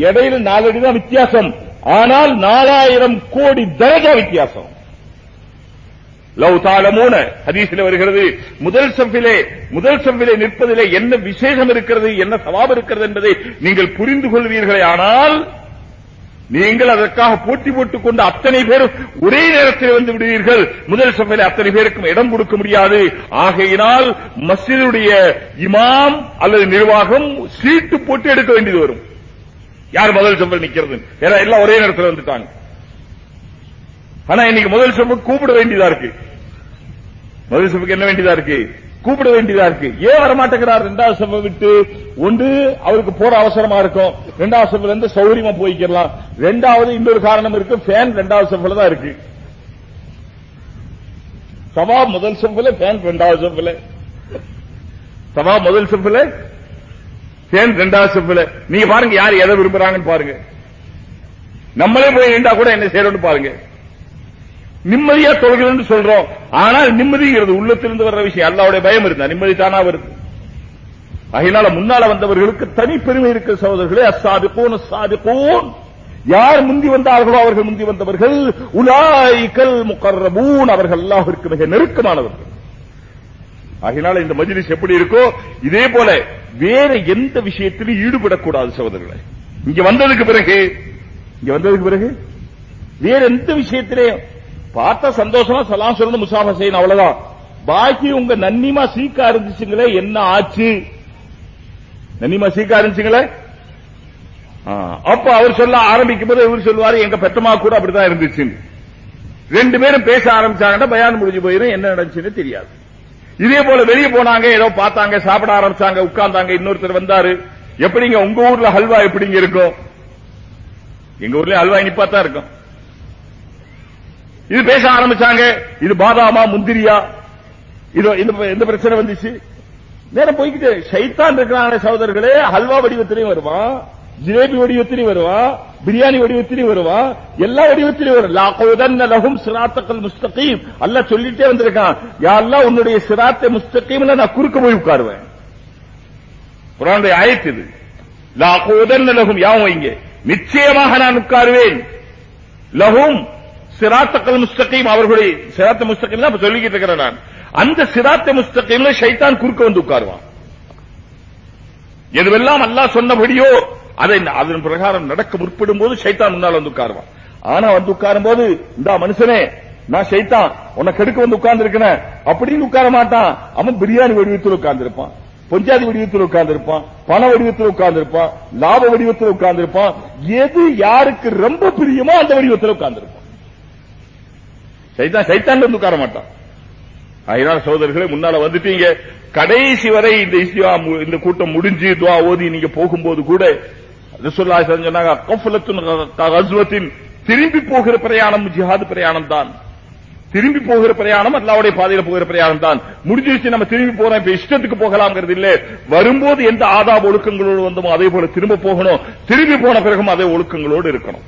Speaker 2: இடையில நாலடி தான் வித்தியாசம் ஆனால் நாலாயிரம் கோடி தரஜா வித்தியாசம் லவ் தாளமூன ஹதீஸில் வருகிறது முதல் செவ்விலே முதல் செவ்விலே நிற்பதிலே என்ன விசேஷம் இருக்கிறது என்ன சவாப் இருக்கிறது என்பதை நீங்கள் புரிந்து கொள்வீர்களே ஆனால் நீங்கள் அதற்காக போட்டி போட்டுக் கொண்டு அத்தனை பேரும் ஒரே நேரத்தில் வந்து விடுவீர்கள் முதல் சபையில் அத்தனை பேருக்கும் இடம் கொடுக்க முடியாது ஆகையினால் மசிதனுடைய இமாம் அல்லது நிர்வாகம் சீட்டு போட்டு எடுக்க வேண்டியது வரும் யார் முதல் சபையில் நிற்கிறது எல்லாம் ஒரே நேரத்தில் வந்துட்டாங்க ஆனா இன்னைக்கு முதல் சபுக்கு கூப்பிட வேண்டியதா இருக்கு முதல் சபுக்கு என்ன வேண்டியதா இருக்கு கூப்பிட வேண்டியதா இருக்கு ஏன் வரமாட்டேங்கிறார் ரெண்டாவது சபை விட்டு ஒன்று அவருக்கு போற அவசரமா இருக்கும் ரெண்டாவது சபையில இருந்து சௌரியமா போய்க்கலாம் ரெண்டாவது இன்னொரு காரணம் இருக்கு ஃபேன் ரெண்டாவது சபையில தான் இருக்கு சபா முதல் சபையில ஃபேன் ரெண்டாவது சபையில சபா முதல் சபையில ஃபேன் ரெண்டாவது சபையில நீங்க பாருங்க யார் எதை விரும்புறாங்கன்னு பாருங்க நம்மளே போய் நின்றா கூட என்ன செய்யறோம்னு பாருங்க நிம்மதியா தொழுகிறது சொல்றோம் ஆனால் நிம்மதிங்கிறது உள்ளத்திலிருந்து வர்ற விஷயம் அல்லாவுடைய பயம் இருந்தா நிம்மதி தானா வருது அதனால முன்னால வந்தவர்களுக்கு தனிப்பெருமை இருக்கிற சகோதரர்களே அசாதிப்போன் போன் யார் முந்தி வந்தார்களோ அவர்கள் முந்தி வந்தவர்கள் உலாய்கல் முகர்ரபூன் அவர்கள் அல்லாஹிற்கு மிக நெருக்கமானவர்கள் அதனால இந்த மஜிலிஸ் எப்படி இருக்கோ இதே போல வேற எந்த விஷயத்திலும் ஈடுபடக்கூடாது சகோதரர்களை இங்க வந்ததுக்கு பிறகு இங்க வந்ததுக்கு பிறகு வேற எந்த விஷயத்திலையும் பார்த்த சந்தோஷமா சலாம் சொல்லணும் முசாஃபா செய்யணும் அவ்வளவுதான் பாக்கி உங்க நன்னிமா சீக்கா இருந்துச்சுங்களே என்ன ஆச்சு நன்னிமா சீக்கா இருந்துச்சுங்களே அப்ப அவர் சொல்ல ஆரம்பிக்கும் போது இவர் சொல்லுவாரு எங்க பெத்தமா கூட அப்படிதான் இருந்துச்சு ரெண்டு பேரும் பேச ஆரம்பிச்சாங்கன்னா பயான் முடிஞ்சு போயிடும் என்ன நடந்துச்சுன்னு தெரியாது இதே போல வெளியே போனாங்க ஏதோ பார்த்தாங்க சாப்பிட ஆரம்பிச்சாங்க உட்கார்ந்தாங்க இன்னொருத்தர் வந்தாரு எப்படிங்க உங்க ஊர்ல ஹல்வா எப்படிங்க இருக்கும் எங்க ஊர்ல ஹல்வா இனிப்பா தான் இருக்கும் இது பேச ஆரம்பிச்சாங்க இது பாதாமா முந்திரியா இது எந்த பிரச்சனை வந்துச்சு நேரம் போய்கிட்டு சைத்தான் இருக்கிறான சகோதரர்களே ஹல்வா வடிவத்திலையும் வருவான் ஜிலேபி வடிவத்திலையும் வருவான் பிரியாணி வடிவத்திலையும் வருவான் எல்லா வடிவத்திலையும் வரும் லாகோதன் லகும் சிராத்தக்கல் முஸ்தகீம் அல்ல சொல்லிட்டே வந்திருக்கான் யாரெல்லாம் உன்னுடைய சிராத்த முஸ்தகீம் நான் குறுக்க போய் உட்காருவேன் குரானுடைய ஆயத்து இது லாகோதன் லகும் யாவும் இங்கே நிச்சயமாக நான் உட்காருவேன் லகும் சிராத்தக்கல் முஸ்தகிம் அவர்களுடைய சிராத்த முஸ்தகம் தான் சொல்லிக்கிட்டு இருக்கிறேன் நான் அந்த சிராத்த முஸ்தகீம்ல ஷைத்தான் குறுக்க வந்து உட்காருவான் எதுவெல்லாம் அல்லாஹ் சொன்னபடியோ அதை அதன் பிரகாரம் நடக்க முற்படும் போது சைத்தான் முன்னால் வந்து உட்காருவான் ஆனா வந்து உட்காரும் போது இந்த மனுஷனே நான் சைத்தான் உன்னை கெடுக்க வந்து உட்கார்ந்து இருக்கிறேன் அப்படின்னு உட்கார மாட்டான் அவன் பிரியாணி வடிவத்தில் உட்கார்ந்து இருப்பான் பொஞ்சாதி வடிவத்தில் உட்கார்ந்து இருப்பான் பண வடிவத்தில் உட்கார்ந்து இருப்பான் லாப வடிவத்தில் உட்கார்ந்திருப்பான் எது யாருக்கு ரொம்ப பிரியமோ அந்த வடிவத்தில் உட்கார்ந்து இருப்பான் சைதான் சைத்தான் வந்து உட்கார மாட்டான் அதனால சோதரர்களே முன்னால வந்துட்டீங்க கடைசி வரை இந்த இஸ்தியா இந்த கூட்டம் முடிஞ்சு துவா ஓதி நீங்க போகும்போது கூட ரசூல்லா சொன்னாங்க கஃபலத்தின் திரும்பி போகிற பிரயாணம் ஜிஹாது பிரயாணம் தான் திரும்பி போகிற பிரயாணம் அல்லாவுடைய பாதையில போகிற பிரயாணம் தான் முடிஞ்சிருச்சு நம்ம திரும்பி போறோம் இப்ப இஷ்டத்துக்கு போகலாம்ங்கிறது இல்ல வரும்போது எந்த ஆதாப ஒழுக்கங்களோடு வந்தோமோ அதே போல திரும்ப போகணும் திரும்பி போன பிறகும் அதே ஒழுக்கங்களோடு இருக்கணும்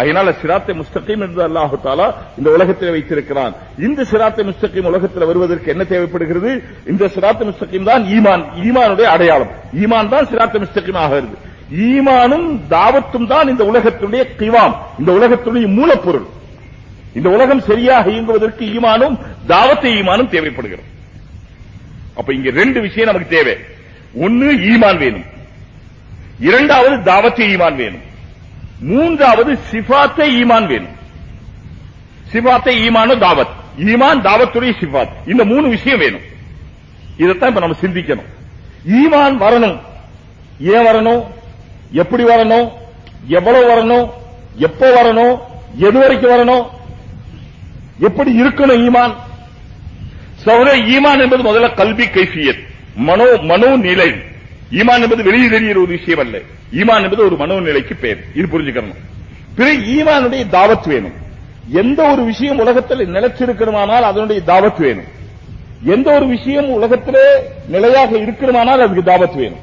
Speaker 2: அதனால சிராத்தை முஸ்தகிம் என்று அல்லாஹு தாலா இந்த உலகத்தில் வைத்திருக்கிறான் இந்த சிராத்தை முஸ்தகிம் உலகத்தில் வருவதற்கு என்ன தேவைப்படுகிறது இந்த சிராத்தை முஸ்தகிம் தான் ஈமான் ஈமானுடைய அடையாளம் ஈமான் தான் சிராத்தை முஸ்தகிம் ஆகிறது ஈமானும் தாவத்தும் தான் இந்த உலகத்துடைய கிவாம் இந்த உலகத்துடைய மூலப்பொருள் இந்த உலகம் சரியாக இயங்குவதற்கு ஈமானும் தாவத்தை ஈமானும் தேவைப்படுகிறது அப்ப இங்க ரெண்டு விஷயம் நமக்கு தேவை ஒன்னு ஈமான் வேணும் இரண்டாவது தாவத்தை ஈமான் வேணும் மூன்றாவது சிபாத்தை ஈமான் வேணும் சிபாத்தை ஈமான் தாவத் ஈமான் தாவத்துடைய சிபாத் இந்த மூணு விஷயம் வேணும் இதைத்தான் இப்ப நம்ம சிந்திக்கணும் ஈமான் வரணும் ஏன் வரணும் எப்படி வரணும் எவ்வளவு வரணும் எப்ப வரணும் எது வரைக்கும் வரணும் எப்படி இருக்கணும் ஈமான் சகோதர ஈமான் என்பது முதல்ல கல்வி கைஃபியத் மனோ மனோ நிலை ஈமான் என்பது வெளியே தெரிகிற ஒரு விஷயம் அல்ல ஈமான் என்பது ஒரு மனோநிலைக்கு பேர் இது புரிஞ்சுக்கணும் பிறகு ஈமானுடைய தாவத் வேணும் எந்த ஒரு விஷயம் உலகத்தில் நிலைச்சிருக்கணுமானால் அதனுடைய தாவத் வேணும் எந்த ஒரு விஷயம் உலகத்திலே நிலையாக இருக்கணுமானால் அதுக்கு தாவத் வேணும்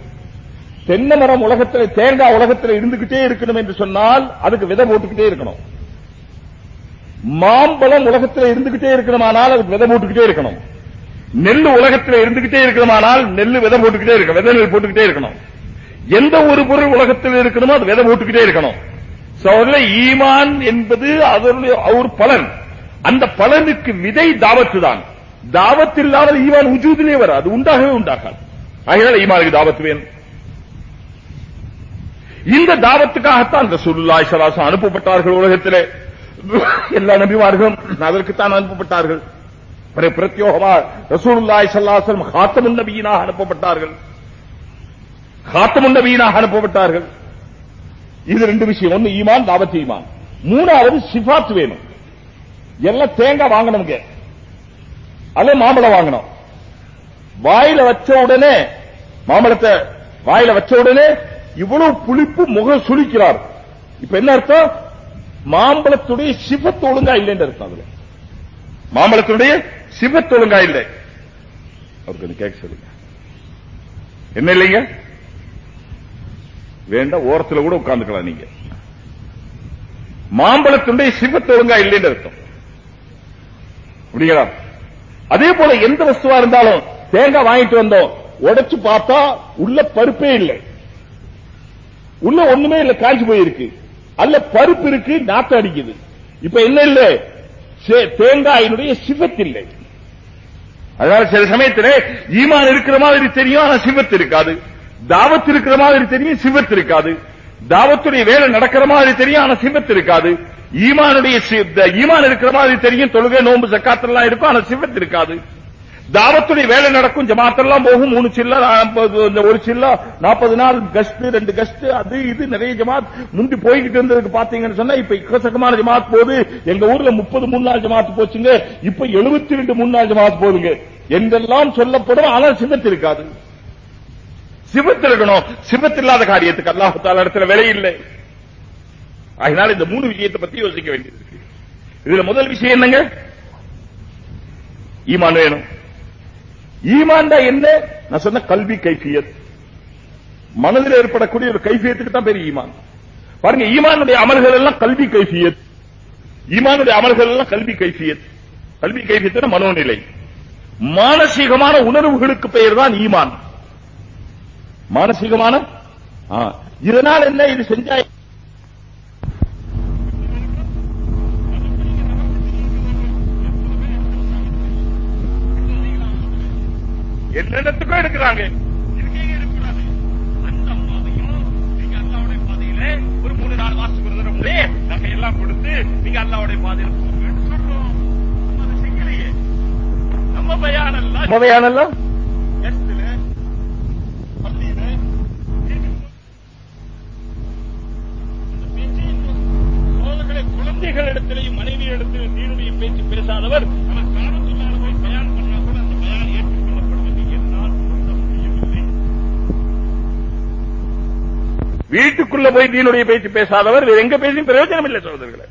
Speaker 2: தென்னை மரம் உலகத்தில் தேங்காய் உலகத்தில் இருந்துகிட்டே இருக்கணும் என்று சொன்னால் அதுக்கு விதை போட்டுக்கிட்டே இருக்கணும் மாம்பழம் உலகத்தில் இருந்துகிட்டே இருக்கணுமானால் அதுக்கு விதை போட்டுக்கிட்டே இருக்கணும் நெல் உலகத்தில் இருந்துகிட்டே இருக்கணுமானால் நெல் விதை போட்டுக்கிட்டே இருக்கணும் விதை நெல் போட்டுக்கிட்டே இருக்கணும் எந்த ஒரு பொருள் உலகத்தில் இருக்கணுமோ அது விதை போட்டுக்கிட்டே இருக்கணும் ஈமான் என்பது அதனுடைய ஒரு பலன் அந்த பலனுக்கு விதை தாவத்து தான் தாவத்து இல்லாமல் ஈமான் உஜூதிலே அது உண்டாகவே உண்டாகாது ஆகையால் ஈமானுக்கு தாவத்து வேணும் இந்த தாவத்துக்காகத்தான் இந்த சுல்லாய் சராசம் அனுப்பப்பட்டார்கள் உலகத்திலே எல்லா நபிமார்களும் அதற்குத்தான் அனுப்பப்பட்டார்கள் பிரத்யோகமாக ரசூலுல்லாய் சல்லாசலம் ஹாத்தமுன் நபியினாக அனுப்பப்பட்டார்கள் ஹாத்தமுன் நபியினாக அனுப்பப்பட்டார்கள் இது ரெண்டு விஷயம் ஒன்னு ஈமான் தாவத் ஈமான் மூணாவது சிபாத் வேணும் எல்லாம் தேங்காய் வாங்கணும் அல்ல மாம்பழம் வாங்கணும் வாயில வச்ச உடனே மாம்பழத்தை வாயில வச்ச உடனே இவ்வளவு புளிப்பு முகம் சுழிக்கிறார் இப்ப என்ன அர்த்தம் மாம்பழத்துடைய சிபத்து ஒழுங்கா இல்லைன்னு அர்த்தம் அதுல சிவத் ஒழுங்கா இல்லை அவர் கொஞ்சம் கேட்க சொல்லுங்க என்ன இல்லைங்க வேண்டாம் ஓரத்துல கூட உட்கார்ந்துக்கலாம் நீங்க மாம்பழத்துடைய சிவத் ஒழுங்கா இல்லைன்னு அர்த்தம் அப்படிங்களா அதே போல எந்த வசுவா இருந்தாலும் தேங்காய் வாங்கிட்டு வந்தோம் உடைச்சு பார்த்தா உள்ள பருப்பே இல்லை உள்ள ஒண்ணுமே இல்ல காய்ச்சி போயிருக்கு அல்ல பருப்பு இருக்கு நாத்த அடிக்குது இப்ப என்ன இல்ல தேங்காயினுடைய சிவத் இல்லை அதாவது சில சமயத்தில் ஈமான் இருக்கிற மாதிரி தெரியும் ஆனா சிவத்து இருக்காது தாவத்து இருக்கிற மாதிரி தெரியும் சிவத்து இருக்காது தாவத்துடைய வேலை நடக்கிற மாதிரி தெரியும் ஆனா சிவத்து இருக்காது ஈமானுடைய ஈமான் இருக்கிற மாதிரி தெரியும் தொழுகை நோன்பு சக்காத்தெல்லாம் இருக்கும் ஆனா சிவத்து இருக்காது தாவத்துடைய வேலை நடக்கும் ஜமாத்தெல்லாம் போகும் மூணு சில்ல ஒரு சில்ல நாற்பது நாள் கஸ்ட் ரெண்டு கஸ்ட் அது இது நிறைய ஜமாத் முந்தி போய்கிட்டு இருந்ததுக்கு பாத்தீங்கன்னு சொன்னா இப்ப இக்கச்சக்கமான ஜமாத் போகுது எங்க ஊர்ல முப்பது மூணு நாள் ஜமாத் போச்சுங்க இப்ப எழுபத்தி ரெண்டு மூணு நாள் ஜமாத் போகுதுங்க என்றெல்லாம் சொல்லப்படும் ஆனால் சின்னத்து இருக்காது சிவத்தில் இருக்கணும் சிவத்தில் இல்லாத காரியத்துக்கு அல்லாஹால இடத்துல விலை இல்லை அதனால இந்த மூணு விஷயத்தை பத்தி யோசிக்க வேண்டியது இதுல முதல் விஷயம் என்னங்க ஈமான் வேணும் ஈமான்டா என்ன நான் சொன்ன கல்வி கைஃபியத் மனதில் ஏற்படக்கூடிய ஒரு கைஃபியத்துக்கு தான் பெரிய ஈமான் பாருங்க ஈமானுடைய அமல்கள் எல்லாம் கல்வி கைஃபியத் ஈமானுடைய அமல்கள் எல்லாம் கல்வி கைஃபியத் கல்வி கைஃபியத்னா மனோநிலை மானசீகமான உணர்வுகளுக்கு பெயர் தான் ஈமான் மானசீகமான இதனால் என்ன இது செஞ்சா என்னென்னத்துக்கும் எடுக்கிறாங்க ஒரு மூணு நாலு மாசத்துக்கு ஒரு தடவை எல்லாம் கொடுத்து நீங்க அல்லாவுடைய பாதையில் நம்ம பயானல்ல குழந்தைகள் இடத்திலையும் மனைவி இடத்திலும் தீனுடைய பேச்சு பேசாதவர் நமக்கு வீட்டுக்குள்ள போய் தீனுடைய பேச்சு பேசாதவர் எங்க பேசி பிரயோஜனம் இல்லை சகோதரர்களே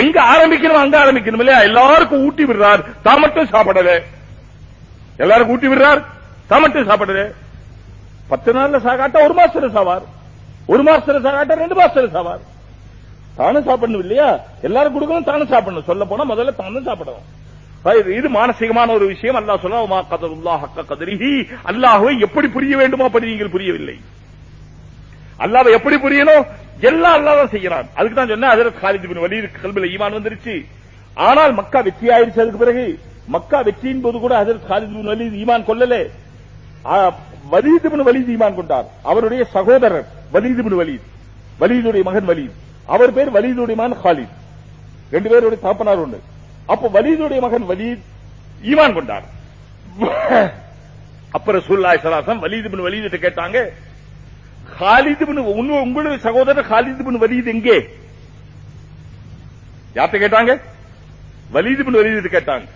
Speaker 2: எங்க ஆரம்பிக்கணும் அங்க ஆரம்பிக்கணும் இல்லையா எல்லாருக்கும் ஊட்டி விடுறார் தாமட்டும் மட்டும் சாப்பிடல எல்லாருக்கும் ஊட்டி விடுறார் தாமட்டும் மட்டும் சாப்பிடல பத்து நாள்ல சாகாட்டா ஒரு மாசத்துல சாவார் ஒரு மாசத்துல சாகாட்டா ரெண்டு மாசத்துல சாவார் தானும் சாப்பிடணும் இல்லையா எல்லாரும் கொடுக்கணும் தானும் சாப்பிடணும் சொல்ல போனா முதல்ல தானும் சாப்பிடணும் இது மானசீகமான ஒரு விஷயம் அல்லாஹ் சொல்லி அல்லாஹுவை எப்படி புரிய வேண்டுமோ அப்படி நீங்கள் புரியவில்லை அல்லாத எப்படி புரியணும் எல்லாம் அல்லாத செய்யறான் அதுக்கு தான் சொன்ன அதற்கு காலிஜ் பின் வலீது கல்வில ஈமான் வந்துருச்சு ஆனால் மக்கா வெற்றி ஆயிடுச்சு அதுக்கு பிறகு மக்கா வெற்றியின் போது கூட அதற்கு காலிஜ் பின் வலீது ஈமான் கொள்ளலே வலிது பின் வலீது ஈமான் கொண்டார் அவருடைய சகோதரர் வலிது பின் வலீத் வலீதுடைய மகன் வலீத் அவர் பேர் வலீதுடைய மகன் ஹாலித் ரெண்டு பேருடைய தாப்பனார் ஒண்ணு அப்ப வலீதுடைய மகன் வலீத் ஈமான் கொண்டார் அப்புறம் ரசூல்லாய் சலாசம் வலிது பின் வலீது கேட்டாங்க ஹாலிதுபின் உங்களுடைய சகோதரர் காலிது பின் வலீது எங்கே யார்த்த கேட்டாங்க பின் வலீது கேட்டாங்க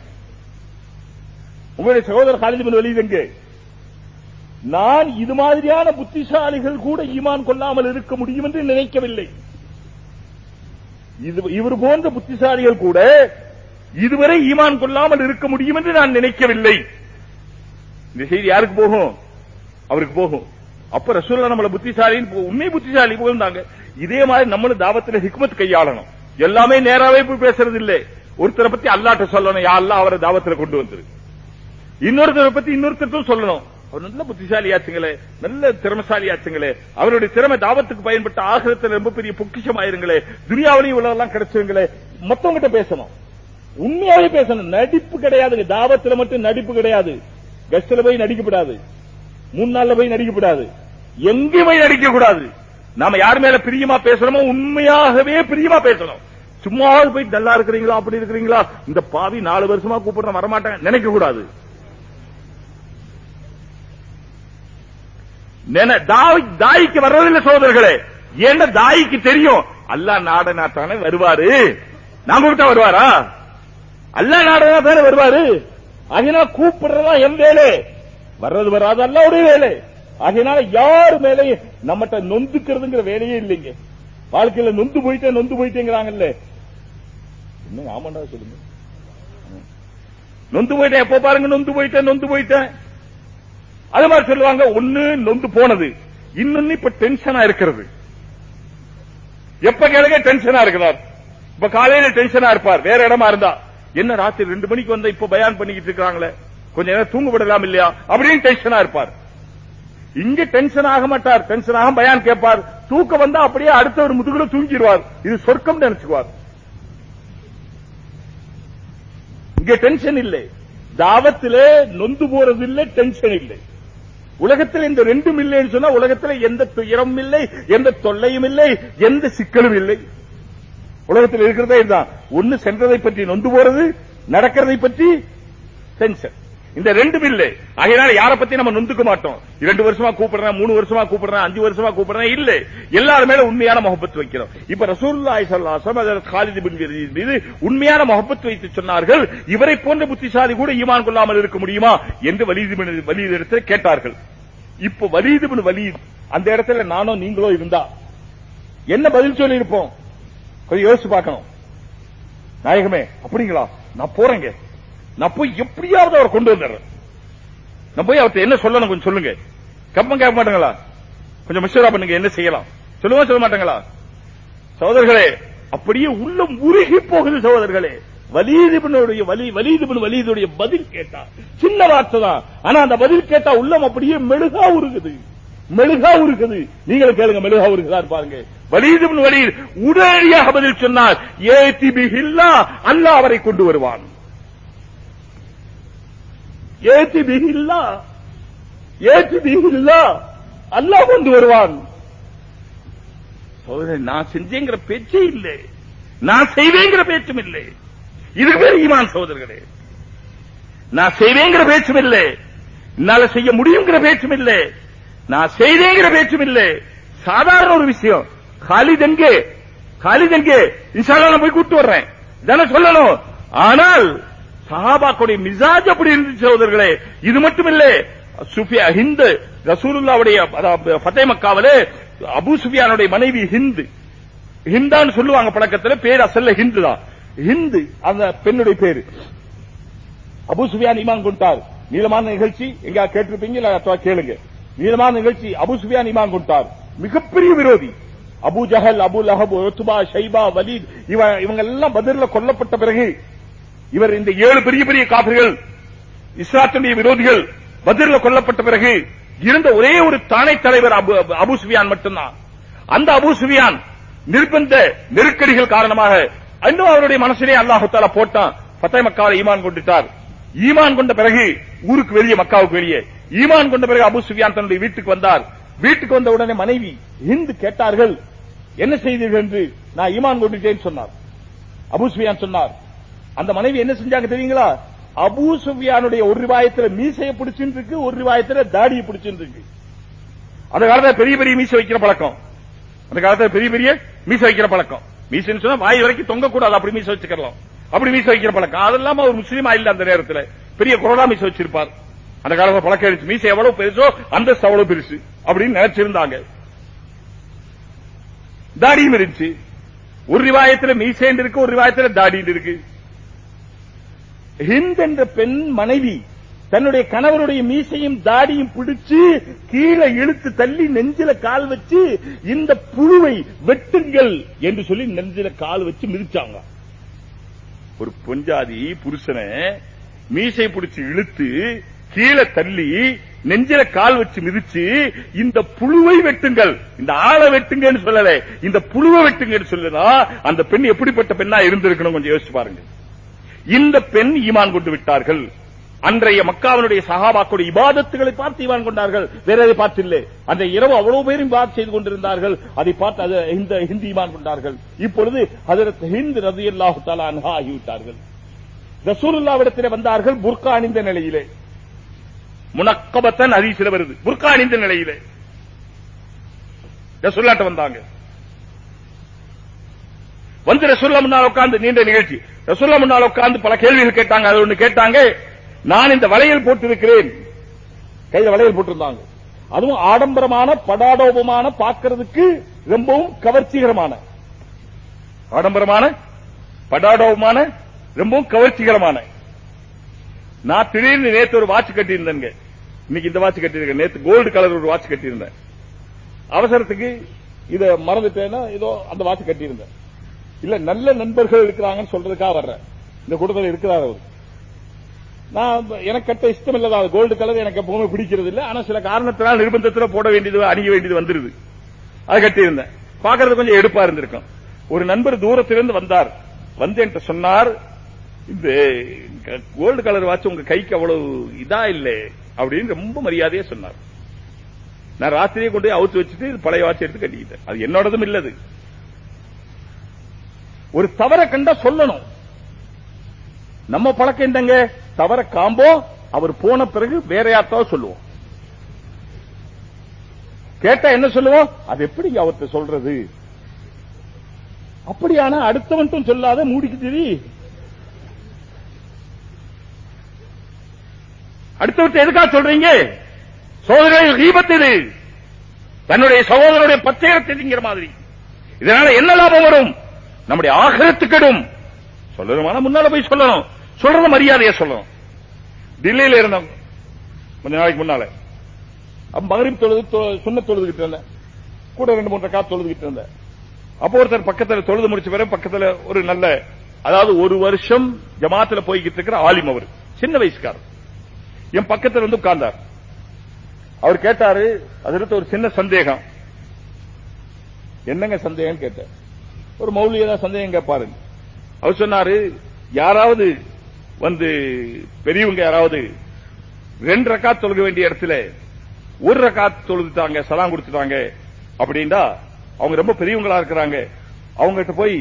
Speaker 2: உங்களுடைய சகோதரர் காலிது பின் வலீது எங்கே நான் இது மாதிரியான புத்திசாலிகள் கூட ஈமான் கொள்ளாமல் இருக்க முடியும் என்று நினைக்கவில்லை இவர் போன்ற புத்திசாலிகள் கூட இதுவரை ஈமான் கொள்ளாமல் இருக்க முடியும் என்று நான் நினைக்கவில்லை இந்த செய்தி யாருக்கு போகும் அவருக்கு போகும் அப்ப ரசூல்லா நம்மள புத்திசாலின்னு உண்மை புத்திசாலி போயிருந்தாங்க இதே மாதிரி நம்மளும் தாவத்துல ஹிக்மத் கையாளணும் எல்லாமே நேராவே போய் பேசுறது இல்லை ஒருத்தரை பத்தி அல்லாட்ட சொல்லணும் யாரெல்லாம் அவரை தாவத்துல கொண்டு வந்துரு இன்னொருத்தரை பத்தி இன்னொருத்தருக்கும் சொல்லணும் அவர் நல்ல புத்திசாலி ஆச்சுங்களே நல்ல திறமசாலி ஆச்சுங்களே அவருடைய திறமை தாவத்துக்கு பயன்பட்ட ஆகிரத்தில் ரொம்ப பெரிய பொக்கிஷம் ஆயிருங்களே துரியாவளி உள்ளதெல்லாம் கிடைச்சவங்களே மத்தவங்கிட்ட பேசணும் உண்மையாவே பேசணும் நடிப்பு கிடையாதுங்க தாவத்துல மட்டும் நடிப்பு கிடையாது கஸ்ட்ல போய் நடிக்கப்படாது முன்னால போய் நடிக்கப்படாது எங்கேயுமே நடிக்க கூடாது நாம யார் மேல பிரியமா பேசுறோமோ உண்மையாகவே பிரியமா பேசணும் சும்மா போய் நல்லா இருக்கிறீங்களா அப்படி இருக்கிறீங்களா இந்த பாவி நாலு வருஷமா கூப்பிடுற வரமாட்டேன் நினைக்க கூடாது தாய்க்கு வர்றதில்லை சோதரர்களே ஏன்னா தாய்க்கு தெரியும் அல்லா நாடனா தானே வருவாரு நான் கூப்பிட்டா வருவாரா அல்லா நாடனா தானே வருவாரு அதனால கூப்பிடுறதா என் வேலை வர்றது வராது ஒரு வேலை அதனால யார் மேலே நம்மகிட்ட நொந்துக்கிறதுங்கிற வேலையே இல்லைங்க வாழ்க்கையில நொந்து போயிட்டே நொந்து போயிட்டேங்கிறாங்கல்ல இன்னும் ஆமாண்டா சொல்லுங்க நொந்து போயிட்டேன் எப்ப பாருங்க நொந்து போயிட்டேன் நொந்து போயிட்டேன் அது மாதிரி சொல்லுவாங்க ஒண்ணு நொந்து போனது இன்னொன்னு இப்ப டென்ஷனா இருக்கிறது எப்ப கேளுங்க டென்ஷனா இருக்கிறார் இப்ப காலையில டென்ஷனா இருப்பார் வேற இடமா இருந்தா என்ன ராத்திரி ரெண்டு மணிக்கு வந்தா இப்ப பயான் பண்ணிக்கிட்டு இருக்காங்களே கொஞ்சம் நேரம் தூங்க விடலாம் இல்லையா அப்படின்னு டென்ஷனா இருப்பார் இங்க டென்ஷன் ஆக மாட்டார் டென்ஷன் ஆக பயான் கேட்பார் தூக்க வந்தா அப்படியே அடுத்த ஒரு முதுகுல தூங்கிடுவார் இது சொர்க்கம் நினைச்சுக்குவார் இங்க டென்ஷன் இல்லை தாவத்தில் நொந்து போறது இல்லை டென்ஷன் இல்லை உலகத்தில் இந்த ரெண்டும் இல்லைன்னு சொன்னா உலகத்தில் எந்த துயரமும் இல்லை எந்த தொல்லையும் இல்லை எந்த சிக்கலும் இல்லை உலகத்தில் இருக்கிறதே இதுதான் ஒன்னு சென்றதை பற்றி நொந்து போறது நடக்கிறதை பற்றி டென்ஷன் இந்த ரெண்டும் இல்ல அதனால யார பத்தி நம்ம நொந்துக்க மாட்டோம் இரண்டு வருஷமா கூப்பிடுறேன் மூணு வருஷமா கூப்பிடுறேன் அஞ்சு வருஷமா கூப்பிடுறேன் இல்ல எல்லாருமே உண்மையான முகப்பத்து வைக்கிறோம் இப்ப ரசூல்லாய் சல்லாசம் காலிது பின் மீது உண்மையான முகப்பத்து வைத்து சொன்னார்கள் இவரை போன்ற புத்திசாலி கூட ஈமான் கொள்ளாமல் இருக்க முடியுமா என்று வலிது வலியுறு எடுத்து கேட்டார்கள் இப்ப வலிது வலி அந்த இடத்துல நானோ நீங்களோ இருந்தா என்ன பதில் சொல்லி இருப்போம் கொஞ்சம் யோசிச்சு பார்க்கணும் நாயகமே அப்படிங்களா நான் போறேங்க நான் போய் எப்படியாவது அவர் கொண்டு வந்துடுறேன் நான் போய் அவர்கிட்ட என்ன சொல்லணும் கொஞ்சம் சொல்லுங்க கப்பம் கேட்க மாட்டாங்களா கொஞ்சம் மிஷரா பண்ணுங்க என்ன செய்யலாம் சொல்லுவா சொல்ல மாட்டாங்களா சகோதரர்களே அப்படியே உள்ளம் உருகி போகுது சகோதரர்களே வலீதிபனுடைய வலி வலீதிபன் வலீதுடைய பதில் கேட்டா சின்ன வார்த்தை தான் ஆனா அந்த பதில் கேட்டா உள்ளம் அப்படியே மெழுகா உருகுது மெழுகா உருக்குது நீங்களும் கேளுங்க மெழுகா உருகுதா பாருங்க வலீதிபன் வலீத் உடனடியாக பதில் சொன்னார் ஏ திபி அல்லா அவரை கொண்டு வருவான் ஏத்தி பிகில்லா ஏத்தி பிகில்லா அல்லாஹ் கொண்டு வருவான் நான் செஞ்சேங்கிற பேச்சே இல்லை நான் செய்வேங்கிற பேச்சும் இல்லை இது பேர் ஈமான் சகோதரர்களே நான் செய்வேங்கிற பேச்சும் இல்லை என்னால செய்ய முடியுங்கிற பேச்சும் இல்லை நான் செய்தேங்கிற பேச்சும் இல்லை சாதாரண ஒரு விஷயம் காலி தங்கே காலி தங்கே இன்ஷால்லா நான் போய் கூப்பிட்டு வர்றேன் தானே சொல்லணும் ஆனால் சஹாபாக்குடைய மிசாஜ் அப்படி இருந்துச்சு சகோதரர்களே இது மட்டுமில்லை சுஃபியா ஹிந்து ரசூலுல்லாவுடைய பத்தே மக்காவில் அபு சுஃபியானுடைய மனைவி ஹிந்து ஹிந்தான்னு சொல்லுவாங்க பழக்கத்தில் பேர் அசல்ல ஹிந்து தான் ஹிந்து அந்த பெண்ணுடைய பேரு அபு சுஃபியான் இமான் கொண்டார் நீளமான நிகழ்ச்சி எங்க கேட்டிருப்பீங்க இல்ல கேளுங்க நீளமான நிகழ்ச்சி அபு சுஃபியான் இமான் கொண்டார் மிகப்பெரிய விரோதி Abu Jahl Abul Lahab Utba Shaiba Walid இவங்க எல்லாம் பதிரில் கொல்லப்பட்ட பிறகு இவர் இந்த ஏழு பெரிய பெரிய காபிர்கள் இஸ்லாத்துடைய விரோதிகள் பதிரில் கொல்லப்பட்ட பிறகு இருந்த ஒரே ஒரு தானை தலைவர் அபு மட்டும்தான் அந்த அபு நிர்பந்த நெருக்கடிகள் காரணமாக இன்னும் அவருடைய மனசிலே அல்லாஹு தாலா போட்டான் பத்தாய் மக்காவில் ஈமான் கொண்டுட்டார் ஈமான் கொண்ட பிறகு ஊருக்கு வெளியே மக்காவுக்கு வெளியே ஈமான் கொண்ட பிறகு அபு தன்னுடைய வீட்டுக்கு வந்தார் வீட்டுக்கு வந்த உடனே மனைவி இந்து கேட்டார்கள் என்ன செய்தீர்கள் என்று நான் ஈமான் கொண்டுட்டேன் சொன்னார் அபு சொன்னார் அந்த மனைவி என்ன செஞ்சாங்க தெரியுங்களா அபு சுஃபியானுடைய ஒரு ரூபாயத்தில் மீசையை பிடிச்சுட்டு இருக்கு ஒரு ரிவாயத்துல தாடியை பிடிச்சுட்டு இருக்கு அந்த காலத்துல பெரிய பெரிய மீசை வைக்கிற பழக்கம் அந்த காலத்துல பெரிய பெரிய மீசை வைக்கிற பழக்கம் மீசைன்னு சொன்னா வாய் வரைக்கும் தொங்க கூடாது அப்படி மீச வச்சுக்கலாம் அப்படி மீசை வைக்கிற பழக்கம் அதெல்லாம் ஒரு முஸ்லீம் ஆயில் அந்த நேரத்துல பெரிய குரோடா மீச வச்சிருப்பார் அந்த காலத்துல பழக்கம் இருந்துச்சு மீசை எவ்வளவு பெருசோ அந்த அவ்வளவு பெருசு அப்படின்னு நினைச்சிருந்தாங்க தாடியும் இருந்துச்சு ஒரு ரிவாயத்துல மீசேண்டு இருக்கு ஒரு ரிவாயத்தில் தாடி இருக்கு ஹிந்த் என்ற பெண் மனைவி தன்னுடைய கணவருடைய மீசையும் தாடியும் பிடிச்சு கீழே இழுத்து தள்ளி நெஞ்சில கால் வச்சு இந்த புழுவை வெட்டுங்கள் என்று சொல்லி நெஞ்சில கால் வச்சு மிதிச்சாங்க ஒரு பொஞ்சாதி புருஷனை மீசை பிடிச்சு இழுத்து கீழே தள்ளி நெஞ்சில கால் வச்சு மிதிச்சு இந்த புழுவை வெட்டுங்கள் இந்த ஆளை வெட்டுங்க சொல்லல இந்த புழுவை வெட்டுங்கன்னு சொல்லுனா அந்த பெண் எப்படிப்பட்ட பெண்ணா இருந்திருக்கணும் கொஞ்சம் யோசிச்சு பாருங்க இந்த பெண் ஈமான் கொண்டு விட்டார்கள் அன்றைய மக்காவினுடைய சகாபாக்குடைய இபாதத்துகளை பார்த்து ஈமான் கொண்டார்கள் வேற எதை பார்த்தில்லை அந்த இரவு அவ்வளவு பேரும் பார்த்து செய்து கொண்டிருந்தார்கள் அதை பார்த்து அது இந்த ஹிந்தி ஈமான் கொண்டார்கள் இப்பொழுது அதற்கு ஹிந்த் ரதி அல்லாஹு தாலா அன்ஹா ஆகிவிட்டார்கள் ரசூலுல்லாவிடத்திலே வந்தார்கள் புர்கா அணிந்த நிலையிலே முனக்கபத்தன் அதிசில வருது புர்கா அணிந்த நிலையிலே ரசூல்லாட்ட வந்தாங்க வந்து ரசூல்லா முன்னால் உட்கார்ந்து நீண்ட நிகழ்ச்சி ரசுல்லா முன்னால் உட்கார்ந்து பல கேள்விகள் கேட்டாங்க அது ஒன்று கேட்டாங்க நான் இந்த வலையில் போட்டிருக்கிறேன் கையில வலையில் போட்டிருந்தாங்க அதுவும் ஆடம்பரமான படாடோபமான பார்க்கறதுக்கு ரொம்பவும் கவர்ச்சிகரமான ஆடம்பரமான படாடோபமான ரொம்பவும் கவர்ச்சிகரமான நான் திடீர்னு நேத்து ஒரு வாட்ச் கட்டியிருந்தேங்க இன்னைக்கு இந்த வாட்ச் கட்டியிருக்கேன் நேத்து கோல்டு கலர் ஒரு வாட்ச் கட்டியிருந்தேன் அவசரத்துக்கு இத மறந்துட்டேன்னா ஏதோ அந்த வாட்ச் கட்டியிருந்தேன் இல்ல நல்ல நண்பர்கள் இருக்கிறாங்கன்னு சொல்றதுக்காக வர்றேன் இந்த கூட்டத்தில் இருக்கிறார் அவர் நான் எனக்கு கட்ட இஷ்டம் இல்லதா கோல்டு கலர் எனக்கு எப்பவுமே பிடிக்கிறது இல்ல ஆனா சில காரணத்தினால் நிர்பந்தத்தில் போட வேண்டியது அணிய வேண்டியது வந்துருது அது கட்டியிருந்தேன் பாக்குறது கொஞ்சம் எடுப்பா இருந்திருக்கும் ஒரு நண்பர் தூரத்திலிருந்து வந்தார் வந்து என்கிட்ட சொன்னார் இந்த கோல்டு கலர் வாட்ச் உங்க கைக்கு அவ்வளவு இதா இல்லை அப்படின்னு ரொம்ப மரியாதையா சொன்னார் நான் ராத்திரியை கொண்டு போய் அவுத்து வச்சுட்டு பழைய வாட்ச் எடுத்து கட்டிக்கிட்டேன் அது என்னோடதும் இல்லது ஒரு தவற கண்டா சொல்லணும் நம்ம பழக்கம் இந்தங்க தவற காம்போ அவர் போன பிறகு வேற யார்த்தோ சொல்லுவோம் கேட்டா என்ன சொல்லுவோம் அது எப்படி அவர்த்த சொல்றது அப்படியான அடுத்தவன் சொல்லாத மூடிக்கு மூடிக்குது அடுத்தவர்த்த எதுக்காக சொல்றீங்க சோதரர்கள் ஈபத்து இது தன்னுடைய சகோதரருடைய பச்சையத்தை திங்கிற மாதிரி இதனால என்ன லாபம் வரும் நம்முடைய ஆகரத்து கெடும் சொல்லணுமான முன்னால போய் சொல்லணும் சொல்றது மரியாதையா சொல்லணும் டெல்லியில இருந்தோம் கொஞ்ச நாளைக்கு முன்னால மகரிப் தொழுது சுண்ண தொழுதுகிட்டு இருந்தேன் கூட ரெண்டு மூன்று காத்து தொழுதுகிட்டு இருந்தேன் அப்போ ஒருத்தர் பக்கத்துல தொழுது முடிச்ச பிறகு பக்கத்துல ஒரு நல்ல அதாவது ஒரு வருஷம் ஜமாத்துல போய்கிட்டு இருக்கிற ஆலிம் அவர் சின்ன வயசுக்காரர் என் பக்கத்துல வந்து உட்கார்ந்தார் அவர் கேட்டாரு அதற்கு ஒரு சின்ன சந்தேகம் என்னங்க சந்தேகம் கேட்டேன் ஒரு மௌலியதா சந்தேகம் கேட்பாரு அவர் சொன்னாரு யாராவது வந்து பெரியவங்க யாராவது ரெண்டு ரக்கா தொழுக வேண்டிய இடத்துல ஒரு ரக்கா தொழுதுட்டாங்க சலாம் கொடுத்துட்டாங்க அப்படின்னா அவங்க ரொம்ப பெரியவங்களா இருக்கிறாங்க அவங்ககிட்ட போய்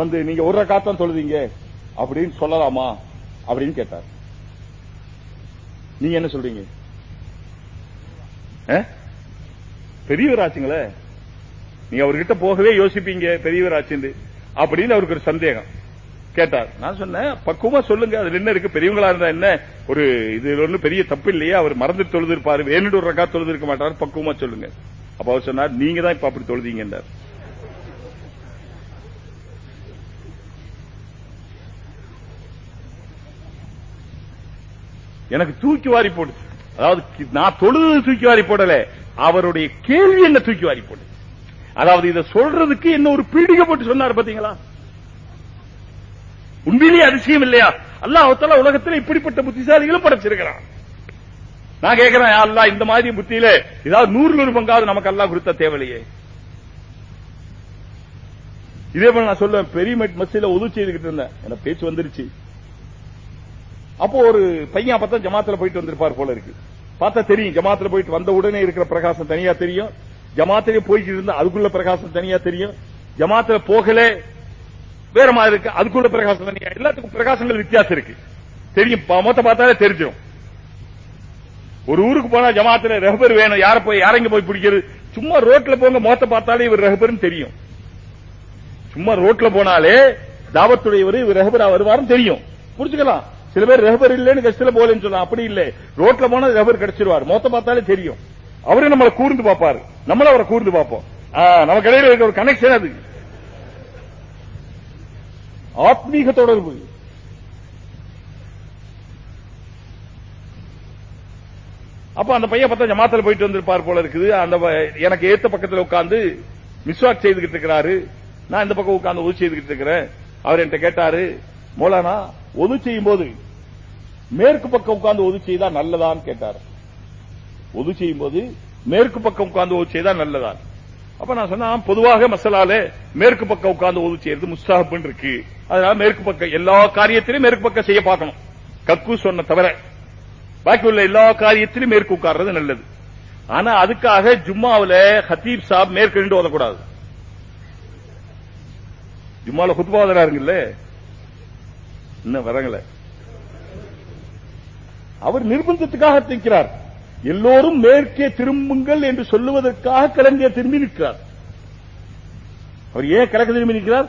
Speaker 2: வந்து நீங்க ஒரு தான் தொழுதீங்க அப்படின்னு சொல்லலாமா அப்படின்னு கேட்டார் நீங்க என்ன சொல்றீங்க பெரியவர் ஆச்சுங்களே நீ அவர்கிட்ட போகவே யோசிப்பீங்க பெரியவர் அப்படின்னு அவருக்கு ஒரு சந்தேகம் கேட்டார் நான் சொன்னேன் பக்குவமா சொல்லுங்க அதுல என்ன இருக்கு பெரியவங்களா இருந்தா என்ன ஒரு இது ஒண்ணு பெரிய தப்பு இல்லையா அவர் மறந்து தொழுதிருப்பாரு வேணுட்டு ஒரு ரக்கா தொழுதிருக்க மாட்டார் பக்குவமா சொல்லுங்க அப்ப அவர் சொன்னார் நீங்க தான் இப்ப அப்படி தொழுதிங்க எனக்கு தூக்கி வாரி போடு அதாவது நான் தொழுது தூக்கி வாரி போடல அவருடைய கேள்வி என்ன தூக்கி வாரி போடு அதாவது இதை சொல்றதுக்கு என்ன ஒரு பீடிகை போட்டு சொன்னார் பாத்தீங்களா உண்மையிலேயே அதிசயம் இல்லையா அவத்தால உலகத்தில் இப்படிப்பட்ட புத்திசாலிகளும் படைச்சிருக்கிறான் நான் கேட்கிறேன் அல்லா இந்த மாதிரி புத்தியில ஏதாவது நூறு நூறு பங்காவது நமக்கு அல்லா கொடுத்த தேவையில்லையே இதே போல நான் சொல்லுவேன் பெரிய மசில உதவி செய்துகிட்டு இருந்தேன் என பேச்சு வந்துருச்சு அப்போ ஒரு பையன் பார்த்தா ஜமாத்துல போயிட்டு வந்திருப்பார் போல இருக்கு பார்த்தா தெரியும் ஜமாத்துல போயிட்டு வந்த உடனே இருக்கிற பிரகாசம் தனியா தெரியும் ஜமாத்திலே போய்கிட்டு இருந்தா அதுக்குள்ள பிரகாசம் தனியா தெரியும் ஜமாத்துல போகல வேற மாதிரி இருக்கு அதுக்குள்ள பிரகாசம் தனியா எல்லாத்துக்கும் பிரகாசங்கள் வித்தியாசம் இருக்கு தெரியும் மொத்த பார்த்தாலே தெரிஞ்சிடும் ஒரு ஊருக்கு போனா ஜமாத்துல ரெஹபர் வேணும் யார போய் யாரங்க போய் பிடிக்கிறது சும்மா ரோட்ல போங்க மோத்த பார்த்தாலே இவர் ரெஹபர்னு தெரியும் சும்மா ரோட்ல போனாலே தாவத்துடையவர் இவர் ரெஹபரா வருவாரும் தெரியும் புரிஞ்சுக்கலாம் சில பேர் ரெஹபர் இல்லைன்னு கஷ்டத்துல போலன்னு சொல்லலாம் அப்படி இல்லை ரோட்ல போனா ரெஹபர் கிடைச்சிருவார் மோத்த பார்த்தாலே தெரியும் அவரே நம்மளை கூர்ந்து பார்ப்பாரு நம்மள அவரை கூர்ந்து பார்ப்போம் நமக்கு இடையில இருக்க ஒரு கனெக்ஷன் அது ஆத்மீக தொடர்பு அப்ப அந்த பையன் பார்த்தா ஜமாத்துல போயிட்டு வந்திருப்பார் போல இருக்குது அந்த எனக்கு ஏத்த பக்கத்துல உட்காந்து மிஸ்வாக் செய்துகிட்டு இருக்கிறாரு நான் இந்த பக்கம் உட்காந்து உதவி செய்துகிட்டு இருக்கிறேன் அவர் என்கிட்ட கேட்டாரு மோலானா ஒது செய்யும் போது மேற்கு பக்கம் உட்கார்ந்து ஒது செய்தா நல்லதான்னு கேட்டாரு ஒது செய்யும் போது மேற்கு பக்கம் உட்கார்ந்து ஒது செய்தா நல்லதா அப்ப நான் சொன்னா பொதுவாக மசாலால மேற்கு பக்கம் உட்கார்ந்து ஒது செய்யறது முஸ்தாகப்புன்னு இருக்கு அதனால மேற்கு பக்கம் எல்லா காரியத்திலும் மேற்கு பக்கம் செய்ய பார்க்கணும் கக்கு சொன்ன தவிர பாக்கி உள்ள எல்லா காரியத்திலும் மேற்கு உட்கார்றது நல்லது ஆனா அதுக்காக ஜும்மாவில ஹத்தீப் சாப் மேற்கு நின்று ஓதக்கூடாது ஜும்மாவில குத்துபாதராருங்கல்ல இன்னும் வரங்கள அவர் நிர்பந்தத்துக்காக திக்கிறார் எல்லோரும் மேற்கே திரும்புங்கள் என்று சொல்லுவதற்காக கிழங்கே திரும்பி நிற்கிறார் அவர் ஏன் கிழக்கு திரும்பி நிற்கிறார்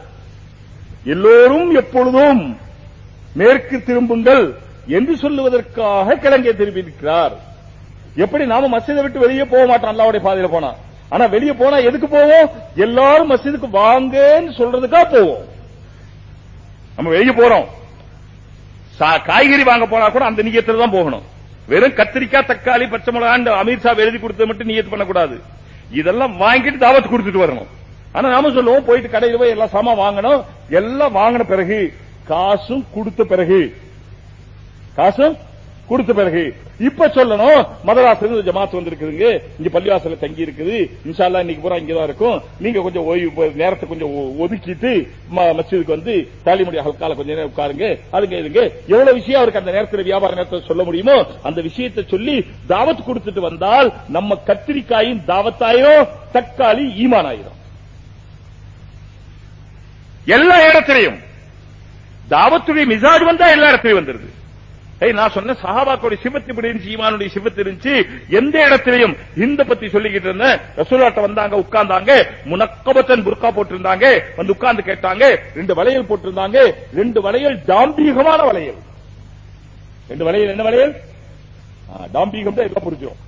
Speaker 2: எல்லோரும் எப்பொழுதும் மேற்கு திரும்புங்கள் என்று சொல்லுவதற்காக கிழங்கே திரும்பி நிற்கிறார் எப்படி நாம மசிதை விட்டு வெளியே போக மாட்டோம் அல்லாவுடைய பாதையில் போனா ஆனா வெளியே போனா எதுக்கு போவோம் எல்லாரும் மசிதுக்கு வாங்கன்னு சொல்றதுக்கா போவோம் நம்ம வெளியே போறோம் காய்கறி வாங்க போனா கூட அந்த நீயத்துல தான் போகணும் வெறும் கத்திரிக்காய் தக்காளி பச்சை மிளகாண்டு அமித்ஷா எழுதி கொடுத்தது மட்டும் நீயத்து பண்ணக்கூடாது இதெல்லாம் வாங்கிட்டு தாவத்து கொடுத்துட்டு வரணும் ஆனா நாம சொல்லுவோம் போயிட்டு கடையில் போய் எல்லாம் சாமான் வாங்கணும் எல்லாம் வாங்கின பிறகு காசும் கொடுத்த பிறகு காசும் கொடுத்த பிறகு இப்ப சொல்லணும் மதராசில இருந்து ஜமாத் வந்திருக்குதுங்க இங்க பள்ளிவாசல தங்கி இருக்குது இன்ஷால்லா இன்னைக்கு பூரா இங்கதான் இருக்கும் நீங்க கொஞ்சம் ஓய்வு நேரத்தை கொஞ்சம் ஒதுக்கிட்டு மசிதுக்கு வந்து தாலிமுடி ஹல்கால கொஞ்ச நேரம் உட்காருங்க அதுங்க இதுங்க எவ்வளவு விஷயம் அவருக்கு அந்த நேரத்தில் வியாபார நேரத்தில் சொல்ல முடியுமோ அந்த விஷயத்தை சொல்லி தாவத் கொடுத்துட்டு வந்தால் நம்ம கத்திரிக்காயும் தாவத்தாயிரும் தக்காளி ஈமான் ஆயிரும் எல்லா இடத்திலையும் தாவத்துடைய மிசாஜ் வந்தா எல்லா இடத்திலையும் வந்துருது நான் சொன்ன சஹாபாக்களுடைய இருந்துச்சு ஈமானுடைய இருந்துச்சு எந்த இடத்திலையும் இந்த பத்தி சொல்லிக்கிட்டு இருந்தேன் ரசூலாட்ட வந்தாங்க உட்கார்ந்தாங்க முனக்கபத்தன் புர்கா போட்டிருந்தாங்க வந்து உட்கார்ந்து கேட்டாங்க ரெண்டு வளையல் போட்டிருந்தாங்க ரெண்டு வளையல் வளையல் ரெண்டு வளையல் என்ன வளையல் டாம்பீகம் தான்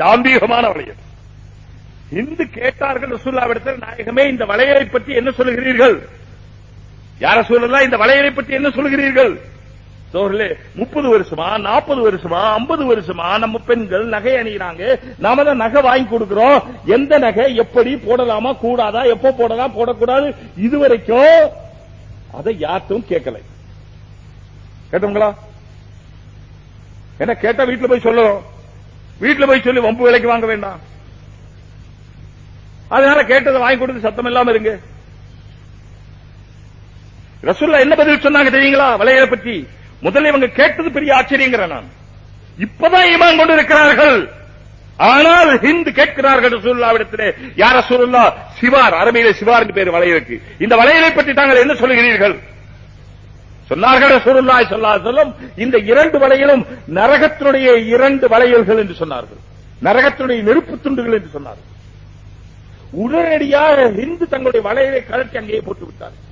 Speaker 2: டாம்பீகமான வளையல் இந்து கேட்டார்கள் ரசூல்லாவிடத்தில் நாயகமே இந்த வளையலை பற்றி என்ன சொல்லுகிறீர்கள் யார சொல்லலாம் இந்த வளையலை பற்றி என்ன சொல்லுகிறீர்கள் சோர்லே முப்பது வருஷமா நாற்பது வருஷமா ஐம்பது வருஷமா நம்ம பெண்கள் நகை அணிகிறாங்க நாம தான் நகை வாங்கி கொடுக்கிறோம் எந்த நகை எப்படி போடலாமா கூடாதா எப்ப போடலாம் போடக்கூடாது இதுவரைக்கும் அதை யார்த்தும் கேட்கல கேட்டவங்களா என்ன கேட்டா வீட்டுல போய் சொல்லணும் வீட்டுல போய் சொல்லி வம்பு விலைக்கு வாங்க வேண்டாம் அதனால கேட்டதை வாங்கி கொடுத்து சத்தம் இல்லாம இருங்க ரசுல்லா என்ன பதில் சொன்னாங்க தெரியுங்களா வளையலை பற்றி முதல்ல இவங்க கேட்டது பெரிய ஆச்சரியங்கிற நான் இப்பதான் ஈமான் கொண்டிருக்கிறார்கள் ஆனால் ஹிந்து கேட்கிறார்கள் ரசூல்லாவிடத்திலே யார் ரசூல்லா சிவார் அரபியிலே சிவார் பேர் வளையலுக்கு இந்த வளையலை பற்றி தாங்கள் என்ன சொல்லுகிறீர்கள் சொன்னார்கள் ரசூலுல்லா சொல்லா சொல்லும் இந்த இரண்டு வளையலும் நரகத்தினுடைய இரண்டு வளையல்கள் என்று சொன்னார்கள் நரகத்தினுடைய நெருப்பு துண்டுகள் என்று சொன்னார்கள் உடனடியாக ஹிந்து தங்களுடைய வளையலை கலட்டி அங்கேயே போட்டு விட்டார்கள்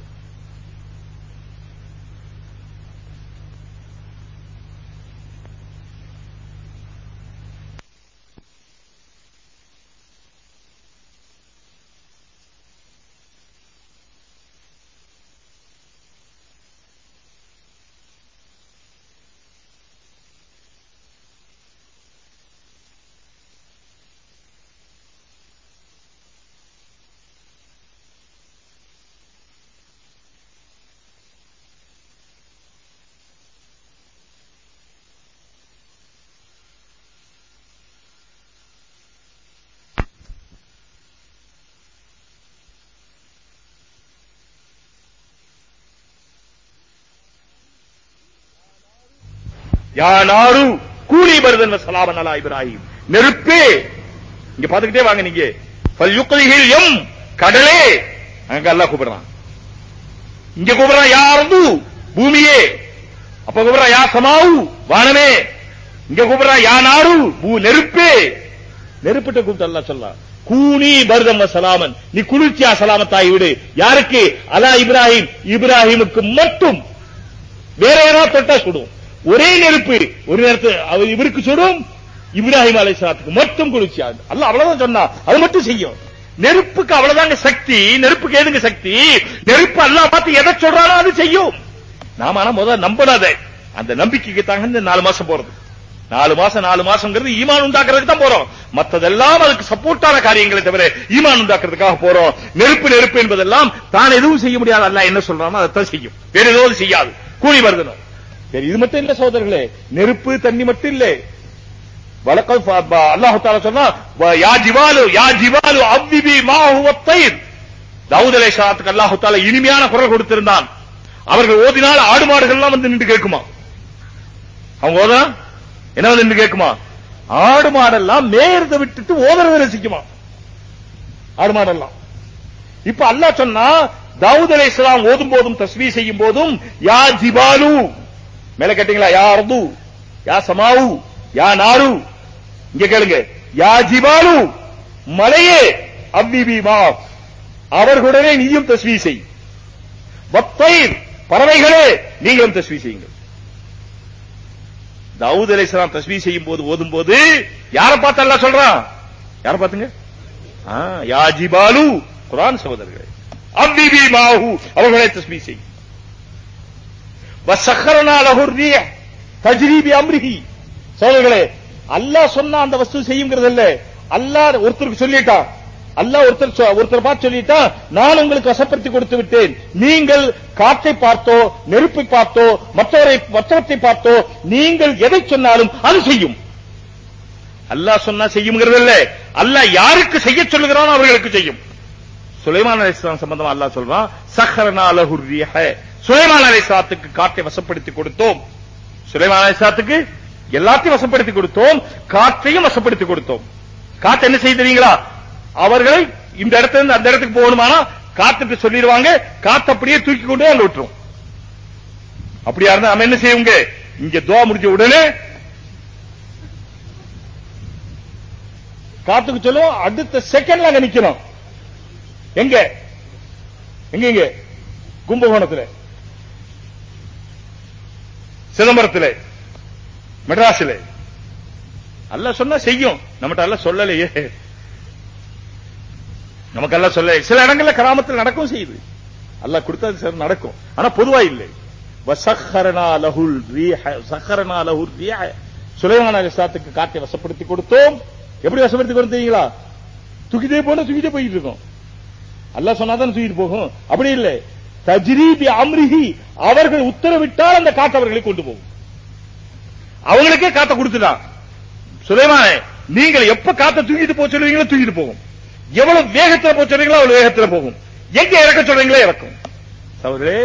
Speaker 2: யானாரு கூலி பருதன் சலாமன் அலா இப்ராஹிம் நெருப்பே இங்க பாத்துக்கிட்டே வாங்க நீங்க பல்யுக்திகள் எம் கடலே அங்க அல்லா கூப்பிடுறான் இங்க கூப்பிடுறான் யாரு பூமியே அப்ப கூப்பிடுறான் யா சமாவு வானமே இங்க கூப்பிடுறான் யா நாரு பூ நெருப்பே நெருப்பிட்ட கூப்பிட்டு அல்லா சொல்லலாம் கூனி பரதம் சலாமன் நீ குளிர்ச்சியா சலாமத்தாய் விடு யாருக்கு அலா இப்ராஹிம் இப்ராஹிமுக்கு மட்டும் வேற யாரா தொட்டா சுடும் ஒரே நெருப்பு ஒரு நேரத்தில் இவருக்கு சொல்லும் இப்ராஹிம் அலை சாத்துக்கு மொத்தம் குளிர்ச்சி அவ்வளவுதான் சொன்னா அது மட்டும் செய்யும் நெருப்புக்கு அவ்வளவுதாங்க சக்தி நெருப்புக்கு ஏதுங்க சக்தி நெருப்பு அல்லா பார்த்து எதை சொல்றாலும் அது செய்யும் நாம ஆனா முதல்ல நம்பலாத அந்த நம்பிக்கைக்கு தாங்க இந்த நாலு மாசம் போறது நாலு மாசம் நாலு மாசம்ங்கிறது ஈமான் உண்டாக்குறதுக்கு தான் போறோம் மத்ததெல்லாம் அதுக்கு சப்போர்ட்டான காரியங்களை தவிர ஈமான் உண்டாக்குறதுக்காக போறோம் நெருப்பு நெருப்பு என்பதெல்லாம் தான் எதுவும் செய்ய முடியாது அல்ல என்ன சொல்றாங்க அதைத்தான் செய்யும் வேறு ஏதோ செய்யாது கூலி வருதணும் சரி இது மட்டும் இல்ல சோதரர்களே நெருப்பு தண்ணி மட்டும் இல்ல வழக்கம் அல்லாஹு தாலா சொன்னா யா ஜிவாலு யா ஜிவாலு அவ்விபி இனிமையான குரல் கொடுத்திருந்தான் அவர்கள் ஓதினால் ஆடு மாடுகள் வந்து நின்று கேட்குமா அவங்க ஓதா என்ன வந்து நின்று கேட்குமா ஆடு மாடெல்லாம் மேயறத விட்டுட்டு ஓதறத ரசிக்குமா ஆடு மாடெல்லாம் இப்ப அல்லாஹ் சொன்னா தாவூத் ஓதும் போதும் தஸ்மீ செய்யும் போதும் யா ஜிபாலு மேல கேட்டீங்களா யா அர்து யா சமாவு யா நாரு இங்க கேளுங்க யா ஜிபாலு மலையே மா அவர்களுடனே நீயும் தஸ்வீ செய் வத்தயிர் பறவைகளே நீங்களும் தஸ்வீ செய்யுங்கள் தவுத் அலை இஸ்லாம் தஸ்வீ செய்யும் போது ஓதும் போது யாரை பார்த்து அல்லா சொல்றான் யாரை பார்த்துங்க யா ஜிபாலு குரான் சகோதரர்களே மாஹு அவர்களே தஸ்வீ செய் தஜ்ரீபி அம்ரிஹி சோழர்களே அல்லாஹ் சொன்னா அந்த வஸ்து செய்யுங்கிறது இல்ல அல்லாஹ் ஒருத்தருக்கு சொல்லிட்டான் அல்லாஹ் ஒருத்தர் ஒருத்தர் பார்த்து சொல்லிட்டா நான் உங்களுக்கு வசப்படுத்தி கொடுத்து விட்டேன் நீங்கள் காற்றை பார்த்தோ நெருப்பை பார்த்தோ மற்றவரை மற்றவத்தை பார்த்தோ நீங்கள் எதை சொன்னாலும் அது செய்யும் அல்லாஹ் சொன்னா செய்யுங்கிறது இல்ல அல்லாஹ் யாருக்கு செய்ய சொல்லுகிறானோ அவர்களுக்கு செய்யும் சுலைமான் அலி சம்பந்தமா அல்லாஹ் சொல்றான் சஹரனா லஹுர் சுலைமான் அலைசாத்துக்கு காற்றை வசப்படுத்தி கொடுத்தோம் சுலைமான் அலைசாத்துக்கு எல்லாத்தையும் வசப்படுத்தி கொடுத்தோம் காற்றையும் வசப்படுத்தி கொடுத்தோம் காற்று என்ன செய்தீங்களா அவர்கள் இந்த இடத்துல இருந்து அந்த இடத்துக்கு போகணுமானா காத்துட்டு சொல்லிடுவாங்க காத்து அப்படியே தூக்கி கொண்டு வந்து விட்டுரும் அப்படியா இருந்தா நம்ம என்ன செய்வோங்க இங்க துவா முடிஞ்ச உடனே காத்துக்கு சொல்லுவோம் அடுத்த செகண்ட்ல அங்க நிக்கணும் எங்க எங்க இங்க கும்பகோணத்துல சிதம்பரத்தில் மெட்ராஸில் அல்ல சொன்னா செய்யும் நம்மகிட்ட எல்லாம் சொல்லலையே நமக்கு எல்லாம் சொல்ல சில இடங்கள்ல கிராமத்தில் நடக்கும் செய்யுது அல்ல கொடுத்தது சார் நடக்கும் ஆனா பொதுவா இல்லை சுலைமான இஸ்லாத்துக்கு காற்றை வசப்படுத்தி கொடுத்தோம் எப்படி வசப்படுத்தி தெரியுங்களா துக்கிதே போன தூக்கிட்டே போயிட்டு இருக்கும் அல்ல சொன்னாதான் தூக்கிட்டு போகும் அப்படி இல்லை தஜ்ரீபி அம்ரிஹி அவர்கள் உத்தரவிட்டால் அந்த காட்டு அவர்களை கொண்டு போகும் அவங்களுக்கே காத்த கொடுத்துட்டான் சுலைமான நீங்கள் எப்ப காத்த தூங்கிட்டு போக சொல்லுவீங்களோ தூங்கிட்டு போகும் எவ்வளவு வேகத்துல போக சொல்றீங்களோ அவ்வளவு வேகத்துல போகும் எங்க இறக்க சொல்றீங்களோ இறக்கும் அவர்களே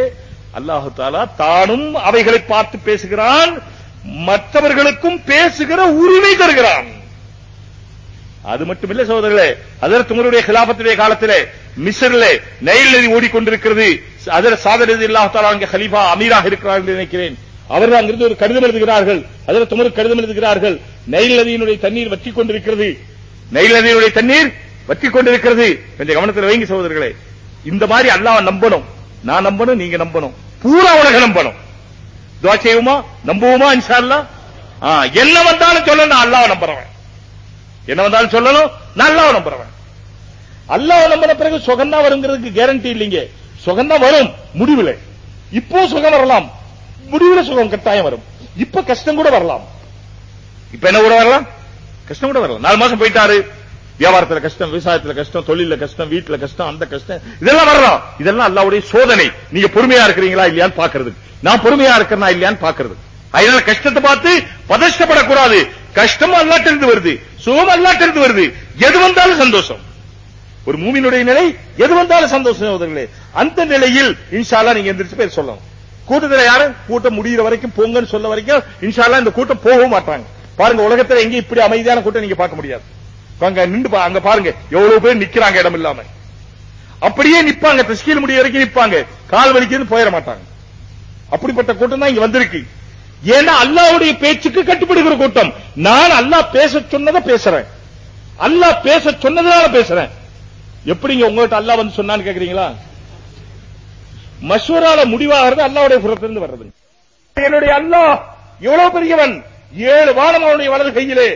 Speaker 2: அல்லாஹு தாலா தானும் அவைகளை பார்த்து பேசுகிறான் மற்றவர்களுக்கும் பேசுகிற உரிமை தருகிறான் அது மட்டும் இல்ல சகோதரர்களே அதற்கு உங்களுடைய கிலாபத்துடைய காலத்திலே மிசரிலே நெயில் நதி ஓடிக்கொண்டிருக்கிறது அதர சாதர் இல்லாத்தாலா அங்கே ஹலீஃபா அமீராக இருக்கிறார் என்று நினைக்கிறேன் அவர்கள் அங்கிருந்து ஒரு கடிதம் எழுதுகிறார்கள் அதில் துமரு கடிதம் எழுதுகிறார்கள் நெயில் நதியினுடைய தண்ணீர் வற்றிக் கொண்டிருக்கிறது நெயில் நதியினுடைய தண்ணீர் வற்றிக் கொண்டிருக்கிறது கொஞ்சம் கவனத்தில் வைங்க சகோதரர்களே இந்த மாதிரி அல்லாஹ் நம்பணும் நான் நம்பணும் நீங்க நம்பணும் பூரா உலக நம்பணும் துவா செய்வோமா நம்புவோமா இன்ஷா என்ன வந்தாலும் சொல்ல நான் அல்லாவ நம்புறவன் என்ன வந்தாலும் சொல்லணும் நான் அல்லாவ நம்புறவன் அல்லாவ நம்பின பிறகு சுகந்தா வருங்கிறதுக்கு கேரண்டி இல்லைங்க சுகம் தான் வரும் முடிவில் இப்போ சுகம் வரலாம் முடிவில் சுகம் கட்டாயம் வரும் இப்ப கஷ்டம் கூட வரலாம் இப்ப என்ன கூட வரலாம் கஷ்டம் கூட வரலாம் நாலு மாசம் போயிட்டாரு வியாபாரத்துல கஷ்டம் விவசாயத்துல கஷ்டம் தொழில கஷ்டம் வீட்டுல கஷ்டம் அந்த கஷ்டம் இதெல்லாம் வரலாம் இதெல்லாம் அல்லாவுடைய சோதனை நீங்க பொறுமையா இருக்கிறீங்களா இல்லையான்னு பாக்குறது நான் பொறுமையா இருக்கிறனா இல்லையான்னு பாக்குறது அதனால கஷ்டத்தை பார்த்து பதஷ்டப்படக்கூடாது கஷ்டம் அல்லாட்டிருந்து வருது சுகம் அல்லாட்டிருந்து வருது எது வந்தாலும் சந்தோஷம் ஒரு மூமியினுடைய நிலை எது வந்தாலும் சந்தோஷம் சகோதரர்களே அந்த நிலையில் இன்ஷால்லா நீங்க எந்திரிச்சு பேர் சொல்லணும் கூட்டத்தில் யாரும் கூட்டம் முடிகிற வரைக்கும் போங்கன்னு சொல்ல வரைக்கும் இன்ஷால்லா இந்த கூட்டம் போகவும் மாட்டாங்க பாருங்க உலகத்துல எங்க இப்படி அமைதியான கூட்டம் நீங்க பார்க்க முடியாது அங்க நின்று அங்க பாருங்க எவ்வளவு பேர் நிக்கிறாங்க இடம் இல்லாம அப்படியே நிப்பாங்க தஸ்கீல் முடிய வரைக்கும் நிப்பாங்க கால் வலிக்குன்னு போயிட மாட்டாங்க அப்படிப்பட்ட கூட்டம் தான் இங்க வந்திருக்கு ஏன்னா அல்லாவுடைய பேச்சுக்கு கட்டுப்படுகிற கூட்டம் நான் அல்லாஹ் பேச சொன்னதை பேசுறேன் அல்லாஹ் பேச சொன்னதுனால பேசுறேன் எப்படிங்க உங்கள்கிட்ட அல்லா வந்து சொன்னான்னு கேட்கறீங்களா மஷூரால முடிவாகிறது அல்லாவுடைய புறத்திலிருந்து வர்றது என்னுடைய அல்லா எவ்வளவு பெரியவன் ஏழு வானம் அவனுடைய வலது கையிலே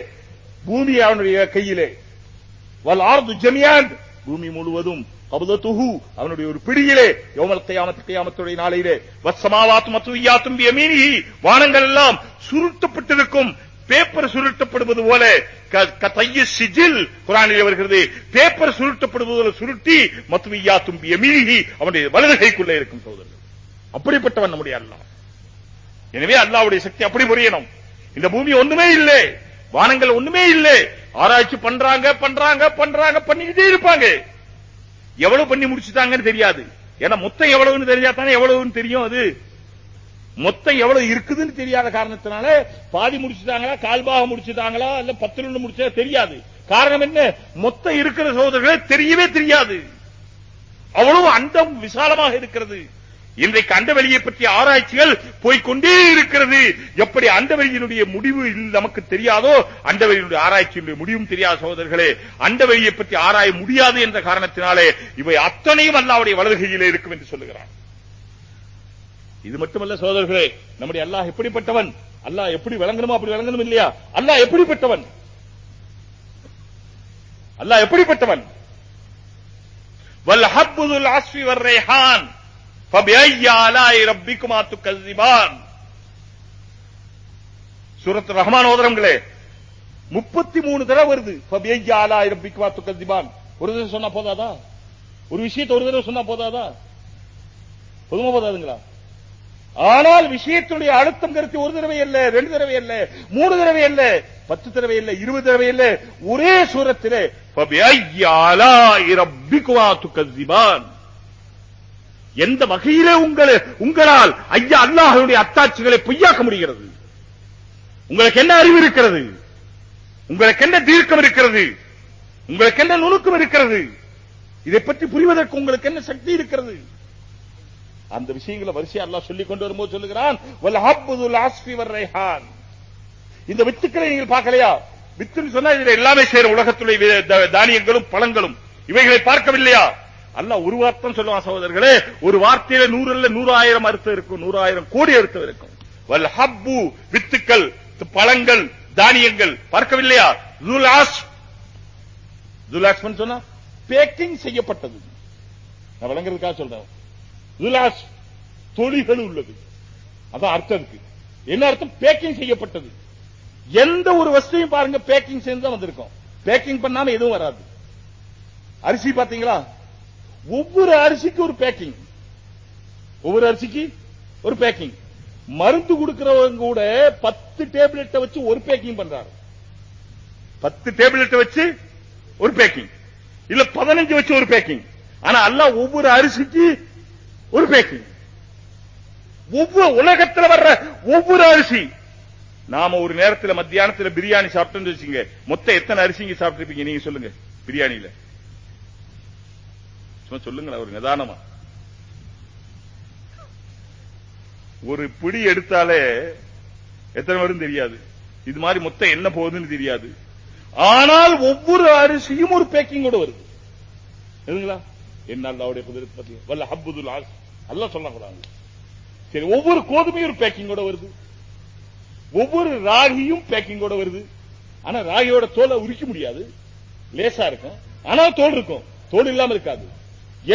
Speaker 2: பூமி அவனுடைய கையிலே வல் ஆர்து ஜமியான் பூமி முழுவதும் கபுதத்துஹு அவனுடைய ஒரு பிடியிலே யோமல் கையாமத்து கையாமத்துடைய நாளையிலே வத்சமாவாத்து மத்துவியாத்தும் எமீனி வானங்கள் எல்லாம் சுருட்டப்பட்டிருக்கும் பேப்பர் சுருட்டப்படுவது போல கைய சிஜில் குரானில் வருகிறது பேப்பர் சுருட்டப்படுவது போல சுருட்டி மத்துமையா தும்பி மீகி அவனுடைய வலதுகைக்குள்ளே இருக்கும் சோதரர்கள் அப்படிப்பட்டவன் நம்முடைய அல்லா எனவே அல்லாவுடைய சக்தி அப்படி புரியணும் இந்த பூமி ஒண்ணுமே இல்லை வானங்கள் ஒண்ணுமே இல்லை ஆராய்ச்சி பண்றாங்க பண்றாங்க பண்றாங்க பண்ணிக்கிட்டே இருப்பாங்க எவ்வளவு பண்ணி முடிச்சுட்டாங்கன்னு தெரியாது ஏன்னா மொத்தம் எவ்வளவுன்னு தெரிஞ்சா தானே எவ்வளவுன்னு தெரியும் அது மொத்தம் எவ்வளவு இருக்குதுன்னு தெரியாத காரணத்தினால பாதி முடிச்சுட்டாங்களா கால்பாக முடிச்சுட்டாங்களா இல்ல பத்து ரெண்டு முடிச்சா தெரியாது காரணம் என்ன மொத்தம் இருக்கிற சகோதரர்களே தெரியவே தெரியாது அவ்வளவு அண்டம் விசாலமாக இருக்கிறது இன்றைக்கு அண்டவெளியை பற்றிய ஆராய்ச்சிகள் போய்கொண்டே இருக்கிறது எப்படி அண்டவெளியினுடைய முடிவு நமக்கு தெரியாதோ அண்டவெளியினுடைய ஆராய்ச்சியினுடைய முடிவும் தெரியாத சகோதரர்களே அண்டவெளியை பற்றி ஆராய முடியாது என்ற காரணத்தினாலே இவை அத்தனையும் அல்லாவுடைய வலதுகையிலே இருக்கும் என்று சொல்லுகிறான் இது மட்டுமல்ல சோதர்களே நம்முடைய அல்லாஹ் எப்படிப்பட்டவன் அல்லாஹ் எப்படி விளங்கணுமோ அப்படி விளங்கணும் இல்லையா அல்லாஹ் எப்படிப்பட்டவன் அல்லாஹ் எப்படிப்பட்டவன் வல் ஹப்புதுல் அஸ்வி சூரத் ரஹ்மான் ஓதரங்களே முப்பத்தி மூணு தடவை வருது ஒரு தடவை சொன்னா போதாதா ஒரு விஷயத்தை ஒரு தடவை சொன்னா போதாதா பொதுமா போதாதுங்களா ஆனால் விஷயத்தினுடைய அழுத்தம் கருத்து ஒரு தடவை அல்ல ரெண்டு தடவை அல்ல மூணு தடவை அல்ல பத்து தடவை இல்ல இருபது தடவை இல்ல ஒரே சூரத்தில் எந்த வகையிலே உங்களை உங்களால் ஐயா அல்லாஹனுடைய அத்தாட்சிகளை பொய்யாக்க முடிகிறது உங்களுக்கு என்ன அறிவு இருக்கிறது உங்களுக்கு என்ன தீர்க்கம் இருக்கிறது உங்களுக்கு என்ன நுணுக்கம் இருக்கிறது இதை பற்றி புரிவதற்கு உங்களுக்கு என்ன சக்தி இருக்கிறது அந்த விஷயங்களை வரிசையா எல்லாம் சொல்லிக் கொண்டு வரும்போது சொல்லுகிறான் இந்த வித்துக்களை நீங்கள் பார்க்கலையா வித்துன்னு சொன்னா இதுல எல்லாமே சேர உலகத்துடைய தானியங்களும் பழங்களும் இவைகளை பார்க்கவில்லையா அல்ல ஒரு வார்த்தை சொல்லுவான் சகோதரர்களே ஒரு வார்த்தையில நூறுல நூறாயிரம் அர்த்தம் இருக்கும் நூறாயிரம் கோடி அர்த்தம் இருக்கும் வல் ஹப்பு வித்துக்கள் பழங்கள் தானியங்கள் பார்க்கவில்லையா ஜூலாஸ் சொன்னா பேக்கிங் செய்யப்பட்டது நான் விளங்குறதுக்காக சொல்றேன் விலாஸ் தொழில்கள் உள்ளது அதான் அர்த்தம் இருக்கு என்ன அர்த்தம் பேக்கிங் செய்யப்பட்டது எந்த ஒரு வசதியும் பாருங்க பேக்கிங் செய்து வந்திருக்கோம் பேக்கிங் பண்ணாம எதுவும் வராது அரிசி பாத்தீங்களா ஒவ்வொரு அரிசிக்கு ஒரு பேக்கிங் ஒவ்வொரு அரிசிக்கு ஒரு பேக்கிங் மருந்து கொடுக்கிறவங்க கூட பத்து டேப்லெட்டை வச்சு ஒரு பேக்கிங் பண்றாரு பத்து டேப்லெட்டை வச்சு ஒரு பேக்கிங் இல்ல பதினஞ்சு வச்சு ஒரு பேக்கிங் ஆனா அல்ல ஒவ்வொரு அரிசிக்கு ஒரு பேக்கு ஒவ்வொரு உலகத்துல வர்ற ஒவ்வொரு அரிசி நாம ஒரு நேரத்துல மத்தியானத்துல பிரியாணி சாப்பிட்டோம்னு வச்சுங்க மொத்தம் எத்தனை அரிசிங்க சாப்பிட்டிருப்பீங்க நீங்க சொல்லுங்க பிரியாணியில சும்மா சொல்லுங்களேன் ஒரு நிதானமா ஒரு பிடி எடுத்தாலே எத்தனை வரும் தெரியாது இது மாதிரி மொத்தம் என்ன போகுதுன்னு தெரியாது ஆனால் ஒவ்வொரு அரிசியும் ஒரு பேக்கிங் கூட வருது எதுங்களா என்னால் அவருடைய குதிரை பத்தி வல்ல ஹப்புதுல் ஆசி அதெல்லாம் சொல்லக்கூடாது சரி ஒவ்வொரு கோதுமையும் பேக்கிங் கூட வருது ஒவ்வொரு ராகியும் பேக்கிங் கூட வருது ஆனா ராகியோட தோலை உரிக்க முடியாது லேசா இருக்கும் ஆனா தோல் இருக்கும் தோல் இல்லாம இருக்காது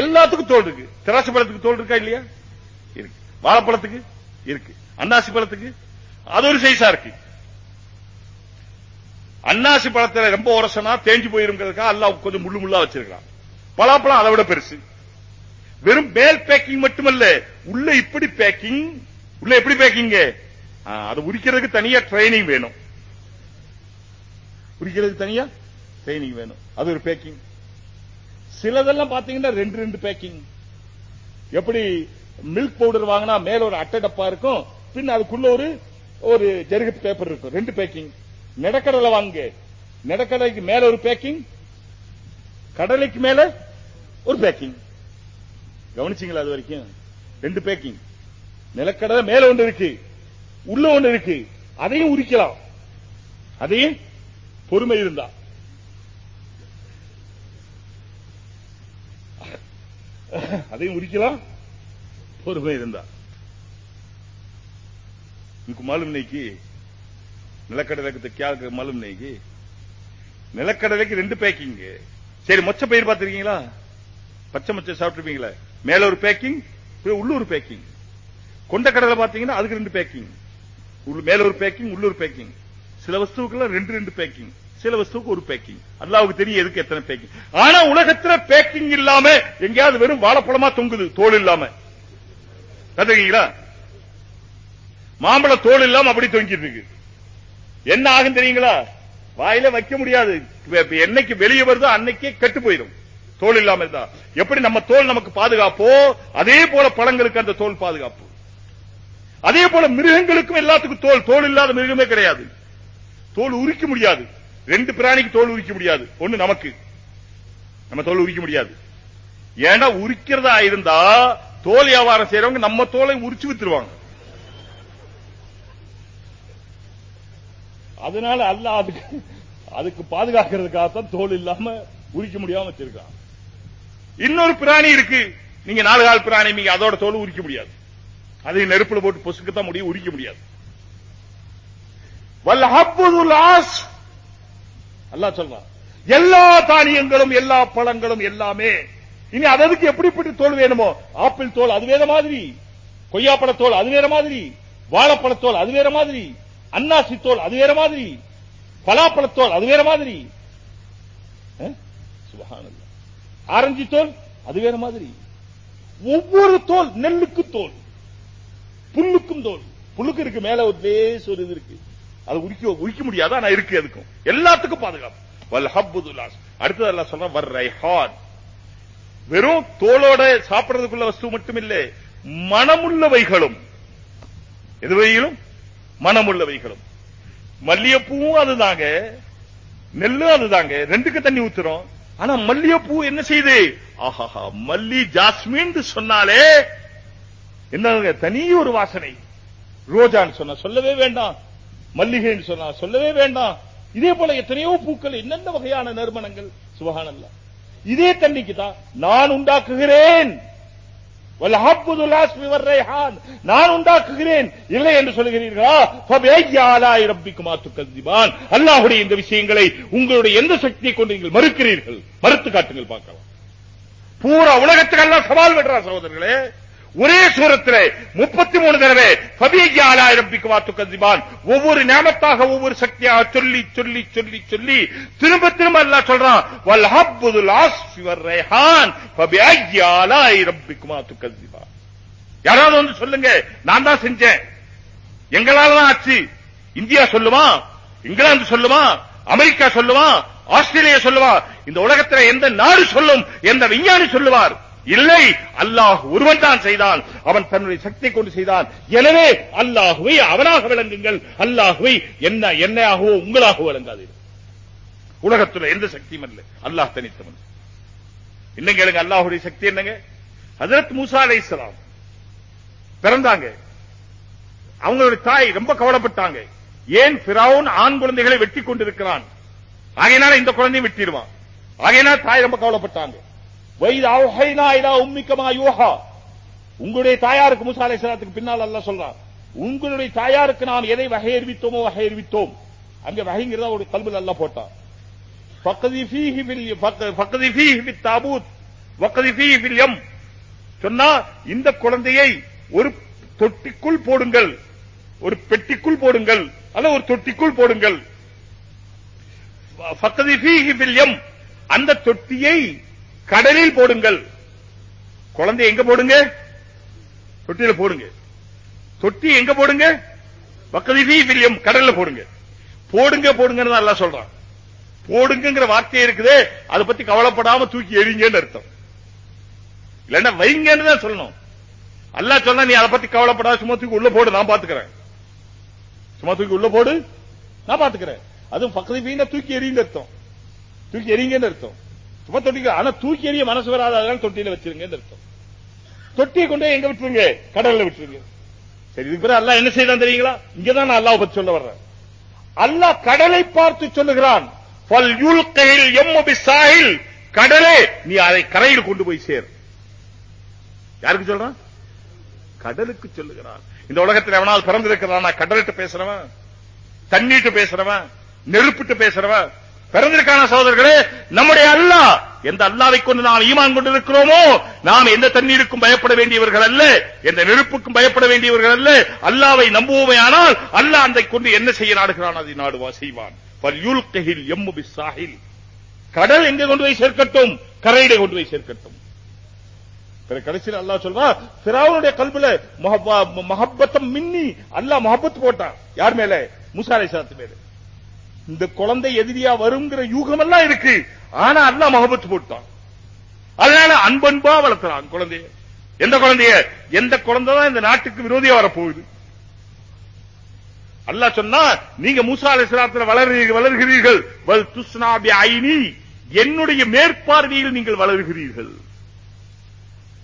Speaker 2: எல்லாத்துக்கும் தோல் இருக்கு திராட்சை பழத்துக்கு தோல் இருக்கா இல்லையா இருக்கு வாழைப்பழத்துக்கு இருக்கு அன்னாசி பழத்துக்கு அது ஒரு சைஸா இருக்கு அன்னாசி பழத்துல ரொம்ப உரசனா தேஞ்சு போயிருக்கிறதுக்கா அல்ல கொஞ்சம் முள்ளு முள்ளா வச்சிருக்கான் பலாப்பழம் அதை விட பெருசு வெறும் மேல் பேக்கிங் மட்டுமல்ல உள்ள இப்படி பேக்கிங் உள்ள எப்படி பேக்கிங் அதை உரிக்கிறதுக்கு தனியா ட்ரைனிங் வேணும் உரிக்கிறது தனியா ட்ரைனிங் வேணும் அது ஒரு பேக்கிங் சிலதெல்லாம் பாத்தீங்கன்னா ரெண்டு ரெண்டு பேக்கிங் எப்படி மில்க் பவுடர் வாங்கினா மேல ஒரு அட்டை டப்பா இருக்கும் பின் அதுக்குள்ள ஒரு ஒரு ஜெருகு பேப்பர் இருக்கும் ரெண்டு பேக்கிங் நெடக்கடலை வாங்க நெடக்கடலைக்கு மேல ஒரு பேக்கிங் கடலைக்கு மேல ஒரு பேக்கிங் கவனிச்சிங்களா அது வரைக்கும் ரெண்டு பேக்கிங் நிலக்கடலை மேல ஒன்று இருக்கு உள்ள ஒன்று இருக்கு அதையும் உரிக்கலாம் அதையும் பொறுமை இருந்தா அதையும் உரிக்கலாம் பொறுமை இருந்தா இதுக்கு மாலும் நெய்க்கு நிலக்கடலைக்கு மாலும் நெய்க்கு நிலக்கடலைக்கு ரெண்டு பேக்கிங் சரி மொச்ச பயிர் பார்த்திருக்கீங்களா பச்சை மொச்சை சாப்பிட்டுருப்பீங்களா மேல ஒரு பேக்கிங் உள்ளூர் பேக்கிங் கொண்ட கடலை பாத்தீங்கன்னா அதுக்கு ரெண்டு பேக்கிங் மேல ஒரு பேக்கிங் உள்ளூர் பேக்கிங் சில வஸ்துக்கெல்லாம் ரெண்டு ரெண்டு பேக்கிங் சில வஸ்துக்கு ஒரு பேக்கிங் அல்லாவுக்கு தெரியும் எதுக்கு எத்தனை பேக்கிங் ஆனா உலகத்துல பேக்கிங் இல்லாம எங்கேயாவது வெறும் வாழைப்பழமா தொங்குது தோல் இல்லாம கத்துக்கீங்களா மாம்பழ தோல் இல்லாம அப்படி தொங்கிட்டு இருக்கு என்ன ஆகும் தெரியுங்களா வாயில வைக்க முடியாது என்னைக்கு வெளியே வருதோ அன்னைக்கே கெட்டு போயிடும் தோல் இல்லாம இருந்தா எப்படி நம்ம தோல் நமக்கு பாதுகாப்போ அதே போல பழங்களுக்கு அந்த தோல் பாதுகாப்பு அதே போல மிருகங்களுக்கும் எல்லாத்துக்கும் தோல் தோல் இல்லாத மிருகமே கிடையாது தோல் உரிக்க முடியாது ரெண்டு பிராணிக்கு தோல் உரிக்க முடியாது ஒண்ணு நமக்கு நம்ம தோல் உரிக்க முடியாது ஏன்னா உரிக்கிறதா இருந்தா தோல் வியாபாரம் செய்யறவங்க நம்ம தோலை உரிச்சு வித்துருவாங்க அதனால அல்ல அதுக்கு அதுக்கு பாதுகாக்கிறதுக்காகத்தான் தோல் இல்லாம உரிக்க முடியாம வச்சிருக்கான் இன்னொரு பிராணி இருக்கு நீங்க நாலு கால் பிராணி நீங்க அதோட தோல் உரிக்க முடியாது அதை நெருப்புல போட்டு பொசுக்கத்தான் முடியும் உரிக்க முடியாது எல்லா தானியங்களும் எல்லா பழங்களும் எல்லாமே இனி அதற்கு எப்படிப்பட்ட தோல் வேணுமோ ஆப்பிள் தோல் அது வேற மாதிரி கொய்யாப்பழ தோல் அது வேற மாதிரி வாழைப்பழத்தோல் அது வேற மாதிரி அன்னாசி தோல் அது வேற மாதிரி பலாப்பழத்தோல் அது வேற மாதிரி ஆரஞ்சு தோல் அது வேற மாதிரி ஒவ்வொரு தோல் நெல்லுக்கு தோல் புல்லுக்கும் தோல் புல்லுக்கு இருக்கு மேல ஒரு பேச ஒரு இது இருக்கு அது உரிக்க உரிக்க முடியாத ஆனா இருக்கு அதுக்கும் எல்லாத்துக்கும் பாதுகாப்பு வல் ஹப்புதுலாஸ் அடுத்தது எல்லாம் வர் வெறும் தோளோட சாப்பிடுறதுக்குள்ள வஸ்து மட்டும் இல்லை மனமுள்ளவைகளும் எதுவையிலும் மனமுள்ளவைகளும் மல்லிகைப்பூவும் அதுதாங்க நெல்லும் அதுதாங்க ரெண்டுக்கு தண்ணி ஊத்துறோம் ஆனா மல்லிகைப்பூ என்ன செய்யுது மல்லி ஜாஸ்மின் சொன்னாலே என்ன தனி ஒரு வாசனை ரோஜான்னு சொன்னா சொல்லவே வேண்டாம் மல்லிகைன்னு சொன்னா சொல்லவே வேண்டாம் இதே போல எத்தனையோ பூக்கள் என்னென்ன வகையான நறுமணங்கள் சுபகானல்ல இதே தண்ணிக்கு தான் நான் உண்டாக்குகிறேன் நான் உண்டாக்குகிறேன் இல்லை என்று சொல்கிறீர்களா ரப்பிக்கும் ஆத்துக்கல்வான் அல்லாஹுடைய இந்த விஷயங்களை உங்களுடைய எந்த சக்தியை கொண்டு நீங்கள் மறுக்கிறீர்கள் மறுத்து காட்டுங்கள் பார்க்கலாம் பூரா உலகத்துக்கு எல்லாம் சவால் விடுறா சகோதரர்களே ஒரே சூரத்திலே முப்பத்தி மூணு தடவை பபியாலாயிரம்பிக்கு வாத்துக்கதிபான் ஒவ்வொரு ஞாபத்தாக ஒவ்வொரு சக்தியாக சொல்லி சொல்லி சொல்லி சொல்லி திரும்ப திரும்ப எல்லாம் சொல்றான் வல் ஹப்புதுல் ஆஸ்வர் ரேஹான் யாராவது வந்து சொல்லுங்க நான் தான் செஞ்சேன் எங்களால தான் ஆச்சு இந்தியா சொல்லுவான் இங்கிலாந்து சொல்லுவான் அமெரிக்கா சொல்லுவான் ஆஸ்திரேலியா சொல்லுவான் இந்த உலகத்துல எந்த நாடு சொல்லும் எந்த விஞ்ஞானி சொல்லுவார் இல்லை அல்லாஹ் ஒருவன் தான் செய்தான் அவன் தன்னுடைய சக்தி கொண்டு செய்தான் எனவே அல்லாஹுவை அவனாக விளங்குங்கள் அல்லாஹுவை என்ன என்னையாகவோ உங்களாகவோ விளங்காது உலகத்தில் எந்த சக்தியும் அல்ல அல்லாஹ் தனித்தவன் என்னங்க கேளுங்க அல்லாஹுடைய சக்தி என்னங்க ஹசரத் மூசா அலை இஸ்லாம் பிறந்தாங்க அவங்களுடைய தாய் ரொம்ப கவலைப்பட்டாங்க ஏன் பிராவுன் ஆண் குழந்தைகளை வெட்டி கொண்டிருக்கிறான் ஆகையினால இந்த குழந்தையும் வெட்டிடுவான் ஆகையினால் தாய் ரொம்ப கவலைப்பட்டாங்க உங்களுடைய தாயாருக்கு முசாலை பின்னால் அல்ல சொல்றான் உங்களுடைய தாயாருக்கு நாம் எதை வகை அறிவித்தோமோ வகை அறிவித்தோம் அங்க வகைங்கிறத ஒரு கல்வி நல்லா போட்டான் சொன்னா இந்த குழந்தையை ஒரு தொட்டிக்குள் போடுங்கள் ஒரு பெட்டிக்குள் போடுங்கள் அல்ல ஒரு தொட்டிக்குள் போடுங்கள் அந்த தொட்டியை கடலில் போடுங்கள் குழந்தை எங்க போடுங்க தொட்டியில போடுங்க தொட்டி எங்க போடுங்க பக்கதிபி வில்லியம் கடல்ல போடுங்க போடுங்க போடுங்கன்னு எல்லாம் சொல்றான் போடுங்கிற வார்த்தை இருக்குது அதை பத்தி கவலைப்படாம தூக்கி எறிங்கன்னு அர்த்தம் இல்லன்னா வைங்கன்னு தான் சொல்லணும் அல்லா சொன்னா நீ அதை பத்தி கவலைப்படாத சும்மா தூக்கி உள்ள போடு நான் பாத்துக்கிறேன் சும்மா தூக்கி உள்ள போடு நான் பாத்துக்கிறேன் அதுவும் பக்கத்து தூக்கி எறிங்கன்னு அர்த்தம் தூக்கி எறிங்கன்னு அர்த்தம் சும்மா ஆனா தூக்கி எறிய மனசு வராத தொட்டியில வச்சிருங்க தொட்டியை கொண்டே எங்க விட்டுருங்க கடல விட்டுருங்க சரி இதுக்கு அல்லா என்ன செய்யலாம் தெரியுங்களா இங்கதான் நான் பத்தி சொல்ல வர்றேன் அல்லா கடலை பார்த்து சொல்லுகிறான் கடலே நீ அதை கரையில் கொண்டு போய் சேர் யாருக்கு சொல்றான் கடலுக்கு சொல்லுகிறான் இந்த உலகத்தில் எவனால் பிறந்திருக்கிறான் கடலிட்டு பேசுறவன் தண்ணீட்டு பேசுறவன் நெருப்பிட்டு பேசுறவன் பிறந்திருக்கான சகோதரர்களே நம்முடைய அல்லா எந்த அல்லாவை கொண்டு நாம் ஈமான் கொண்டிருக்கிறோமோ நாம் எந்த தண்ணீருக்கும் பயப்பட வேண்டியவர்கள் அல்ல எந்த நெருப்புக்கும் பயப்பட வேண்டியவர்கள் அல்ல அல்லாவை நம்புவோமே ஆனால் அல்லாஹ் அதை கொண்டு என்ன செய்ய நாடுகிறான் அதை நாடுவா செய்வான் பல்யுல்கஹில் எம்முபி சாஹில் கடல் எங்க கொண்டு போய் சேர்க்கட்டும் கரையிட கொண்டு போய் சேர்க்கட்டும் கடைசியில் அல்லாஹ் சொல்றா பிராவனுடைய கல்வில மஹப்பத்தம் மின்னி அல்லாஹ் மஹப்பத் போட்டான் யார் மேல முசாலை சாத்து மேலே இந்த குழந்தை எதிரியா வருங்கிற எல்லாம் இருக்கு ஆனா அல்ல மகபத்து போட்டான் அதனால அன்பன்பா வளர்த்துறான் குழந்தைய எந்த குழந்தைய எந்த குழந்தை தான் இந்த நாட்டுக்கு விரோதியா வரப்போகுது அல்லாஹ் சொன்னா நீங்க மூசா அலிஸ்லாத்துல வளர்கிறீர்கள் வளர்கிறீர்கள் வல் துஷ்ணாபி ஐனி என்னுடைய மேற்பார்வையில் நீங்கள் வளர்கிறீர்கள்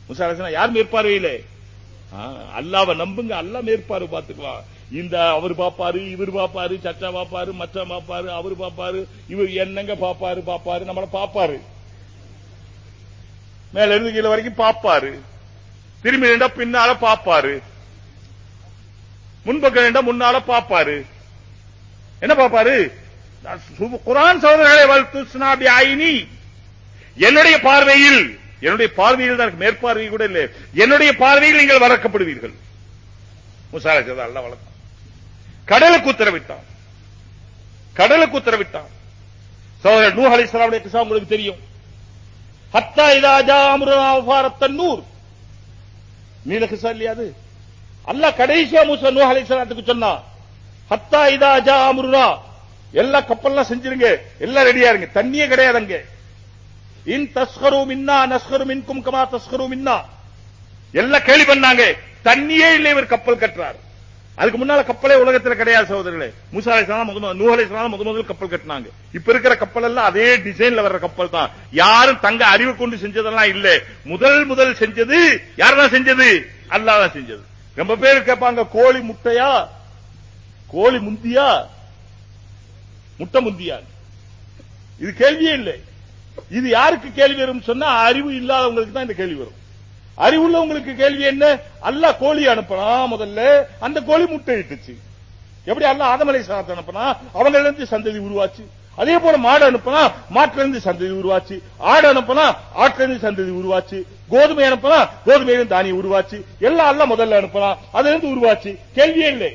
Speaker 2: மூசா அலிஸ்லாம் யார் மேற்பார்வையில் அல்லாவை நம்புங்க அல்லா மேற்பார்வை பார்த்துக்கலாம் இந்த அவர் பாப்பாரு இவர் பாப்பாரு சச்சா பாப்பாரு மச்சா பாப்பாரு அவரு பாப்பாரு இவர் என்னங்க பாப்பாரு பாப்பாரு நம்மள பாப்பாரு மேல இருந்து கீழே வரைக்கும் பாப்பாரு திரும்பி நின்றா பின்னால பாப்பாரு முன்பக்கம் ரெண்டா முன்னால பாப்பாரு என்ன பாப்பாரு குரான் சோதர்களை வளர்த்து ஐனி என்னுடைய பார்வையில் என்னுடைய பார்வையில் தான் மேற்பார்வை கூட இல்லை என்னுடைய பார்வையில் நீங்கள் வளர்க்கப்படுவீர்கள் முசாரா வளர்க்கும் கடலுக்கு உத்தரவிட்டான் கடலுக்கு உத்தரவிட்டான் சோதர நூ அலிஸ்லாவுடைய கிசா உங்களுக்கு தெரியும் ஹத்தா இதாஜா அமுரத்தன் நூர் நீல கிசா அது அல்ல கடைசியா மூச நூ அலிஸ்லாத்துக்கு சொன்னா ஹத்தா ஹத்தா இதாஜா அமுருனா எல்லா கப்பல்லாம் செஞ்சிருங்க எல்லாம் ரெடியா இருங்க தண்ணியே கிடையாது அங்கே இன் தஸ்கரும் இன்னா நஸ்கரும் இன் கமா தஸ்கரும் இன்னா எல்லாம் கேள்வி பண்ணாங்க தண்ணியே இல்லை இவர் கப்பல் கட்டுறாரு அதுக்கு முன்னால கப்பலே உலகத்தில் கிடையாது சகோதரர்களே மூசா முதல் முத முதல் கப்பல் கட்டினாங்க இப்ப இருக்கிற கப்பல் எல்லாம் அதே டிசைன்ல வர்ற கப்பல் தான் யாரும் தங்க அறிவு கொண்டு செஞ்சதெல்லாம் இல்ல முதல் முதல் செஞ்சது யாரெல்லாம் செஞ்சது அல்லாதான் செஞ்சது ரொம்ப பேர் கேட்பாங்க கோழி முட்டையா கோழி முந்தியா முட்டை முந்தியா இது கேள்வியே இல்லை இது யாருக்கு கேள்வி வரும் சொன்னா அறிவு இல்லாதவங்களுக்கு தான் இந்த கேள்வி வரும் அறிவுள்ளவங்களுக்கு கேள்வி என்ன அல்ல கோழி அனுப்பினா முதல்ல அந்த கோழி முட்டை இட்டுச்சு எப்படி அல்ல ஆதமலை சாத்த அனுப்பினா அவங்க இருந்து சந்ததி உருவாச்சு அதே போல மாடு அனுப்பினா மாட்டுல இருந்து சந்ததி உருவாச்சு ஆடு அனுப்பினா ஆட்டுல இருந்து சந்ததி உருவாச்சு கோதுமை அனுப்பினா கோதுமையிலும் தானியம் உருவாச்சு எல்லாம் அல்ல முதல்ல அனுப்பினா அதுல இருந்து உருவாச்சு கேள்வியே இல்லை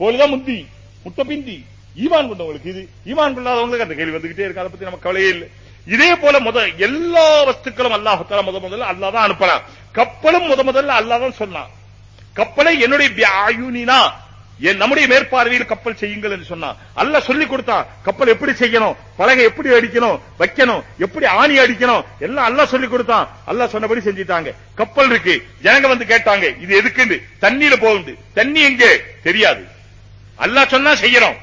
Speaker 2: கோழிதான் முந்தி முட்டை பிந்தி ஈமான் கொண்டவங்களுக்கு இது ஈமான் கொள்ளாதவங்களுக்கு அந்த கேள்வி வந்துகிட்டே இருக்கு அதை பத்தி நமக்கு கவலையே இல்லை இதே போல முத எல்லா வஸ்துக்களும் அல்லாஹ் முத முதல்ல அல்லா தான் அனுப்பினான் கப்பலும் முத முதல்ல அல்லா தான் சொன்னான் கப்பலை என்னுடைய ஆயுனினா என் நம்முடைய மேற்பார்வையில் கப்பல் செய்யுங்கள் என்று சொன்னான் அல்ல சொல்லி கொடுத்தான் கப்பல் எப்படி செய்யணும் பலகை எப்படி அடிக்கணும் வைக்கணும் எப்படி ஆணி அடிக்கணும் எல்லாம் அல்ல சொல்லி கொடுத்தான் அல்ல சொன்னபடி செஞ்சுட்டாங்க கப்பல் இருக்கு ஜனங்க வந்து கேட்டாங்க இது எதுக்குன்னு தண்ணியில போகுது தண்ணி எங்கே தெரியாது அல்ல சொன்னா செய்யறோம்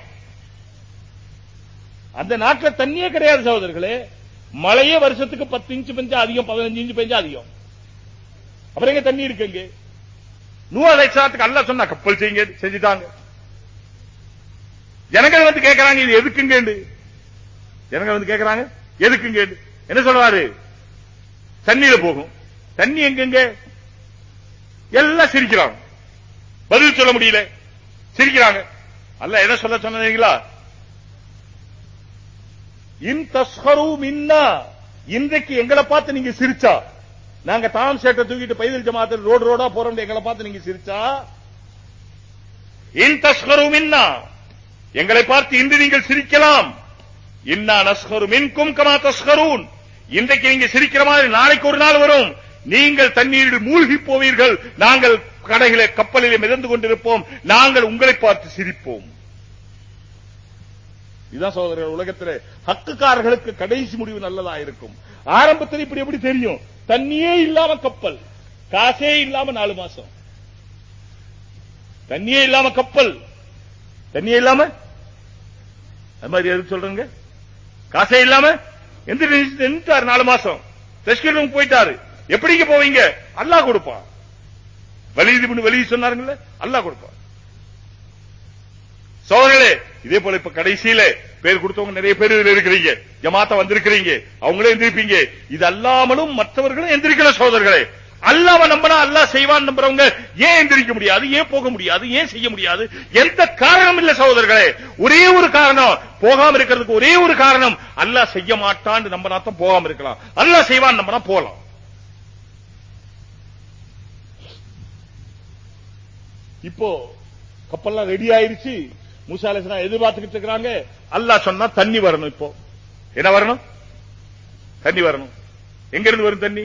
Speaker 2: அந்த நாட்டில் தண்ணியே கிடையாது சகோதரர்களே மழையே வருஷத்துக்கு பத்து இன்ச்சு பெஞ்சா அதிகம் பதினஞ்சு இன்ச்சு பெஞ்சா அதிகம் அப்புறம் எங்க தண்ணி இருக்கு இங்க நூறு லட்சத்துக்கு அல்ல சொன்னா கப்பல் செய்யுங்க செஞ்சுட்டாங்க ஜனங்கள் வந்து கேட்கிறாங்க இது எதுக்குங்க ஜனங்கள் வந்து கேட்கிறாங்க எதுக்குங்க என்ன சொல்றாரு தண்ணியில போகும் தண்ணி எங்கெங்க எல்லாம் சிரிக்கிறாங்க பதில் சொல்ல முடியல சிரிக்கிறாங்க அல்ல என்ன சொல்ல சொன்னீங்களா இன் இன்றைக்கு எங்களை பார்த்து நீங்க சிரிச்சா நாங்க தாம் சேட்டை தூக்கிட்டு பைதல் ஜமாத்தில் ரோடு ரோடா போறோம் எங்களை பார்த்து நீங்க சிரிச்சா இன் தஸ்கரும் எங்களை பார்த்து இன்று நீங்கள் சிரிக்கலாம் இன்னா நஸ்கரும் மின்கும் கும்கமா தஸ்கரூன் இன்றைக்கு நீங்க சிரிக்கிற மாதிரி நாளைக்கு ஒரு நாள் வரும் நீங்கள் தண்ணீரில் மூழ்கி போவீர்கள் நாங்கள் கடைகளை கப்பலிலே மிதந்து கொண்டிருப்போம் நாங்கள் உங்களை பார்த்து சிரிப்போம் இதான் சோதரர்கள் உலகத்தில் ஹக்குக்காரர்களுக்கு கடைசி முடிவு நல்லதா இருக்கும் ஆரம்பத்தில் இப்படி எப்படி தெரியும் தண்ணியே இல்லாம கப்பல் காசே இல்லாம நாலு மாசம் தண்ணியே இல்லாம கப்பல் தண்ணியே இல்லாம அது மாதிரி எது சொல்றீங்க காசே இல்லாம நின்றுட்டாரு நாலு மாசம் தஷ்கிரம் போயிட்டாரு எப்படிங்க போவீங்க அல்லா கொடுப்பான் வலியுது வலி சொன்னாருங்களே அல்லா கொடுப்பான் சோழர்களே இதே போல இப்ப கடைசியில பேர் கொடுத்தவங்க நிறைய பேர் இதுல இருக்கிறீங்க ஜமாத்த வந்திருக்கிறீங்க அவங்களே எந்திரிப்பீங்க இது அல்லாமலும் மற்றவர்களும் எந்திரிக்கல சோதர்களே அல்லாவ நம்பனா அல்லா செய்வான் நம்புறவங்க ஏன் எந்திரிக்க முடியாது ஏன் போக முடியாது ஏன் செய்ய முடியாது எந்த காரணம் இல்ல சகோதரர்களே ஒரே ஒரு காரணம் போகாம இருக்கிறதுக்கு ஒரே ஒரு காரணம் அல்லா செய்ய மாட்டான் நம்பனா தான் போகாம இருக்கலாம் அல்லா செய்வான் நம்பனா போலாம் இப்போ கப்பல்லாம் ரெடி ஆயிருச்சு மூசாலேசனா எதிர்பார்த்துக்கிட்டு இருக்கிறாங்க அல்லா சொன்னா தண்ணி வரணும் இப்போ என்ன வரணும் தண்ணி வரணும் எங்க இருந்து வரும் தண்ணி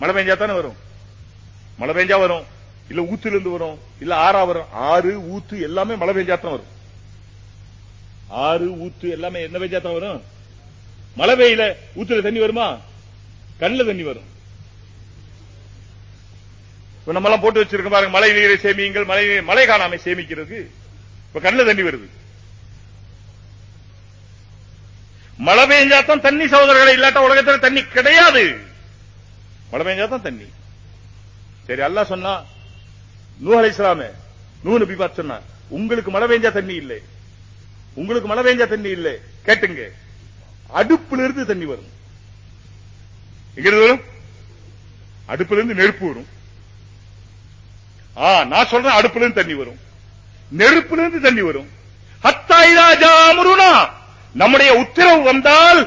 Speaker 2: மழை பெஞ்சா தானே வரும் மழை பெஞ்சா வரும் இல்ல ஊத்துல இருந்து வரும் இல்ல ஆறா வரும் ஆறு ஊத்து எல்லாமே மழை பெஞ்சா வரும் ஆறு ஊத்து எல்லாமே என்ன பெஞ்சா வரும் மழை பெய்யல ஊத்துல தண்ணி வருமா கண்ணில் தண்ணி வரும் நம்ம எல்லாம் போட்டு வச்சிருக்க பாருங்க மழை நீரை சேமியுங்கள் மழை மழை காணாமை சேமிக்கிறது இப்ப கண்ணுல தண்ணி வருது மழை பெஞ்சாத்தான் தண்ணி சகோதரர்களை இல்லாட்ட உலகத்தில் தண்ணி கிடையாது மழை பெஞ்சாதான் தண்ணி சரி அல்லா சொன்னா நூ அலை இஸ்லாமே நூ நபி பார்த்து சொன்னா உங்களுக்கு மழை பெஞ்சா தண்ணி இல்லை உங்களுக்கு மழை பெஞ்சா தண்ணி இல்லை கேட்டுங்க அடுப்புல இருந்து தண்ணி வரும் இருந்து வரும் அடுப்புல இருந்து நெருப்பு வரும் நான் சொல்றேன் அடுப்புல இருந்து தண்ணி வரும் இருந்து தண்ணி வரும் நம்முடைய உத்தரவு வந்தால்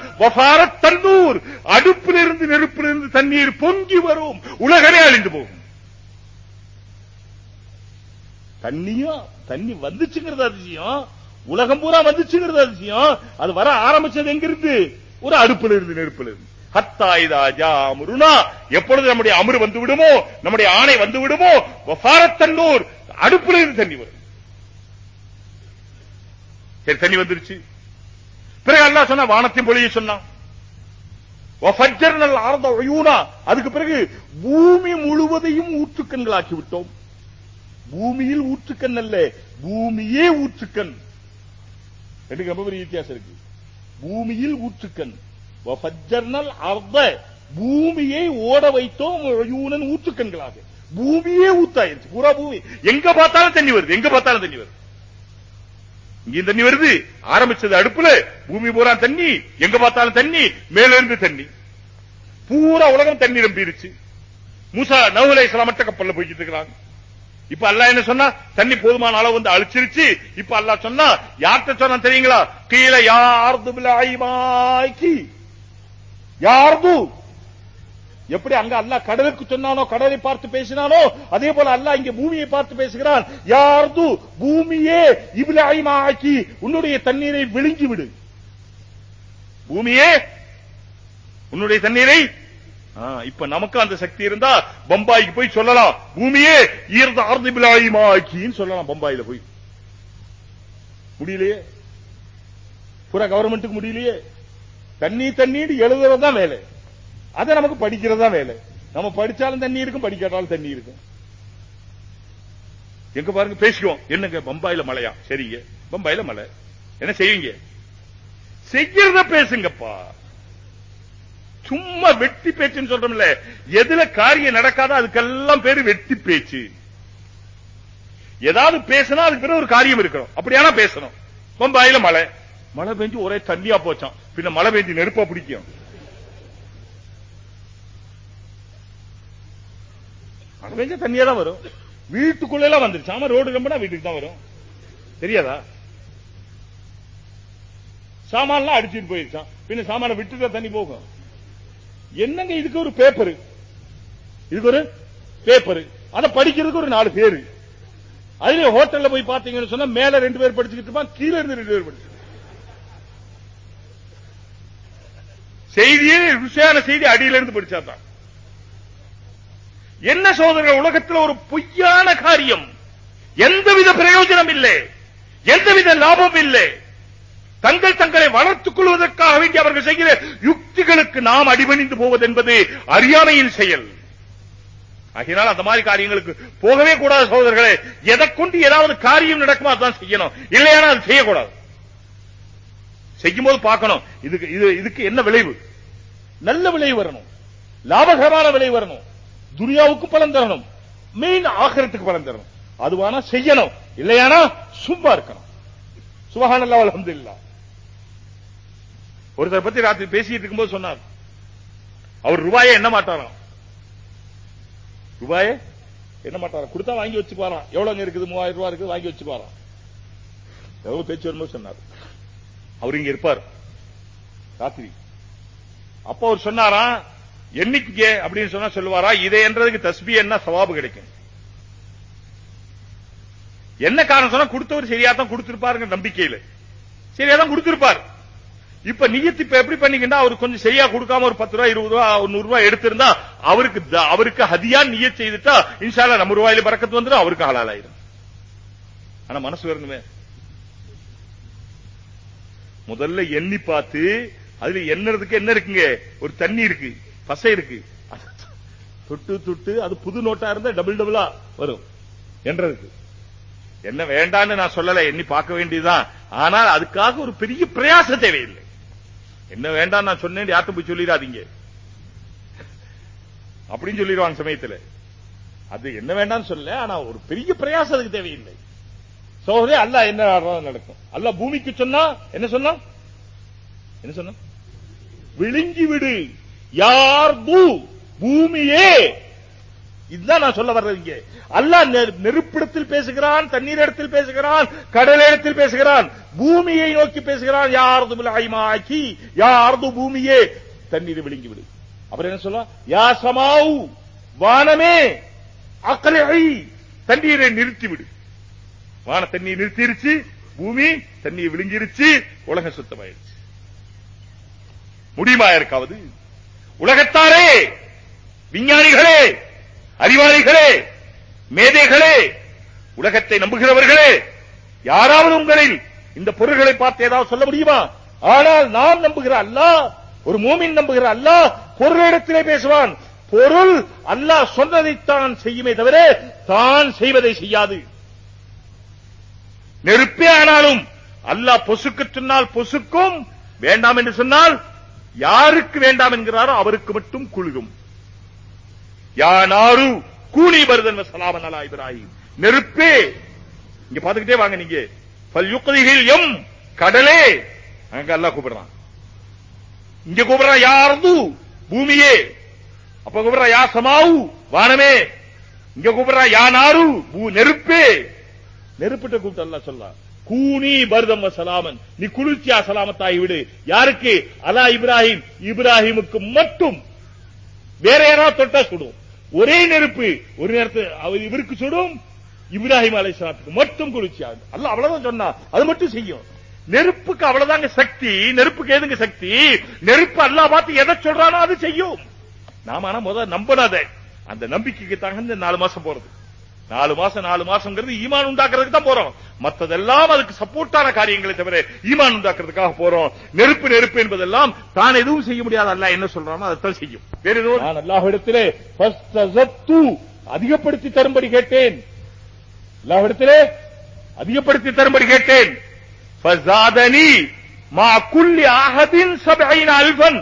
Speaker 2: தந்தூர் அடுப்பிலிருந்து நெருப்பிலிருந்து தண்ணீர் பொங்கி வரும் உலகமே அழிந்து போகும் தண்ணியா தண்ணி வந்துச்சுங்கிறது அதிசயம் உலகம் பூரா வந்துச்சுங்கிறது அதிசயம் அது வர ஆரம்பிச்சது எங்கிருந்து ஒரு அடுப்பிலிருந்து நெருப்பிலிருந்து எப்பொழுது நம்முடைய அமர் வந்து விடுமோ நம்முடைய ஆணை வந்து விடுமோ தன்னூர் அடுப்பிலிருந்து தண்ணி வரும் சரி தண்ணி வந்துருச்சு பிறகு அல்லா சொன்ன வானத்தின் பொழிய சொன்னான் அதுக்கு பிறகு பூமி முழுவதையும் ஊற்றுக்கண்கள் ஆக்கிவிட்டோம் பூமியில் ஊற்றுக்கண் அல்ல பூமியே ஊற்றுக்கண் ரெண்டு ரொம்ப பெரிய வித்தியாசம் இருக்கு பூமியில் ஊற்றுக்கண் அர்த்த பூமியை ஓட வைத்தோம் ஊற்றுக்கண்களாக பூமியே ஊத்தாயிருச்சு பூரா பூமி எங்க பார்த்தாலும் தண்ணி வருது எங்க பார்த்தாலும் தண்ணி வருது இங்கே தண்ணி வருது ஆரம்பிச்சது அடுப்புல பூமி பூரா தண்ணி எங்க பார்த்தாலும் தண்ணி மேலிருந்து தண்ணி பூரா உலகம் தண்ணி நம்பிருச்சு மூசா நவுலை இஸ்லாமட்ட கப்பல்ல போய்கிட்டு இருக்கிறாங்க இப்ப அல்லா என்ன சொன்னா தண்ணி போதுமான அளவு வந்து அழிச்சிருச்சு இப்ப அல்ல சொன்னா யார்கிட்ட சொன்னா தெரியுங்களா கீழே யார்து யார்து எப்படி அங்க அல்லா கடலுக்கு சொன்னானோ கடலை பார்த்து பேசினானோ அதே போல அல்லா இங்க பூமியை பார்த்து பேசுகிறான் யார்து பூமியே இபிலாயிமா ஆக்கி உன்னுடைய தண்ணீரை விழுங்கி விடு பூமியே உன்னுடைய தண்ணீரை இப்ப நமக்கு அந்த சக்தி இருந்தா பம்பாய்க்கு போய் சொல்லலாம் பூமியே ஈர்ந்த ஆர்ந்து பிலாயுமா ஆக்கின்னு சொல்லலாம் பம்பாயில போய் முடியலையே புற கவர்மெண்ட்டுக்கு முடியலையே தண்ணி தண்ணீர் எழுதுறதுதான் வேலை அதை நமக்கு படிக்கிறதா வேலை நம்ம படிச்சாலும் தண்ணி இருக்கும் படிக்காட்டாலும் தண்ணி இருக்கும் எங்க பாருங்க பேசுவோம் என்னங்க பம்பாயில மழையா சரிங்க பம்பாயில மழை என்ன செய்வீங்க செய்யறத பேசுங்கப்பா சும்மா வெட்டி பேச்சுன்னு சொல்றோம்ல எதுல காரியம் நடக்காத அதுக்கெல்லாம் பேரு வெட்டி பேச்சு ஏதாவது பேசினா அதுக்கு பிறகு ஒரு காரியம் இருக்கணும் அப்படியானா பேசணும் பம்பாயில மழை மழை பெஞ்சு ஒரே தண்ணியா போச்சான் பின்ன மழை பெஞ்சு நெருப்பா பிடிக்கும் மழை பெஞ்சா தண்ணியா தான் வரும் வீட்டுக்குள்ள எல்லாம் வந்துருச்சு ஆமா ரோடு ரொம்ப வீட்டுக்கு தான் வரும் தெரியாதா சாமான் அடிச்சுட்டு போயிருச்சான் பின்ன சாமான விட்டுட்டா தண்ணி போகும் என்னங்க இதுக்கு ஒரு பேப்பரு இதுக்கு ஒரு பேப்பரு அதை படிக்கிறதுக்கு ஒரு நாலு பேரு அதுல ஹோட்டல்ல போய் பாத்தீங்கன்னு சொன்னா மேல ரெண்டு பேர் படிச்சுக்கிட்டு கீழே இருந்து ரெண்டு பேர் படிச்சு செய்தியே ருசியான செய்தி அடியில இருந்து படிச்சாதான் என்ன சோதரர்கள் உலகத்தில் ஒரு பொய்யான காரியம் எந்தவித பிரயோஜனம் இல்லை எந்தவித லாபம் இல்லை தங்கள் தங்களை வளர்த்துக் கொள்வதற்காக வேண்டி அவர்கள் செய்கிற யுக்திகளுக்கு நாம் அடிபணிந்து போவது என்பது அறியாமையின் செயல் ஆகினால் அந்த மாதிரி காரியங்களுக்கு போகவே கூடாது சோதரர்களே எதை கொண்டு ஏதாவது காரியம் நடக்குமா அதுதான் செய்யணும் இல்லையானா அது செய்யக்கூடாது செய்யும்போது பார்க்கணும் இதுக்கு இது இதுக்கு என்ன விளைவு நல்ல விளைவு வரணும் லாபகரமான விளைவு வரணும் துனியாவுக்கும் பலன் தரணும் மெயின் ஆகரத்துக்கு பலன் தரணும் அதுவான செய்யணும் இல்லையானா சும்மா இருக்கணும் சுபகான அலமது இல்லா ஒருத்தரை பத்தி ராத்திரி பேசிட்டு இருக்கும்போது சொன்னார் அவர் ரூபாயை என்ன மாட்டாராம் ரூபாயை என்ன மாட்டாரா கொடுத்தா வாங்கி வச்சு பாரு எவ்வளவு இருக்குது மூவாயிரம் ரூபாய் இருக்குது வாங்கி வச்சு பாரு எவ்வளவு பேச்சு வரும்போது சொன்னார் அவர் இங்க இருப்பார் ராத்திரி அப்ப அவர் சொன்னாராம் என்னைக்கு அப்படின்னு சொன்னா சொல்லுவாரா இதை என்றதுக்கு தஸ்பி என்ன சவாபு கிடைக்கும் என்ன காரணம் சொன்னா கொடுத்தவர் சரியா தான் கொடுத்திருப்பாரு நம்பிக்கையில சரியா தான் கொடுத்திருப்பார் இப்ப நீயத்து இப்ப எப்படி பண்ணீங்கன்னா அவருக்கு கொஞ்சம் சரியா கொடுக்காம ஒரு பத்து ரூபாய் இருபது ரூபாய் நூறு ரூபாய் எடுத்திருந்தா அவருக்கு அவருக்கு ஹதியா நீய செய்துட்டா இன்சால நம்ம ரூபாயில பறக்கத்து வந்துடும் அவருக்கு ஆளால் ஆயிரும் ஆனா மனசு வரணுமே முதல்ல எண்ணி பார்த்து அதுல எண்ணறதுக்கு என்ன இருக்குங்க ஒரு தண்ணி இருக்கு பசை இருக்கு தொட்டு தொட்டு அது புது நோட்டா இருந்தா டபுள் டபுளா வரும் என்றதுக்கு என்ன வேண்டான்னு நான் சொல்லல எண்ணி பார்க்க வேண்டியதுதான் ஆனால் அதுக்காக ஒரு பெரிய பிரயாச தேவையில்லை என்ன வேண்டாம் நான் சொன்னேன் யார்ட்டும் போய் சொல்லிடாதீங்க அப்படின்னு சொல்லிடுவாங்க சமயத்தில் அது என்ன வேண்டாம்னு சொல்லல ஆனா ஒரு பெரிய பிரயாசம் அதுக்கு தேவையில்லை சோகரே அல்ல என்ன நடக்கும் அல்ல பூமிக்கு சொன்னா என்ன சொன்னா என்ன சொன்ன விழுங்கி விடு யார் பூ பூமியே இதுதான் நான் சொல்ல வர்றது இங்கே அல்லா நெருப்பிடத்தில் பேசுகிறான் தண்ணீர் இடத்தில் பேசுகிறான் கடல் இடத்தில் பேசுகிறான் பூமியை நோக்கி பேசுகிறான் யாரது ஐமாக்கி யாரது பூமியே தண்ணீர் விழுங்கிவிடு அவர் என்ன சொல்ல யா சமாவு வானமே அக்கலை தண்ணீரை நிறுத்திவிடு வான தண்ணீர் நிறுத்திருச்சு பூமி தண்ணீர் விழுங்கிருச்சு உலகம் சுத்தமாயிருச்சு முடியுமா இருக்காவது உலகத்தாரே விஞ்ஞானிகளே அறிவாளிகளே மேதைகளே உலகத்தை நம்புகிறவர்களே யாராவது உங்களில் இந்த பொருள்களை பார்த்து ஏதாவது சொல்ல முடியுமா ஆனால் நாம் நம்புகிற அல்லாஹ் ஒரு மூமின் நம்புகிற அல்லாஹ் பொருளிடத்திலே பேசுவான் பொருள் அல்லாஹ் சொன்னதைத்தான் செய்யுமே தவிர தான் செய்வதை செய்யாது நெருப்பே ஆனாலும் அல்லாஹ் பொசுக்கு சொன்னால் பொசுக்கும் வேண்டாம் என்று சொன்னால் யாருக்கு வேண்டாம் என்கிறாரோ அவருக்கு மட்டும் குழுகும் யானாரு கூலி வருதன் சலாமன் அலா இப்ராஹிம் நெருப்பே இங்க பாத்துக்கிட்டே வாங்க நீங்க பல்யுக்கதிகள் எம் கடலே அங்க அல்லா கூப்பிடுறான் இங்க கூப்பிடுறான் யாரது பூமியே அப்ப கூப்பிடுற யா சமாவு வானமே இங்க கூப்பிடுறான் யா நாரு நெருப்பே நெருப்பிட்ட கூப்பிட்டு அல்லா சொல்றான் கூனி பரதம் சலாமன் நீ குளிர்ச்சியா சலாமத்தாகி விடு யாருக்கு அலா இப்ராஹிம் இப்ராஹிமுக்கு மட்டும் வேற யாராவது தொட்டா சுடும் ஒரே நெருப்பு ஒரு நேரத்தில் இவருக்கு சுடும் இப்ராஹிம் அலை சலாத்துக்கு மட்டும் குளிர்ச்சியா அல்ல அவ்வளவுதான் சொன்னா அது மட்டும் செய்யும் நெருப்புக்கு அவ்வளவுதாங்க சக்தி நெருப்புக்கு எதுங்க சக்தி நெருப்பு அல்ல பார்த்து எதை சொல்றானோ அது செய்யும் நாம ஆனா முதல்ல நம்பணும் அதை அந்த நம்பிக்கைக்கு தகுந்த நாலு மாசம் போறது நாலு மாசம் நாலு மாசம் ஈமான் உண்டாக்குறதுக்கு தான் போறோம் மத்ததெல்லாம் அதுக்கு சப்போர்ட்டான காரியங்களை தவிர ஈமான் உண்டாக்குறதுக்காக போறோம் நெருப்பு நெருப்பு என்பதெல்லாம் தான் எதுவும் செய்ய முடியாது அல்ல என்ன சொல்றானோ அதைத்தான் செய்யும் வேறு நான் இடத்திலே அதிகப்படுத்தி தரும்படி கேட்டேன் இடத்திலே அதிகப்படுத்தி தரும்படி கேட்டேன் அல்பன்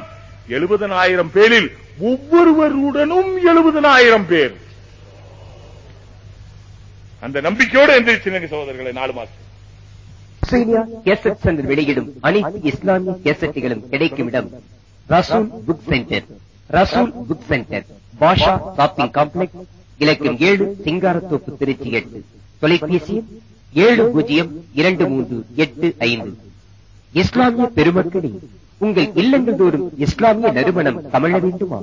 Speaker 2: எழுபதனாயிரம் பேரில் ஒவ்வொருவருடனும் எழுபதனாயிரம் பேர் அந்த நம்பிக்கையோடு எந்திரிச்சு எந்திரிச்சிருங்க சகோதரர்களை நாலு மாசம்
Speaker 3: வெளியிடும் அனைத்து இஸ்லாமிய கேசட்டுகளும் கிடைக்கும் இடம் Rasool book centre Rasool book centre Basha shopping complex இலக்கம் ஏழு சிங்காரத்தோப்பு திருச்சி எட்டு தொலைபேசி ஏழு பூஜ்ஜியம் இரண்டு மூன்று எட்டு ஐந்து இஸ்லாமிய பெருமக்களே உங்கள் இல்லங்கள் தோறும் இஸ்லாமிய நறுமணம் தமிழ வேண்டுமா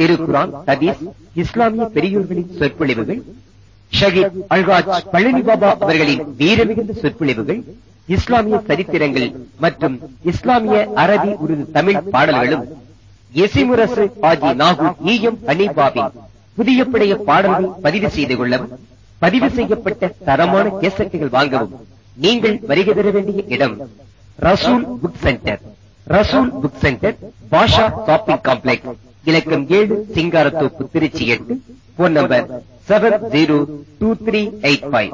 Speaker 3: திருக்குரான் ஹதீஸ் இஸ்லாமிய பெரியோர்களின் சொற்பொழிவுகள் ஷஹீத் அல்காஜ் பழனி பாபா அவர்களின் வீரமிகுந்த சொற்பொழிவுகள் இஸ்லாமிய சரித்திரங்கள் மற்றும் இஸ்லாமிய அரபி உருது தமிழ் பாடல்களும் எசிமுரசு ஆகிய நாகூர் ஈயம் அனிபாவின் புதிய படைய பாடல்கள் பதிவு செய்து கொள்ளவும் பதிவு செய்யப்பட்ட தரமான கேசட்டுகள் வாங்கவும் நீங்கள் வருகை பெற வேண்டிய இடம் Rasool book centre Rasool book centre Basha shopping complex இலக்கம் ஏழு சிங்காரத்தோப்பு திருச்சி எட்டு phone number seven zero two three eight five